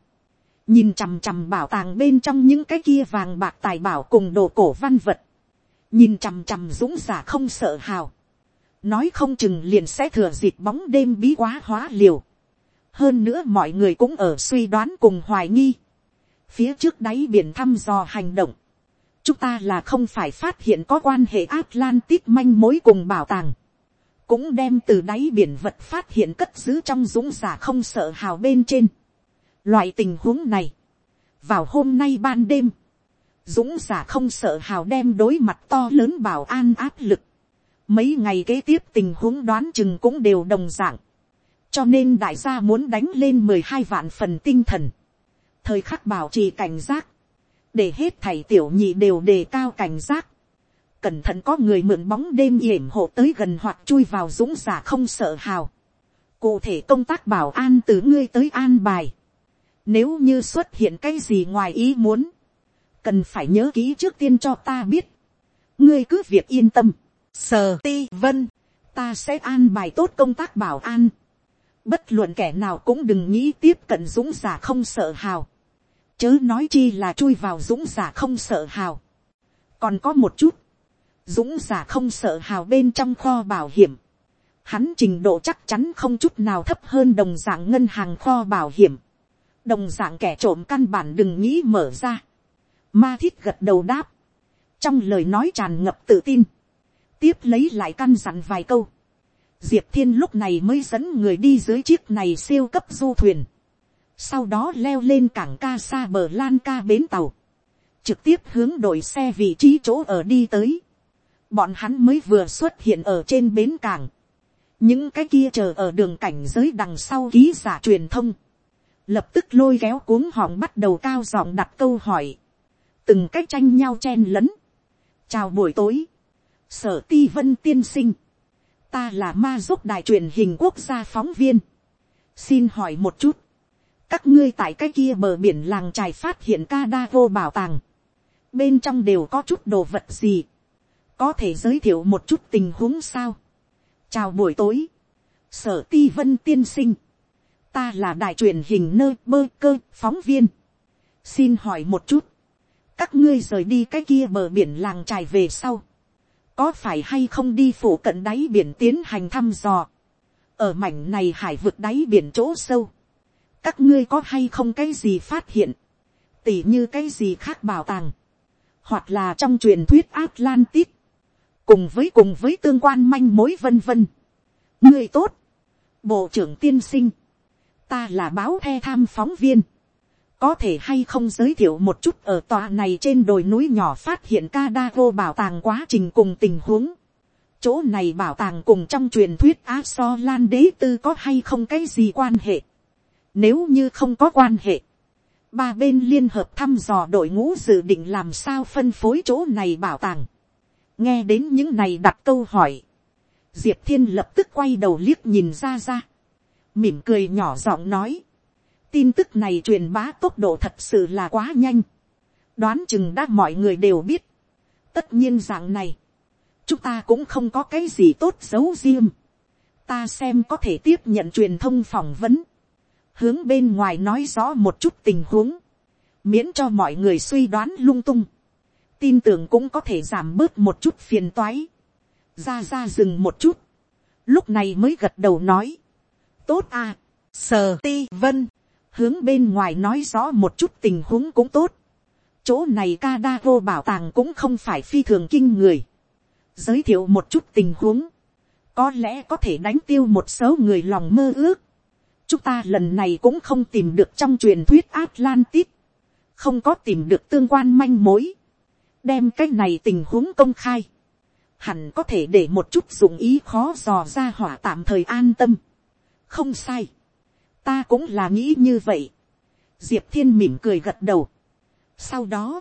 Speaker 1: nhìn chằm chằm bảo tàng bên trong những cái kia vàng bạc tài bảo cùng đồ cổ văn vật, nhìn chằm chằm dũng giả không sợ hào, nói không chừng liền sẽ thừa dịp bóng đêm bí quá hóa liều. hơn nữa mọi người cũng ở suy đoán cùng hoài nghi phía trước đáy biển thăm dò hành động, chúng ta là không phải phát hiện có quan hệ Atlantis manh mối cùng bảo tàng, cũng đem từ đáy biển vật phát hiện cất giữ trong dũng giả không sợ hào bên trên. Loại tình huống này, vào hôm nay ban đêm, dũng giả không sợ hào đem đối mặt to lớn bảo an áp lực, mấy ngày kế tiếp tình huống đoán chừng cũng đều đồng dạng, cho nên đại gia muốn đánh lên mười hai vạn phần tinh thần, thời khắc bảo trì cảnh giác, để hết thầy tiểu nhị đều đề cao cảnh giác, cẩn thận có người mượn bóng đêm yểm hộ tới gần hoặc chui vào dũng giả không sợ hào. Cụ thể công tác bảo an từ ngươi tới an bài. Nếu như xuất hiện cái gì ngoài ý muốn, cần phải nhớ kỹ trước tiên cho ta biết. ngươi cứ việc yên tâm. Sờ ti vân, ta sẽ an bài tốt công tác bảo an. Bất luận kẻ nào cũng đừng nghĩ tiếp cận dũng giả không sợ hào. Chớ nói chi là chui vào dũng giả không sợ hào. Còn có một chút. Dũng giả không sợ hào bên trong kho bảo hiểm. Hắn trình độ chắc chắn không chút nào thấp hơn đồng dạng ngân hàng kho bảo hiểm. Đồng dạng kẻ trộm căn bản đừng nghĩ mở ra. Ma thiết gật đầu đáp. Trong lời nói tràn ngập tự tin tiếp lấy lại căn dặn vài câu. Diệp thiên lúc này mới dẫn người đi dưới chiếc này siêu cấp du thuyền. Sau đó leo lên cảng ca xa bờ lan ca bến tàu. Trực tiếp hướng đội xe vị trí chỗ ở đi tới. Bọn hắn mới vừa xuất hiện ở trên bến cảng. Những cái kia chờ ở đường cảnh giới đằng sau ký giả truyền thông. Lập tức lôi kéo cuống họng bắt đầu cao giọng đặt câu hỏi. Từng cách tranh nhau chen lấn. Chào buổi tối sở ti vân tiên sinh, ta là ma giúp đài truyền hình quốc gia phóng viên, xin hỏi một chút, các ngươi tại cái kia bờ biển làng trài phát hiện ca đa vô bảo tàng, bên trong đều có chút đồ vật gì, có thể giới thiệu một chút tình huống sao. chào buổi tối, sở ti vân tiên sinh, ta là đài truyền hình nơi bơ cơ phóng viên, xin hỏi một chút, các ngươi rời đi cái kia bờ biển làng trài về sau, có phải hay không đi phủ cận đáy biển tiến hành thăm dò, ở mảnh này hải vực đáy biển chỗ sâu, các ngươi có hay không cái gì phát hiện, tỉ như cái gì khác bảo tàng, hoặc là trong truyền thuyết Atlantis, cùng với cùng với tương quan manh mối vân vân. ngươi tốt, bộ trưởng tiên sinh, ta là báo the tham phóng viên, có thể hay không giới thiệu một chút ở tòa này trên đồi núi nhỏ phát hiện ca đa vô bảo tàng quá trình cùng tình huống. chỗ này bảo tàng cùng trong truyền thuyết a so lan đế tư có hay không cái gì quan hệ nếu như không có quan hệ, ba bên liên hợp thăm dò đội ngũ dự định làm sao phân phối chỗ này bảo tàng. nghe đến những này đặt câu hỏi, diệp thiên lập tức quay đầu liếc nhìn ra ra, mỉm cười nhỏ giọng nói, tin tức này truyền bá tốc độ thật sự là quá nhanh. đoán chừng đã mọi người đều biết. tất nhiên dạng này, chúng ta cũng không có cái gì tốt giấu riêng. ta xem có thể tiếp nhận truyền thông phỏng vấn hướng bên ngoài nói rõ một chút tình huống. miễn cho mọi người suy đoán lung tung. tin tưởng cũng có thể giảm bớt một chút phiền toái. ra ra dừng một chút. lúc này mới gật đầu nói. tốt à, sờ ti vân hướng bên ngoài nói rõ một chút tình huống cũng tốt. chỗ này ca đa vô bảo tàng cũng không phải phi thường kinh người. giới thiệu một chút tình huống, có lẽ có thể đánh tiêu một số người lòng mơ ước chúng ta lần này cũng không tìm được trong truyền thuyết Atlantis, không có tìm được tương quan manh mối, đem cái này tình huống công khai, hẳn có thể để một chút dụng ý khó dò ra hỏa tạm thời an tâm. không sai ta cũng là nghĩ như vậy. diệp thiên mỉm cười gật đầu. sau đó,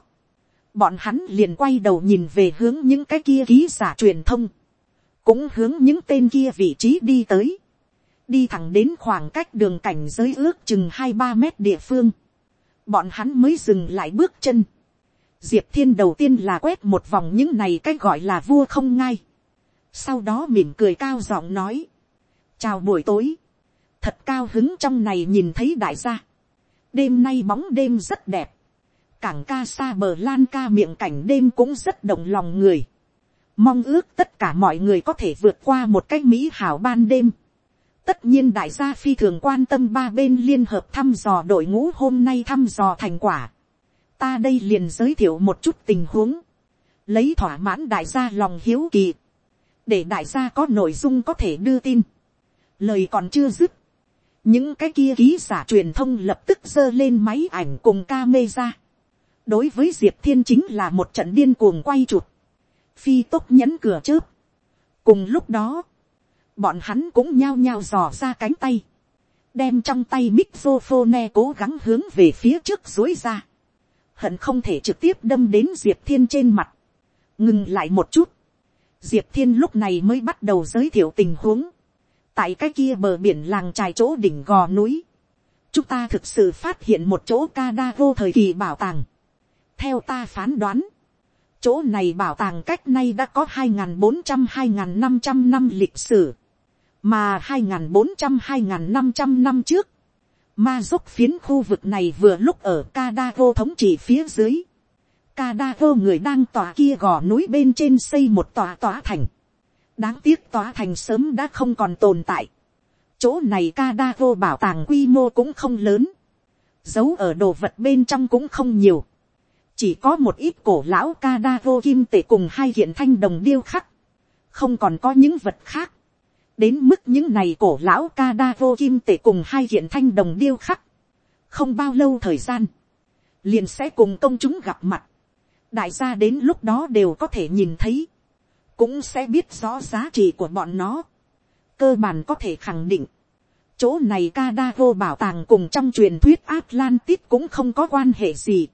Speaker 1: bọn hắn liền quay đầu nhìn về hướng những cái kia ký giả truyền thông, cũng hướng những tên kia vị trí đi tới, đi thẳng đến khoảng cách đường cảnh giới ước chừng hai ba mét địa phương, bọn hắn mới dừng lại bước chân. diệp thiên đầu tiên là quét một vòng những này cái gọi là vua không ngay, sau đó mỉm cười cao giọng nói, chào buổi tối, thật cao hứng trong này nhìn thấy đại gia, đêm nay bóng đêm rất đẹp, cảng ca xa bờ lan ca miệng cảnh đêm cũng rất động lòng người, mong ước tất cả mọi người có thể vượt qua một cách mỹ hảo ban đêm, tất nhiên đại gia phi thường quan tâm ba bên liên hợp thăm dò đội ngũ hôm nay thăm dò thành quả, ta đây liền giới thiệu một chút tình huống, lấy thỏa mãn đại gia lòng hiếu kỳ, để đại gia có nội dung có thể đưa tin. Lời còn chưa dứt, những cái kia ký giả truyền thông lập tức giơ lên máy ảnh cùng ca mê ra. đối với diệp thiên chính là một trận điên cuồng quay chụp, phi tốc nhấn cửa chớp. cùng lúc đó, bọn hắn cũng nhao nhao dò ra cánh tay, đem trong tay mixophone cố gắng hướng về phía trước dối ra, hận không thể trực tiếp đâm đến diệp thiên trên mặt, ngừng lại một chút, diệp thiên lúc này mới bắt đầu giới thiệu tình huống, tại cái kia bờ biển làng trài chỗ đỉnh gò núi, chúng ta thực sự phát hiện một chỗ ca đa vô thời kỳ bảo tàng. theo ta phán đoán, chỗ này bảo tàng cách nay đã có hai n bốn trăm hai n năm trăm năm lịch sử, mà 2.400-2.500 năm trước, ma dốc phiến khu vực này vừa lúc ở ca thống trị phía dưới, ca người đang tòa kia gò núi bên trên xây một tòa tòa thành, đáng tiếc tòa thành sớm đã không còn tồn tại. chỗ này ca bảo tàng quy mô cũng không lớn, giấu ở đồ vật bên trong cũng không nhiều, chỉ có một ít cổ lão ca kim tệ cùng hai hiện thanh đồng điêu khắc, không còn có những vật khác, đến mức những này cổ lão ca đa vô kim tể cùng hai hiện thanh đồng điêu khắc, không bao lâu thời gian, liền sẽ cùng công chúng gặp mặt, đại gia đến lúc đó đều có thể nhìn thấy, cũng sẽ biết rõ giá trị của bọn nó. cơ bản có thể khẳng định, chỗ này Kadago bảo tàng cùng trong truyền thuyết Atlantis cũng không có quan hệ gì.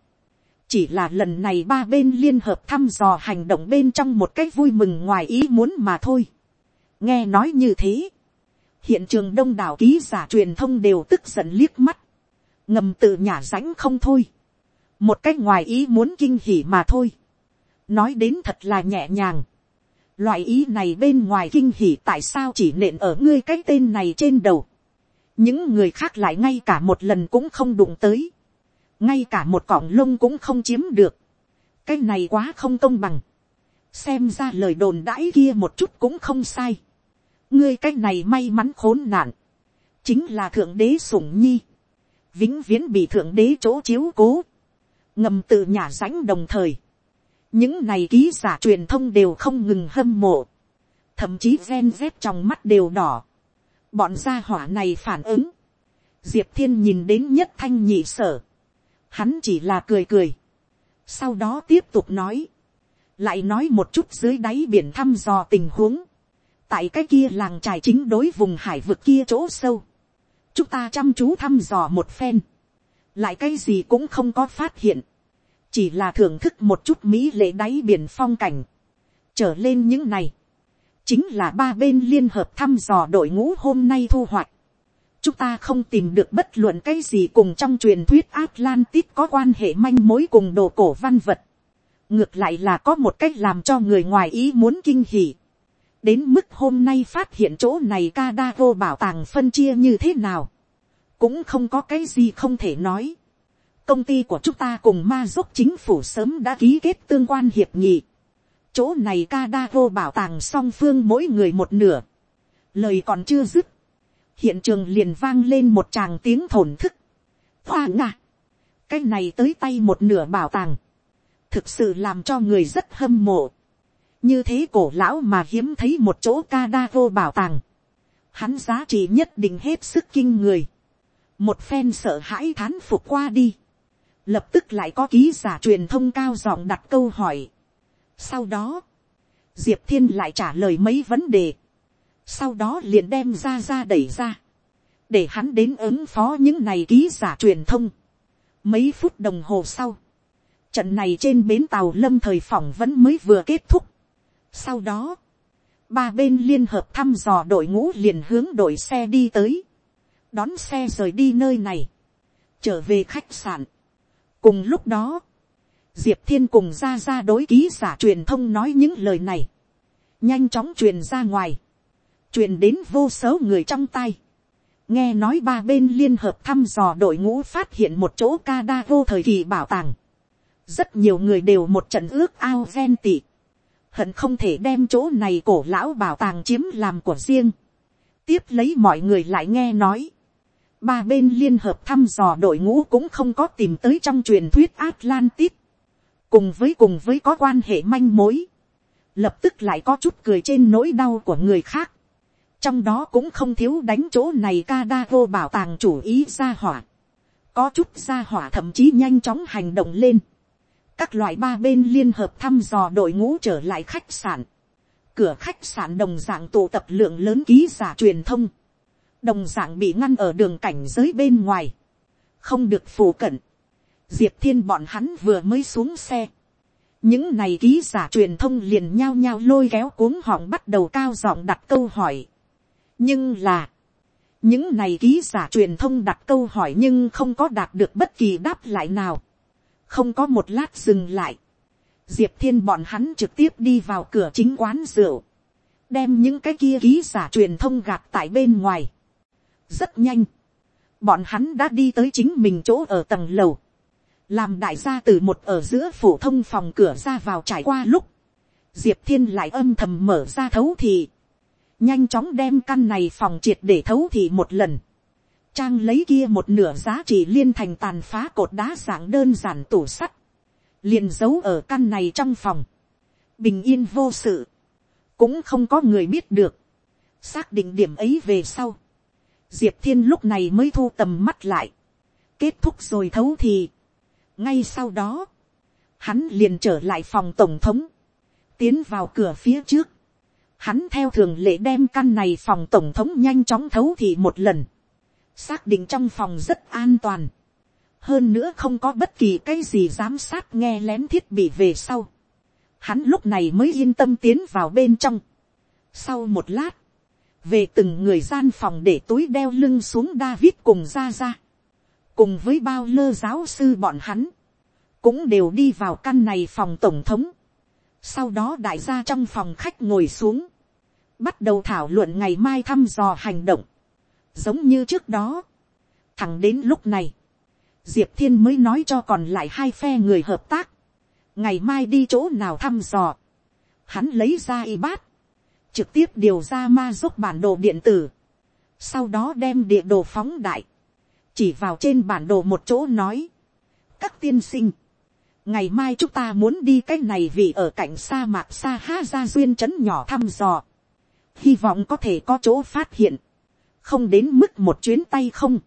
Speaker 1: Chỉ là lần này ba bên liên hợp thăm dò hành động bên trong một cách vui mừng ngoài ý muốn mà thôi. Nghe nói như thế. Hiện trường đông đảo ký giả truyền thông đều tức giận liếc mắt. Ngầm tự nhả rãnh không thôi. Một cách ngoài ý muốn kinh hỉ mà thôi. Nói đến thật là nhẹ nhàng Loại ý này bên ngoài kinh hỉ tại sao chỉ nện ở ngươi cái tên này trên đầu. Những người khác lại ngay cả một lần cũng không đụng tới. Ngay cả một cọng lông cũng không chiếm được. Cái này quá không công bằng. Xem ra lời đồn đãi kia một chút cũng không sai. Ngươi cái này may mắn khốn nạn. Chính là thượng đế sủng nhi. Vĩnh viễn bị thượng đế chỗ chiếu cố. Ngầm tự nhà rãnh đồng thời. Những này ký giả truyền thông đều không ngừng hâm mộ, thậm chí ven dép trong mắt đều đỏ, bọn gia hỏa này phản ứng, diệp thiên nhìn đến nhất thanh nhị sở, hắn chỉ là cười cười, sau đó tiếp tục nói, lại nói một chút dưới đáy biển thăm dò tình huống, tại cái kia làng trài chính đối vùng hải vực kia chỗ sâu, chúng ta chăm chú thăm dò một phen, lại cái gì cũng không có phát hiện, chỉ là thưởng thức một chút mỹ lệ đáy biển phong cảnh, trở lên những này, chính là ba bên liên hợp thăm dò đội ngũ hôm nay thu hoạch. chúng ta không tìm được bất luận cái gì cùng trong truyền thuyết Atlantis có quan hệ manh mối cùng đồ cổ văn vật. ngược lại là có một cách làm cho người ngoài ý muốn kinh hỉ đến mức hôm nay phát hiện chỗ này Kadago bảo tàng phân chia như thế nào. cũng không có cái gì không thể nói công ty của chúng ta cùng ma giúp chính phủ sớm đã ký kết tương quan hiệp nghị. chỗ này Kadago bảo tàng song phương mỗi người một nửa. lời còn chưa dứt. hiện trường liền vang lên một tràng tiếng thổn thức. hoa ngạ. cái này tới tay một nửa bảo tàng. thực sự làm cho người rất hâm mộ như thế cổ lão mà hiếm thấy một chỗ ca da vô bảo tàng. hắn giá trị nhất định hết sức kinh người một phen sợ hãi thán phục qua đi lập tức lại có ký giả truyền thông cao giọng đặt câu hỏi. sau đó, diệp thiên lại trả lời mấy vấn đề, sau đó liền đem ra ra đẩy ra, để hắn đến ứng phó những này ký giả truyền thông. mấy phút đồng hồ sau, trận này trên bến tàu lâm thời phỏng vẫn mới vừa kết thúc sau đó, ba bên liên hợp thăm dò đội ngũ liền hướng đội xe đi tới, đón xe rời đi nơi này, trở về khách sạn. Cùng lúc đó, diệp thiên cùng ra ra đối ký giả truyền thông nói những lời này, nhanh chóng truyền ra ngoài, truyền đến vô số người trong tay, nghe nói ba bên liên hợp thăm dò đội ngũ phát hiện một chỗ ca đa vô thời kỳ bảo tàng, rất nhiều người đều một trận ước ao ven tị, hận không thể đem chỗ này cổ lão bảo tàng chiếm làm của riêng, tiếp lấy mọi người lại nghe nói, ba bên liên hợp thăm dò đội ngũ cũng không có tìm tới trong truyền thuyết Atlantis, cùng với cùng với có quan hệ manh mối, lập tức lại có chút cười trên nỗi đau của người khác, trong đó cũng không thiếu đánh chỗ này ca đa vô bảo tàng chủ ý ra hỏa, có chút ra hỏa thậm chí nhanh chóng hành động lên, các loại ba bên liên hợp thăm dò đội ngũ trở lại khách sạn, cửa khách sạn đồng dạng tụ tập lượng lớn ký giả truyền thông, đồng dạng bị ngăn ở đường cảnh giới bên ngoài, không được phù cận, diệp thiên bọn hắn vừa mới xuống xe, những này ký giả truyền thông liền nhao nhao lôi kéo cuống họng bắt đầu cao giọng đặt câu hỏi. nhưng là, những này ký giả truyền thông đặt câu hỏi nhưng không có đạt được bất kỳ đáp lại nào không có một lát dừng lại. diệp thiên bọn hắn trực tiếp đi vào cửa chính quán rượu. đem những cái kia ký giả truyền thông gạt tại bên ngoài. rất nhanh. bọn hắn đã đi tới chính mình chỗ ở tầng lầu làm đại gia từ một ở giữa phổ thông phòng cửa ra vào trải qua lúc, diệp thiên lại âm thầm mở ra thấu thị, nhanh chóng đem căn này phòng triệt để thấu thị một lần, trang lấy kia một nửa giá trị liên thành tàn phá cột đá dạng đơn giản tủ sắt, liền giấu ở căn này trong phòng, bình yên vô sự, cũng không có người biết được, xác định điểm ấy về sau, diệp thiên lúc này mới thu tầm mắt lại, kết thúc rồi thấu thì, ngay sau đó, hắn liền trở lại phòng tổng thống, tiến vào cửa phía trước, hắn theo thường lệ đem căn này phòng tổng thống nhanh chóng thấu thì một lần, xác định trong phòng rất an toàn, hơn nữa không có bất kỳ cái gì giám sát nghe lén thiết bị về sau, hắn lúc này mới yên tâm tiến vào bên trong. sau một lát, về từng người gian phòng để túi đeo lưng xuống David cùng ra ra cùng với bao lơ giáo sư bọn hắn, cũng đều đi vào căn này phòng tổng thống. Sau đó đại gia trong phòng khách ngồi xuống, bắt đầu thảo luận ngày mai thăm dò hành động. Giống như trước đó, thẳng đến lúc này, diệp thiên mới nói cho còn lại hai phe người hợp tác, ngày mai đi chỗ nào thăm dò. Hắn lấy ra y bát, trực tiếp điều ra ma giúp bản đồ điện tử, sau đó đem địa đồ phóng đại, chỉ vào trên bản đồ một chỗ nói, các tiên sinh, ngày mai chúng ta muốn đi cái này vì ở cạnh sa mạc sa ha ra duyên trấn nhỏ thăm dò, hy vọng có thể có chỗ phát hiện, không đến mức một chuyến tay không,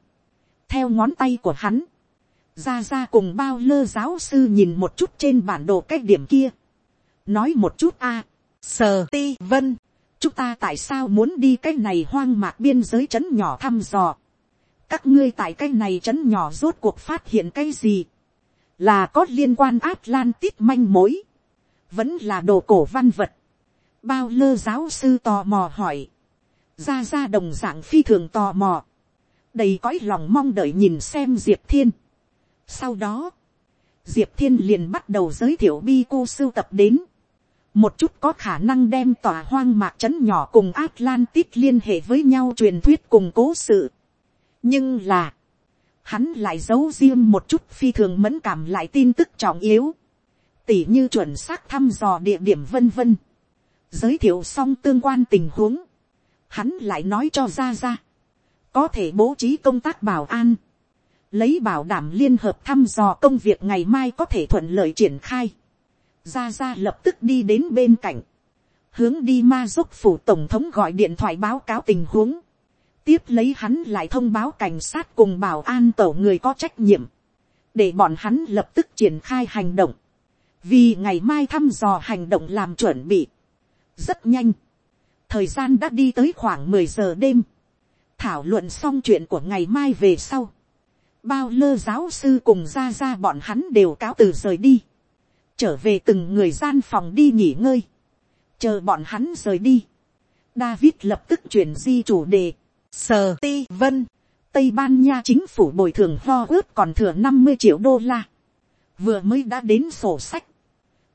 Speaker 1: theo ngón tay của hắn, ra ra cùng bao lơ giáo sư nhìn một chút trên bản đồ cái điểm kia, nói một chút a, sờ ti vân, chúng ta tại sao muốn đi cái này hoang mạc biên giới trấn nhỏ thăm dò, các ngươi tại cái này trấn nhỏ rốt cuộc phát hiện cái gì, là có liên quan Atlantis manh mối, vẫn là đồ cổ văn vật. Bao lơ giáo sư tò mò hỏi, ra ra đồng dạng phi thường tò mò, đầy cõi lòng mong đợi nhìn xem diệp thiên. Sau đó, diệp thiên liền bắt đầu giới thiệu bi cô sưu tập đến, một chút có khả năng đem tòa hoang mạc trấn nhỏ cùng Atlantis liên hệ với nhau truyền thuyết cùng cố sự. Nhưng là, hắn lại giấu riêng một chút phi thường mẫn cảm lại tin tức trọng yếu, tỉ như chuẩn xác thăm dò địa điểm vân vân, giới thiệu xong tương quan tình huống, hắn lại nói cho ra ra, có thể bố trí công tác bảo an, lấy bảo đảm liên hợp thăm dò công việc ngày mai có thể thuận lợi triển khai, ra ra lập tức đi đến bên cạnh, hướng đi ma giúp phủ tổng thống gọi điện thoại báo cáo tình huống, tiếp lấy hắn lại thông báo cảnh sát cùng bảo an tổ người có trách nhiệm, để bọn hắn lập tức triển khai hành động, vì ngày mai thăm dò hành động làm chuẩn bị. rất nhanh, thời gian đã đi tới khoảng mười giờ đêm, thảo luận xong chuyện của ngày mai về sau, bao lơ giáo sư cùng ra ra bọn hắn đều cáo từ rời đi, trở về từng người gian phòng đi nghỉ ngơi, chờ bọn hắn rời đi, David lập tức chuyển di chủ đề, Sờ ti vân. Tây Ban Nha chính phủ bồi thường ho ướp còn thừa năm mươi triệu đô la. vừa mới đã đến sổ sách,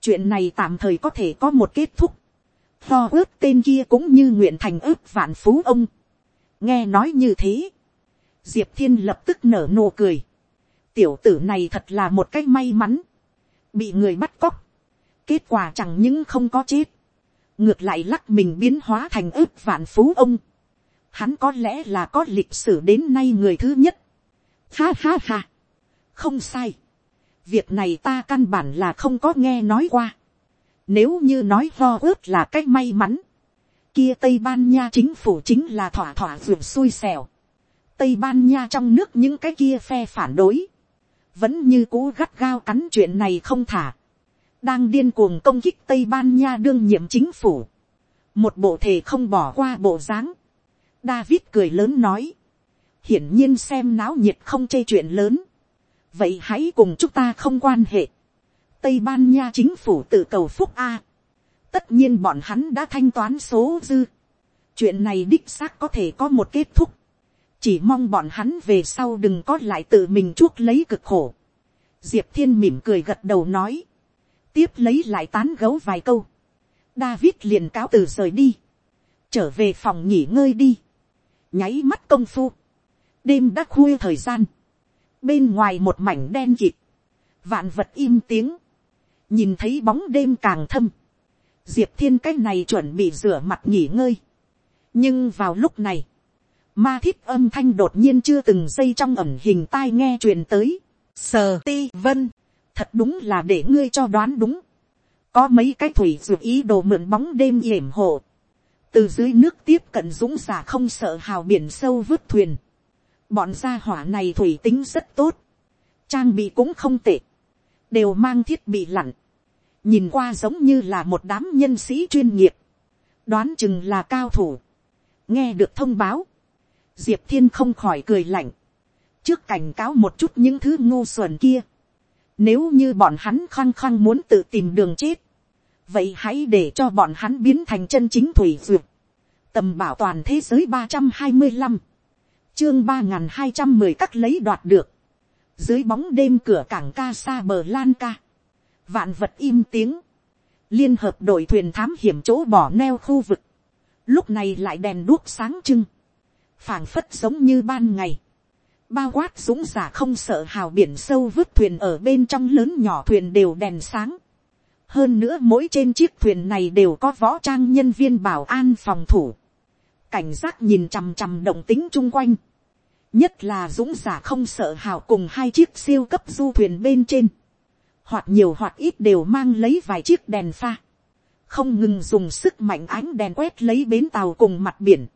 Speaker 1: chuyện này tạm thời có thể có một kết thúc, Tho ước tên kia cũng như nguyện thành ước vạn phú ông, nghe nói như thế, diệp thiên lập tức nở nụ cười, tiểu tử này thật là một cách may mắn, bị người bắt cóc, kết quả chẳng những không có chết, ngược lại lắc mình biến hóa thành ước vạn phú ông, hắn có lẽ là có lịch sử đến nay người thứ nhất, ha ha ha, không sai, việc này ta căn bản là không có nghe nói qua, nếu như nói lo ước là cách may mắn, kia tây ban nha chính phủ chính là thỏa thỏa ruột xui xẻo, tây ban nha trong nước những cái kia phe phản đối, vẫn như cũ gắt gao cắn chuyện này không thả, đang điên cuồng công kích tây ban nha đương nhiệm chính phủ, một bộ thể không bỏ qua bộ dáng, david cười lớn nói, hiển nhiên xem náo nhiệt không chê chuyện lớn, vậy hãy cùng chúng ta không quan hệ, tây ban nha chính phủ tự cầu phúc a, tất nhiên bọn hắn đã thanh toán số dư, chuyện này đích xác có thể có một kết thúc, chỉ mong bọn hắn về sau đừng có lại tự mình chuốc lấy cực khổ. diệp thiên mỉm cười gật đầu nói, tiếp lấy lại tán gấu vài câu, David liền cáo từ rời đi, trở về phòng nghỉ ngơi đi, nháy mắt công phu, đêm đã khuya thời gian, bên ngoài một mảnh đen kịt, vạn vật im tiếng, nhìn thấy bóng đêm càng thâm, diệp thiên cái này chuẩn bị rửa mặt nghỉ ngơi, nhưng vào lúc này, ma thiết âm thanh đột nhiên chưa từng dây trong ẩm hình tai nghe truyền tới, sờ ti vân, thật đúng là để ngươi cho đoán đúng, có mấy cái thủy dược ý đồ mượn bóng đêm yểm hộ, từ dưới nước tiếp cận dũng giả không sợ hào biển sâu vứt thuyền, bọn gia hỏa này thủy tính rất tốt, trang bị cũng không tệ, đều mang thiết bị lặn, nhìn qua giống như là một đám nhân sĩ chuyên nghiệp, đoán chừng là cao thủ, nghe được thông báo, diệp thiên không khỏi cười lạnh, trước cảnh cáo một chút những thứ ngu xuẩn kia, nếu như bọn hắn khăng khăng muốn tự tìm đường chết, vậy hãy để cho bọn hắn biến thành chân chính thủy duyệt, tầm bảo toàn thế giới ba trăm hai mươi năm, chương ba n g h n hai trăm mười các lấy đoạt được, dưới bóng đêm cửa cảng ca xa bờ lan ca, vạn vật im tiếng, liên hợp đội thuyền thám hiểm chỗ bỏ neo khu vực, lúc này lại đèn đuốc sáng trưng, phảng phất giống như ban ngày, bao quát dũng giả không sợ hào biển sâu vứt thuyền ở bên trong lớn nhỏ thuyền đều đèn sáng, hơn nữa mỗi trên chiếc thuyền này đều có võ trang nhân viên bảo an phòng thủ, cảnh giác nhìn chằm chằm động tính chung quanh, nhất là dũng giả không sợ hào cùng hai chiếc siêu cấp du thuyền bên trên, hoặc nhiều hoặc ít đều mang lấy vài chiếc đèn pha, không ngừng dùng sức mạnh ánh đèn quét lấy bến tàu cùng mặt biển,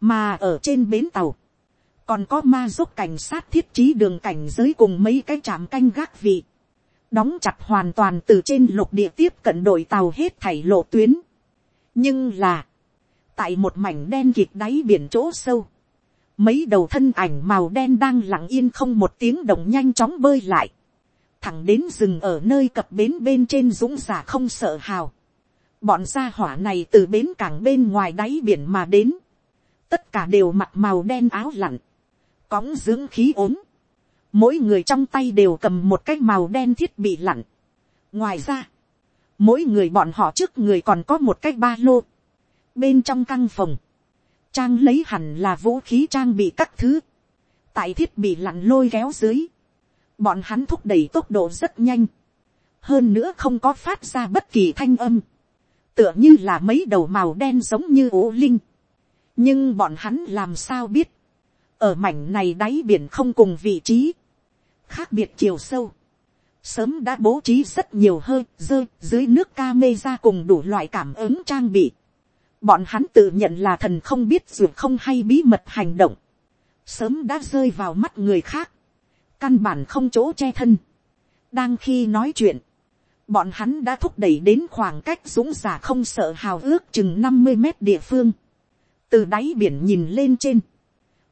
Speaker 1: mà ở trên bến tàu, còn có ma giúp cảnh sát thiết trí đường cảnh giới cùng mấy cái trạm canh gác vị, đóng chặt hoàn toàn từ trên lục địa tiếp cận đội tàu hết thảy lộ tuyến. nhưng là, tại một mảnh đen kịt đáy biển chỗ sâu, mấy đầu thân ảnh màu đen đang lặng yên không một tiếng động nhanh chóng bơi lại, thẳng đến rừng ở nơi cập bến bên trên dũng giả không sợ hào. bọn gia hỏa này từ bến cảng bên ngoài đáy biển mà đến, tất cả đều mặc màu đen áo lặn, Cóng dưỡng khí ốm, mỗi người trong tay đều cầm một cái màu đen thiết bị lặn. ngoài ra, mỗi người bọn họ trước người còn có một cái ba lô. bên trong căn phòng, trang lấy hẳn là vũ khí trang bị các thứ. tại thiết bị lặn lôi kéo dưới, bọn hắn thúc đẩy tốc độ rất nhanh. hơn nữa không có phát ra bất kỳ thanh âm. tựa như là mấy đầu màu đen giống như ố linh. nhưng bọn hắn làm sao biết, ở mảnh này đáy biển không cùng vị trí, khác biệt chiều sâu, sớm đã bố trí rất nhiều hơi rơi dưới nước ca mê ra cùng đủ loại cảm ứng trang bị. Bọn hắn tự nhận là thần không biết dù không hay bí mật hành động. Sớm đã rơi vào mắt người khác. Căn bản không chỗ che thân. Đang khi nói chuyện. Bọn hắn đã thúc đẩy đến khoảng cách dũng giả không sợ hào ước chừng năm mươi mét địa phương. Từ đáy biển nhìn lên trên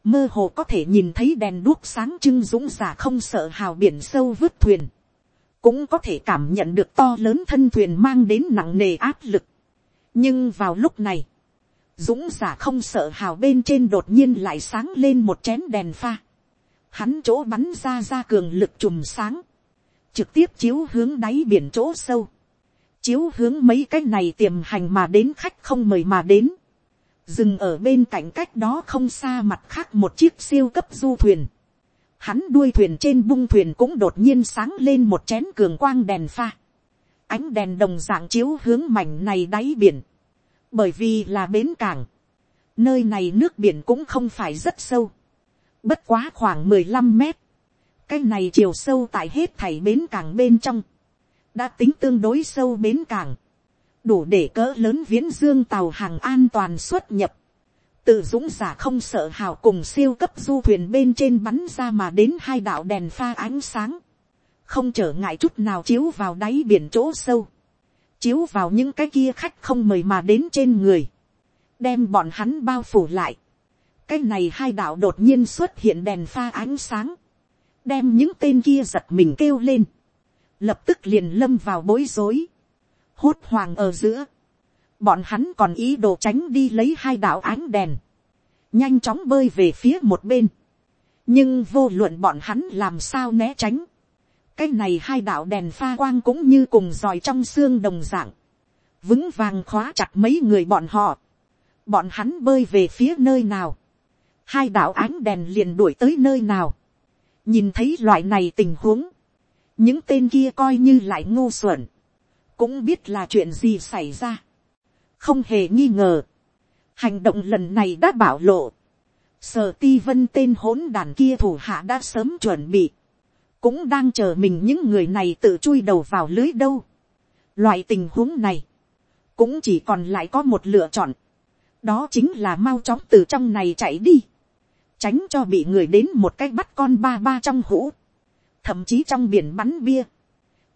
Speaker 1: mơ hồ có thể nhìn thấy đèn đuốc sáng trưng dũng giả không sợ hào biển sâu vứt thuyền, cũng có thể cảm nhận được to lớn thân thuyền mang đến nặng nề áp lực. nhưng vào lúc này, dũng giả không sợ hào bên trên đột nhiên lại sáng lên một chén đèn pha, hắn chỗ bắn ra ra cường lực chùm sáng, trực tiếp chiếu hướng đáy biển chỗ sâu, chiếu hướng mấy cái này tiềm hành mà đến khách không mời mà đến, dừng ở bên cạnh cách đó không xa mặt khác một chiếc siêu cấp du thuyền, hắn đuôi thuyền trên bung thuyền cũng đột nhiên sáng lên một chén cường quang đèn pha, ánh đèn đồng dạng chiếu hướng mảnh này đáy biển, bởi vì là bến cảng, nơi này nước biển cũng không phải rất sâu, bất quá khoảng mười lăm mét, cái này chiều sâu tại hết thảy bến cảng bên trong, đã tính tương đối sâu bến cảng, đủ để cỡ lớn viễn dương tàu hàng an toàn xuất nhập, tự dũng giả không sợ hào cùng siêu cấp du thuyền bên trên bắn ra mà đến hai đạo đèn pha ánh sáng, không trở ngại chút nào chiếu vào đáy biển chỗ sâu, chiếu vào những cái kia khách không mời mà đến trên người, đem bọn hắn bao phủ lại cái này hai đạo đột nhiên xuất hiện đèn pha ánh sáng, đem những tên kia giật mình kêu lên, lập tức liền lâm vào bối rối, hốt hoàng ở giữa, bọn hắn còn ý đồ tránh đi lấy hai đạo ánh đèn, nhanh chóng bơi về phía một bên, nhưng vô luận bọn hắn làm sao né tránh, cái này hai đạo đèn pha quang cũng như cùng dòi trong xương đồng dạng, vững vàng khóa chặt mấy người bọn họ, bọn hắn bơi về phía nơi nào, hai đạo ánh đèn liền đuổi tới nơi nào, nhìn thấy loại này tình huống, những tên kia coi như lại ngu xuẩn, cũng biết là chuyện gì xảy ra, không hề nghi ngờ, hành động lần này đã bảo lộ, sở ti vân tên hỗn đàn kia thủ hạ đã sớm chuẩn bị, cũng đang chờ mình những người này tự chui đầu vào lưới đâu. Loại tình huống này, cũng chỉ còn lại có một lựa chọn, đó chính là mau chóng từ trong này chạy đi, tránh cho bị người đến một cái bắt con ba ba trong hũ, thậm chí trong biển bắn bia,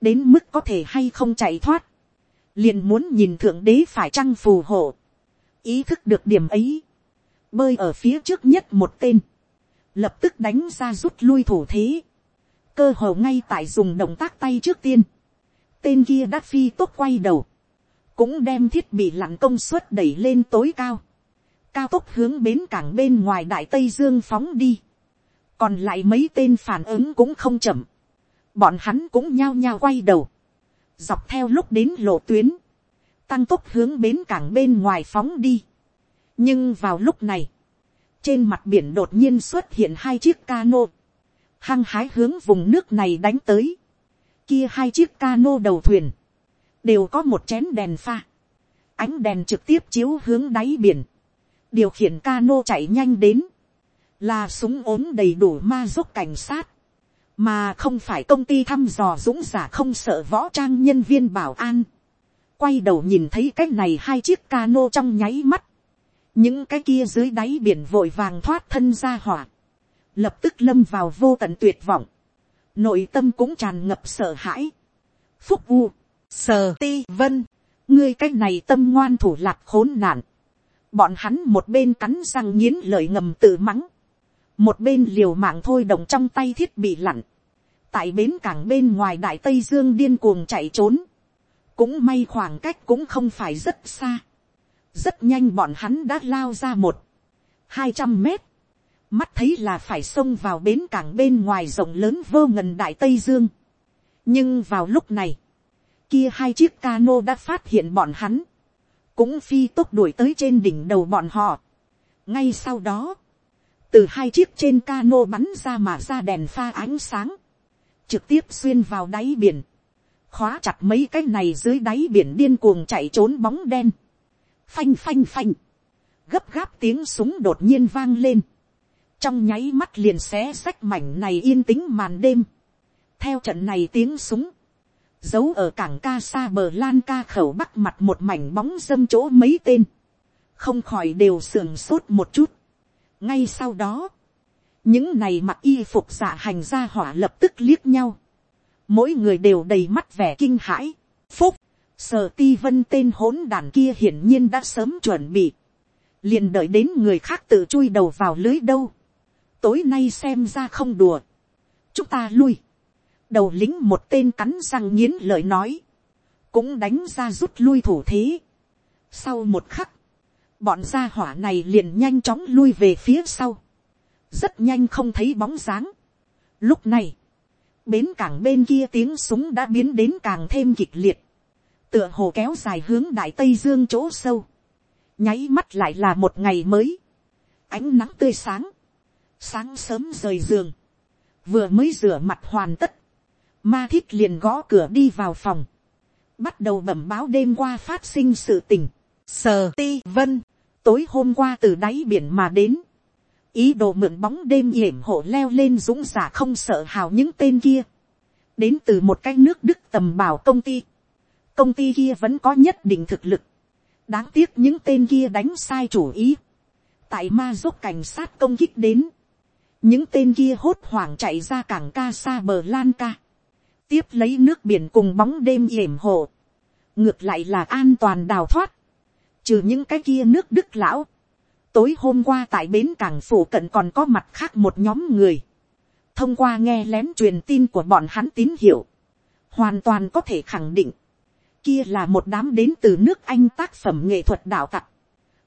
Speaker 1: đến mức có thể hay không chạy thoát, liền muốn nhìn thượng đế phải trăng phù hộ, ý thức được điểm ấy, bơi ở phía trước nhất một tên, lập tức đánh ra rút lui thủ thế, cơ hồ ngay tại dùng động tác tay trước tiên, tên kia đã phi tốt quay đầu, cũng đem thiết bị lặn công suất đẩy lên tối cao, cao tốc hướng bến cảng bên ngoài đại tây dương phóng đi, còn lại mấy tên phản ứng cũng không chậm, bọn hắn cũng nhao nhao quay đầu, dọc theo lúc đến lộ tuyến, tăng tốc hướng bến cảng bên ngoài phóng đi. nhưng vào lúc này, trên mặt biển đột nhiên xuất hiện hai chiếc cano, hăng hái hướng vùng nước này đánh tới, kia hai chiếc cano đầu thuyền, đều có một chén đèn pha, ánh đèn trực tiếp chiếu hướng đáy biển, điều khiển cano chạy nhanh đến, là súng ốm đầy đủ ma giúp cảnh sát, mà không phải công ty thăm dò dũng giả không sợ võ trang nhân viên bảo an. quay đầu nhìn thấy cái này hai chiếc cano trong nháy mắt, những cái kia dưới đáy biển vội vàng thoát thân ra hỏa, lập tức lâm vào vô tận tuyệt vọng, nội tâm cũng tràn ngập sợ hãi. phúc u, sờ ti vân, ngươi cái này tâm ngoan thủ lạc khốn nạn, bọn hắn một bên cắn răng nghiến lời ngầm tự mắng, một bên liều mạng thôi động trong tay thiết bị lặn, tại bến cảng bên ngoài đại tây dương điên cuồng chạy trốn, cũng may khoảng cách cũng không phải rất xa, rất nhanh bọn hắn đã lao ra một, hai trăm mét, mắt thấy là phải xông vào bến cảng bên ngoài rộng lớn vô ngần đại tây dương. nhưng vào lúc này, kia hai chiếc cano đã phát hiện bọn hắn, cũng phi tốc đuổi tới trên đỉnh đầu bọn họ. ngay sau đó, từ hai chiếc trên cano bắn ra mà ra đèn pha ánh sáng, trực tiếp xuyên vào đáy biển, khóa chặt mấy cái này dưới đáy biển điên cuồng chạy trốn bóng đen, phanh phanh phanh, gấp gáp tiếng súng đột nhiên vang lên, trong nháy mắt liền xé xách mảnh này yên tĩnh màn đêm, theo trận này tiếng súng, giấu ở cảng ca xa bờ lan ca khẩu bắc mặt một mảnh bóng dâm chỗ mấy tên, không khỏi đều sườn sốt một chút, ngay sau đó, những này mặc y phục giả hành ra hỏa lập tức liếc nhau, mỗi người đều đầy mắt vẻ kinh hãi, phúc, sở ti vân tên hỗn đàn kia hiển nhiên đã sớm chuẩn bị, liền đợi đến người khác tự chui đầu vào lưới đâu, tối nay xem ra không đùa, chúng ta lui, đầu lính một tên cắn răng nghiến lợi nói, cũng đánh ra rút lui thủ thế. Sau một khắc, bọn gia hỏa này liền nhanh chóng lui về phía sau, rất nhanh không thấy bóng dáng. Lúc này, bến cảng bên kia tiếng súng đã biến đến càng thêm kịch liệt, tựa hồ kéo dài hướng đại tây dương chỗ sâu, nháy mắt lại là một ngày mới, ánh nắng tươi sáng, sáng sớm rời giường, vừa mới rửa mặt hoàn tất, ma thiết liền gõ cửa đi vào phòng, bắt đầu bẩm báo đêm qua phát sinh sự tình, sờ ti vân, tối hôm qua từ đáy biển mà đến, ý đồ mượn bóng đêm yểm hộ leo lên dũng giả không sợ hào những tên kia, đến từ một cái nước đức tầm bảo công ty, công ty kia vẫn có nhất định thực lực, đáng tiếc những tên kia đánh sai chủ ý, tại ma giúp cảnh sát công kích đến, những tên kia hốt hoảng chạy ra cảng ca xa bờ lan ca, tiếp lấy nước biển cùng bóng đêm yểm hộ, ngược lại là an toàn đào thoát, trừ những cái kia nước đức lão, tối hôm qua tại bến cảng phủ cận còn có mặt khác một nhóm người, thông qua nghe lén truyền tin của bọn hắn tín hiệu, hoàn toàn có thể khẳng định, kia là một đám đến từ nước anh tác phẩm nghệ thuật đạo tặc,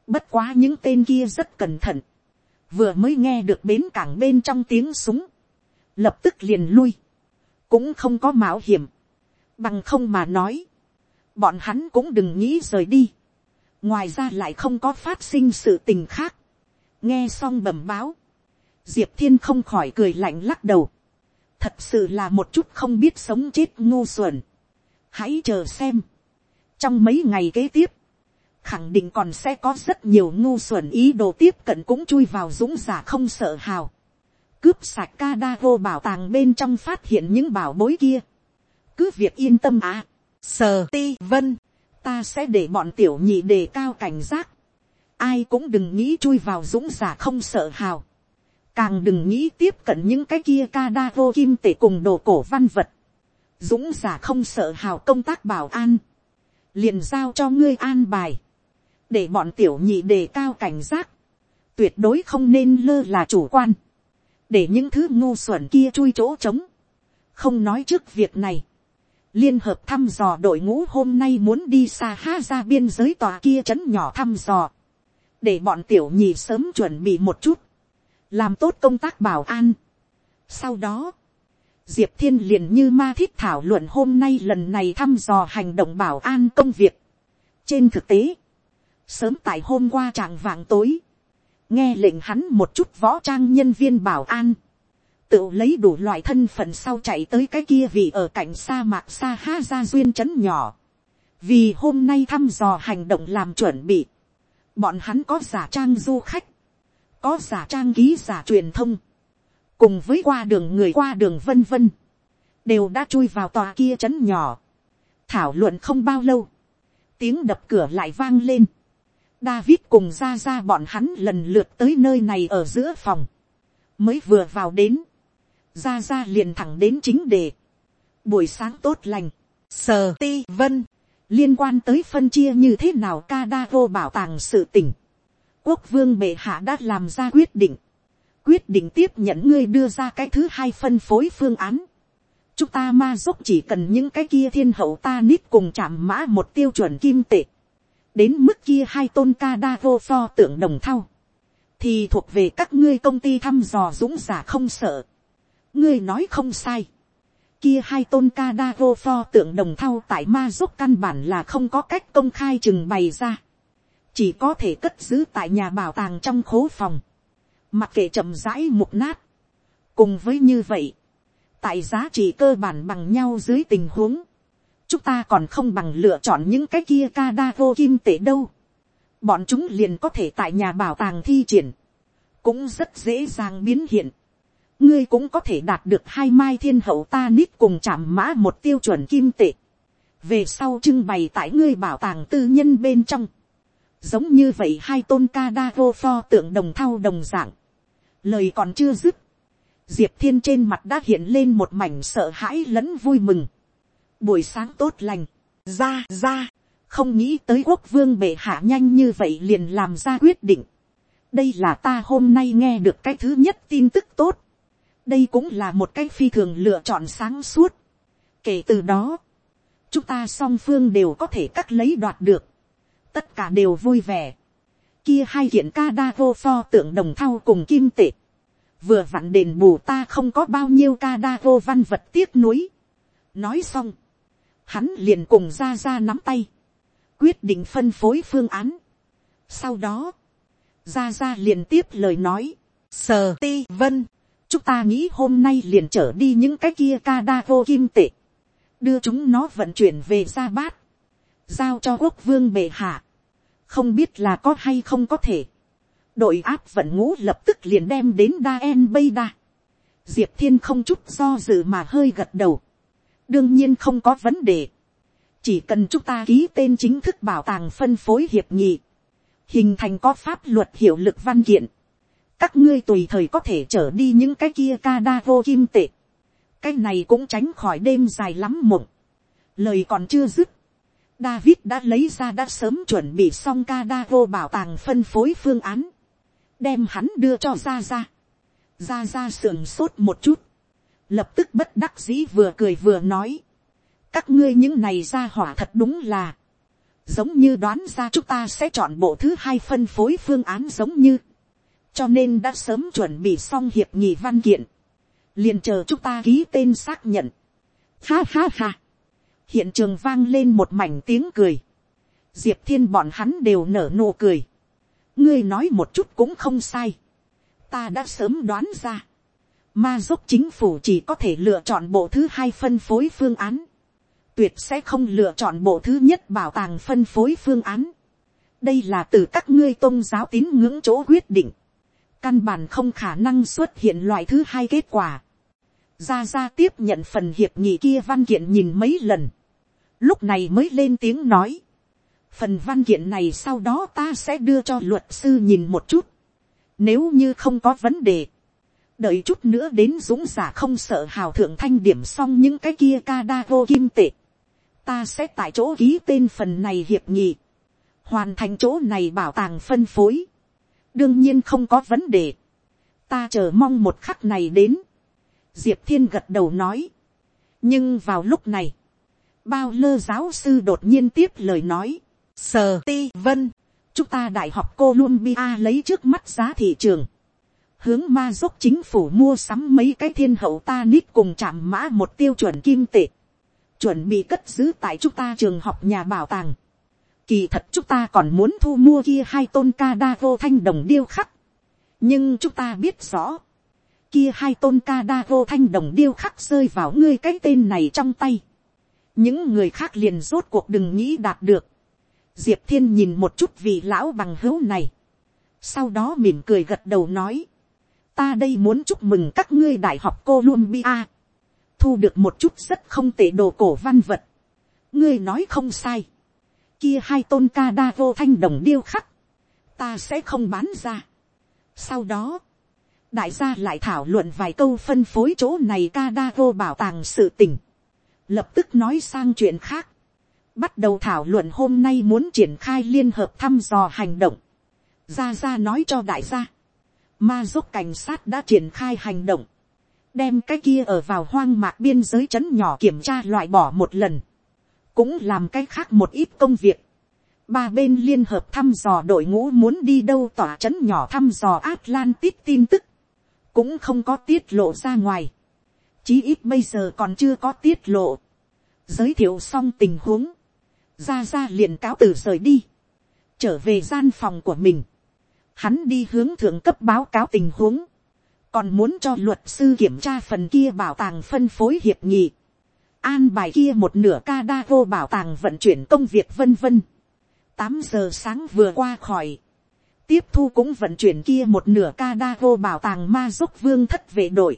Speaker 1: bất quá những tên kia rất cẩn thận, vừa mới nghe được bến cảng bên trong tiếng súng, lập tức liền lui, cũng không có mạo hiểm, bằng không mà nói, bọn hắn cũng đừng nghĩ rời đi, ngoài ra lại không có phát sinh sự tình khác, nghe xong bẩm báo, diệp thiên không khỏi cười lạnh lắc đầu, thật sự là một chút không biết sống chết ngu xuẩn, hãy chờ xem, trong mấy ngày kế tiếp, khẳng định còn sẽ có rất nhiều ngu xuẩn ý đồ tiếp cận cũng chui vào dũng giả không sợ hào, cướp sạch ca đa vô bảo tàng bên trong phát hiện những bảo bối kia, cứ việc yên tâm à, sờ ti vân, ta sẽ để bọn tiểu nhị đề cao cảnh giác, ai cũng đừng nghĩ chui vào dũng giả không sợ hào, càng đừng nghĩ tiếp cận những cái kia ca đa vô kim tể cùng đồ cổ văn vật, dũng giả không sợ hào công tác bảo an, liền giao cho ngươi an bài, để bọn tiểu nhị đề cao cảnh giác, tuyệt đối không nên lơ là chủ quan, để những thứ ngu xuẩn kia chui chỗ trống, không nói trước việc này, liên hợp thăm dò đội ngũ hôm nay muốn đi xa ha ra biên giới tòa kia trấn nhỏ thăm dò, để bọn tiểu nhị sớm chuẩn bị một chút, làm tốt công tác bảo an. Sau đó, diệp thiên liền như ma thiết thảo luận hôm nay lần này thăm dò hành động bảo an công việc. trên thực tế, sớm tại hôm qua trạng vàng tối, nghe lệnh hắn một chút võ trang nhân viên bảo an, tự lấy đủ loại thân phận sau chạy tới cái kia vì ở cạnh sa mạc sa ha ra duyên trấn nhỏ. vì hôm nay thăm dò hành động làm chuẩn bị, bọn hắn có giả trang du khách, có giả trang ký giả truyền thông, cùng với qua đường người qua đường vân vân, đều đã chui vào tòa kia trấn nhỏ. thảo luận không bao lâu, tiếng đập cửa lại vang lên. David cùng ra ra bọn hắn lần lượt tới nơi này ở giữa phòng. Mới vừa vào đến ra ra liền thẳng đến chính đề. buổi sáng tốt lành, sờ ti vân, liên quan tới phân chia như thế nào ca đa vô bảo tàng sự tỉnh. quốc vương bệ hạ đã làm ra quyết định, quyết định tiếp nhận ngươi đưa ra cái thứ hai phân phối phương án. chúng ta ma dốc chỉ cần những cái kia thiên hậu ta nít cùng chạm mã một tiêu chuẩn kim tệ đến mức kia hai tôn ca đa vô pho tượng đồng thau thì thuộc về các ngươi công ty thăm dò dũng giả không sợ ngươi nói không sai. Kia hai tôn ca đa vô pho tượng đồng thau tại ma giúp căn bản là không có cách công khai trừng bày ra. Chỉ có thể cất giữ tại nhà bảo tàng trong khố phòng. Mặc kệ chậm rãi mục nát. Cùng với như vậy. Tại giá trị cơ bản bằng nhau dưới tình huống. Chúng ta còn không bằng lựa chọn những cái kia ca đa vô kim tệ đâu. Bọn chúng liền có thể tại nhà bảo tàng thi triển. Cũng rất dễ dàng biến hiện ngươi cũng có thể đạt được hai mai thiên hậu ta nít cùng chạm mã một tiêu chuẩn kim tệ. về sau trưng bày tại ngươi bảo tàng tư nhân bên trong. giống như vậy hai tôn ca đa vô pho tượng đồng thau đồng dạng. lời còn chưa dứt. diệp thiên trên mặt đã hiện lên một mảnh sợ hãi lẫn vui mừng buổi sáng tốt lành. ra ra. không nghĩ tới quốc vương bệ hạ nhanh như vậy liền làm ra quyết định. đây là ta hôm nay nghe được cái thứ nhất tin tức tốt đây cũng là một cái phi thường lựa chọn sáng suốt. kể từ đó, chúng ta song phương đều có thể cắt lấy đoạt được, tất cả đều vui vẻ. kia hai kiện ca đa vô pho tượng đồng thau cùng kim tệ, vừa vặn đền bù ta không có bao nhiêu ca đa vô văn vật tiếc nuối. nói xong, hắn liền cùng ra ra nắm tay, quyết định phân phối phương án. sau đó, ra ra liền tiếp lời nói, sờ ti vân, chúng ta nghĩ hôm nay liền trở đi những cái kia ca đa vô kim tệ, đưa chúng nó vận chuyển về ra bát, giao cho quốc vương bệ hạ, không biết là có hay không có thể, đội áp vận ngũ lập tức liền đem đến đa en bây đa, diệp thiên không chút do dự mà hơi gật đầu, đương nhiên không có vấn đề, chỉ cần chúng ta ký tên chính thức bảo tàng phân phối hiệp nghị, hình thành có pháp luật hiệu lực văn kiện, các ngươi tùy thời có thể trở đi những cái kia ca đa vô kim tệ, cái này cũng tránh khỏi đêm dài lắm mộng, lời còn chưa dứt, David đã lấy ra đã sớm chuẩn bị xong ca đa vô bảo tàng phân phối phương án, đem hắn đưa cho ra ra, ra ra sườn sốt một chút, lập tức bất đắc dĩ vừa cười vừa nói, các ngươi những này ra hỏa thật đúng là, giống như đoán ra chúng ta sẽ chọn bộ thứ hai phân phối phương án giống như, cho nên đã sớm chuẩn bị xong hiệp nghị văn kiện, liền chờ chúng ta ký tên xác nhận. Ha ha ha, hiện trường vang lên một mảnh tiếng cười, diệp thiên bọn hắn đều nở nụ cười, ngươi nói một chút cũng không sai, ta đã sớm đoán ra, ma giúp chính phủ chỉ có thể lựa chọn bộ thứ hai phân phối phương án, tuyệt sẽ không lựa chọn bộ thứ nhất bảo tàng phân phối phương án. đây là từ các ngươi tôn giáo tín ngưỡng chỗ quyết định. căn bản không khả năng xuất hiện loại thứ hai kết quả. ra ra tiếp nhận phần hiệp nghị kia văn kiện nhìn mấy lần. lúc này mới lên tiếng nói. phần văn kiện này sau đó ta sẽ đưa cho luật sư nhìn một chút. nếu như không có vấn đề đợi chút nữa đến dũng giả không sợ hào thượng thanh điểm xong những cái kia ca đa vô kim tệ. Ta sẽ tại chỗ ký tên phần này hiệp nghị, hoàn thành chỗ này bảo tàng phân phối, đương nhiên không có vấn đề, ta chờ mong một khắc này đến, diệp thiên gật đầu nói, nhưng vào lúc này, bao lơ giáo sư đột nhiên tiếp lời nói, sờ ti vân, chúng ta đại học Columbia lấy trước mắt giá thị trường, hướng ma dốc chính phủ mua sắm mấy cái thiên hậu ta nít cùng chạm mã một tiêu chuẩn kim tệ, chuẩn bị cất giữ tại chúng ta trường học nhà bảo tàng. Kỳ thật chúng ta còn muốn thu mua kia hai tôn ca đa vô thanh đồng điêu khắc. Nhưng chúng ta biết rõ. Kia hai tôn ca đa vô thanh đồng điêu khắc rơi vào ngươi cái tên này trong tay. Những người khác liền rốt cuộc đừng nghĩ đạt được. Diệp thiên nhìn một chút vị lão bằng hữu này. Sau đó mỉm cười gật đầu nói. Ta đây muốn chúc mừng các ngươi đại học Columbia thu được một chút rất không tệ đồ cổ văn vật. ngươi nói không sai. kia hai tôn ca đa vô thanh đồng điêu khắc. ta sẽ không bán ra. sau đó, đại gia lại thảo luận vài câu phân phối chỗ này ca đa vô bảo tàng sự tình. lập tức nói sang chuyện khác. bắt đầu thảo luận hôm nay muốn triển khai liên hợp thăm dò hành động. gia gia nói cho đại gia ma giúp cảnh sát đã triển khai hành động đem cái kia ở vào hoang mạc biên giới trấn nhỏ kiểm tra loại bỏ một lần, cũng làm cái khác một ít công việc. Ba bên liên hợp thăm dò đội ngũ muốn đi đâu tỏa trấn nhỏ thăm dò Atlantis tin tức, cũng không có tiết lộ ra ngoài. Chí ít bây giờ còn chưa có tiết lộ. Giới thiệu xong tình huống, ra ra liền cáo từ rời đi, trở về gian phòng của mình. Hắn đi hướng thượng cấp báo cáo tình huống. Còn muốn cho luật sư kiểm tra phần kia bảo tàng phân phối hiệp nghị, an bài kia một nửa ca đa vô bảo tàng vận chuyển công việc vân vân. tám giờ sáng vừa qua khỏi, tiếp thu cũng vận chuyển kia một nửa ca đa vô bảo tàng ma dốc vương thất vệ đội,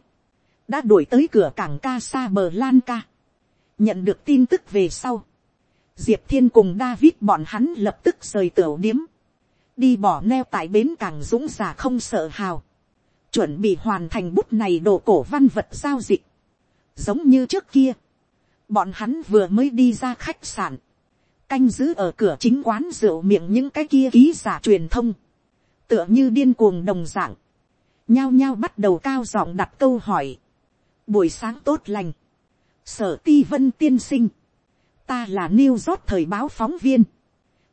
Speaker 1: đã đuổi tới cửa cảng ca xa bờ lan ca, nhận được tin tức về sau, diệp thiên cùng david bọn hắn lập tức rời tửu điếm, đi bỏ neo tại bến cảng dũng giả không sợ hào, chuẩn bị hoàn thành bút này đồ cổ văn vật giao dịch. Giống như trước kia, bọn hắn vừa mới đi ra khách sạn, canh giữ ở cửa chính quán rượu miệng những cái kia ký giả truyền thông, tựa như điên cuồng đồng dạng, nhao nhao bắt đầu cao giọng đặt câu hỏi. Buổi sáng tốt lành, sở ti vân tiên sinh, ta là New York thời báo phóng viên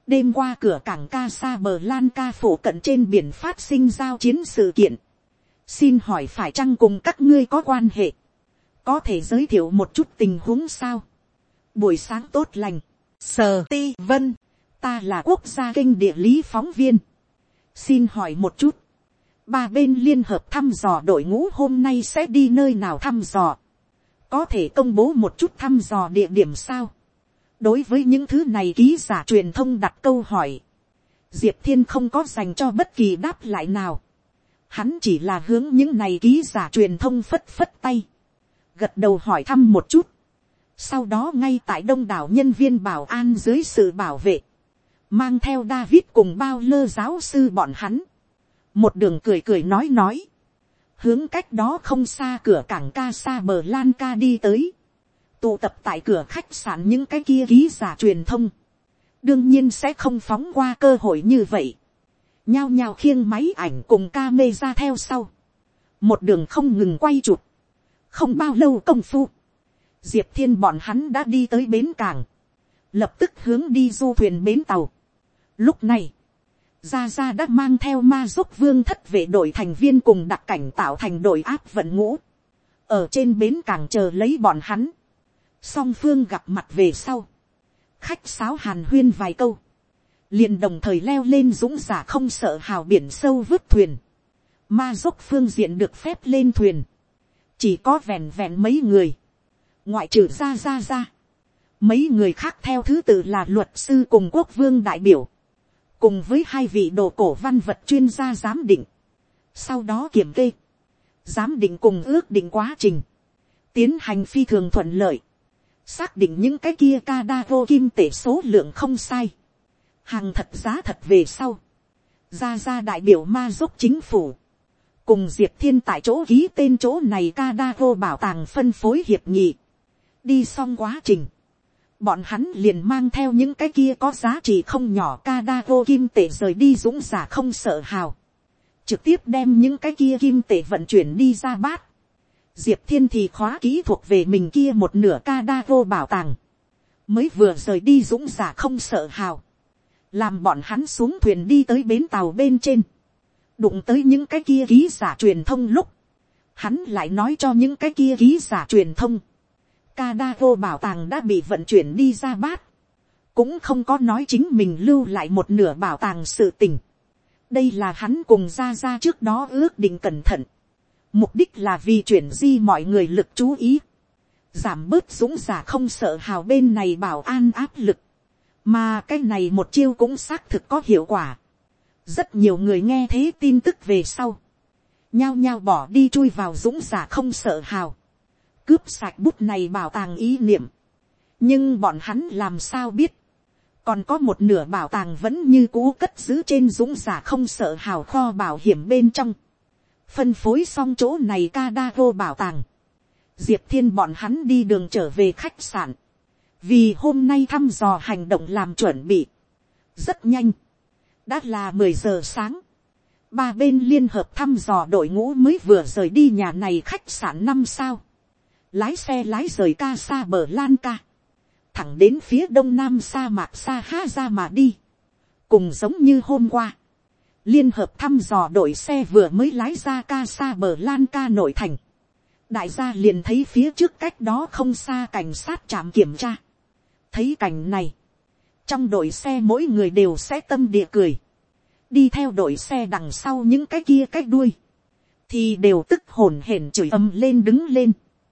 Speaker 1: đêm qua cửa cảng ca sa bờ lan ca phủ cận trên biển phát sinh giao chiến sự kiện. Xin hỏi phải chăng cùng các ngươi có quan hệ, có thể giới thiệu một chút tình huống sao, buổi sáng tốt lành, sờ ti vân, ta là quốc gia kinh địa lý phóng viên, xin hỏi một chút, ba bên liên hợp thăm dò đội ngũ hôm nay sẽ đi nơi nào thăm dò, có thể công bố một chút thăm dò địa điểm sao, đối với những thứ này ký giả truyền thông đặt câu hỏi, diệp thiên không có dành cho bất kỳ đáp lại nào, hắn chỉ là hướng những này ký giả truyền thông phất phất tay, gật đầu hỏi thăm một chút, sau đó ngay tại đông đảo nhân viên bảo an dưới sự bảo vệ, mang theo David cùng bao lơ giáo sư bọn hắn, một đường cười cười nói nói, hướng cách đó không xa cửa cảng ca xa bờ lan ca đi tới, tụ tập tại cửa khách sạn những cái kia ký giả truyền thông, đương nhiên sẽ không phóng qua cơ hội như vậy, nhao nhao khiêng máy ảnh cùng ca mê ra theo sau, một đường không ngừng quay chụp, không bao lâu công phu, diệp thiên bọn hắn đã đi tới bến cảng, lập tức hướng đi du thuyền bến tàu. Lúc này, Gia Gia đã mang theo ma giúp vương thất vệ đội thành viên cùng đặc cảnh tạo thành đội áp vận ngũ. Ở trên bến cảng chờ lấy bọn hắn. Song phương gặp mặt về sau. Khách sáo hàn huyên vài câu. liền đồng thời leo lên dũng giả không sợ hào biển sâu vứt thuyền. Ma dốc phương diện được phép lên thuyền. Chỉ có vẹn vẹn mấy người. Ngoại trừ ra ra ra Mấy người khác theo thứ tự là luật sư cùng quốc vương đại biểu cùng với hai vị đồ cổ văn vật chuyên gia giám định, sau đó kiểm kê, giám định cùng ước định quá trình, tiến hành phi thường thuận lợi, xác định những cái kia ca đa vô kim tể số lượng không sai, hàng thật giá thật về sau, ra ra đại biểu ma giúp chính phủ, cùng diệp thiên tại chỗ ký tên chỗ này ca đa vô bảo tàng phân phối hiệp nghị, đi xong quá trình, bọn hắn liền mang theo những cái kia có giá trị không nhỏ ca đa vô kim tể rời đi dũng giả không sợ hào, trực tiếp đem những cái kia kim tể vận chuyển đi ra bát. Diệp thiên thì khóa kỹ thuộc về mình kia một nửa ca đa vô bảo tàng, mới vừa rời đi dũng giả không sợ hào, làm bọn hắn xuống thuyền đi tới bến tàu bên trên, đụng tới những cái kia ký giả truyền thông lúc, hắn lại nói cho những cái kia ký giả truyền thông, ca da vô bảo tàng đã bị vận chuyển đi ra bát. Cũng không có nói chính mình lưu lại một nửa bảo tàng sự tình. Đây là hắn cùng ra ra trước đó ước định cẩn thận. Mục đích là vì chuyển di mọi người lực chú ý. Giảm bớt dũng giả không sợ hào bên này bảo an áp lực. Mà cái này một chiêu cũng xác thực có hiệu quả. Rất nhiều người nghe thế tin tức về sau. Nhao nhao bỏ đi chui vào dũng giả không sợ hào cướp sạch bút này bảo tàng ý niệm. nhưng bọn hắn làm sao biết, còn có một nửa bảo tàng vẫn như cũ cất giữ trên dũng giả không sợ hào kho bảo hiểm bên trong phân phối xong chỗ này ca đa vô bảo tàng. diệp thiên bọn hắn đi đường trở về khách sạn. vì hôm nay thăm dò hành động làm chuẩn bị. rất nhanh. đã là mười giờ sáng. ba bên liên hợp thăm dò đội ngũ mới vừa rời đi nhà này khách sạn năm sao lái xe lái rời ca xa bờ lan ca, thẳng đến phía đông nam sa mạc sa ha ra mà đi, cùng giống như hôm qua, liên hợp thăm dò đội xe vừa mới lái ra ca xa bờ lan ca nội thành, đại gia liền thấy phía trước cách đó không xa cảnh sát trạm kiểm tra, thấy cảnh này, trong đội xe mỗi người đều sẽ tâm địa cười, đi theo đội xe đằng sau những cái kia cách đuôi, thì đều tức hồn hển chửi ầm lên đứng lên.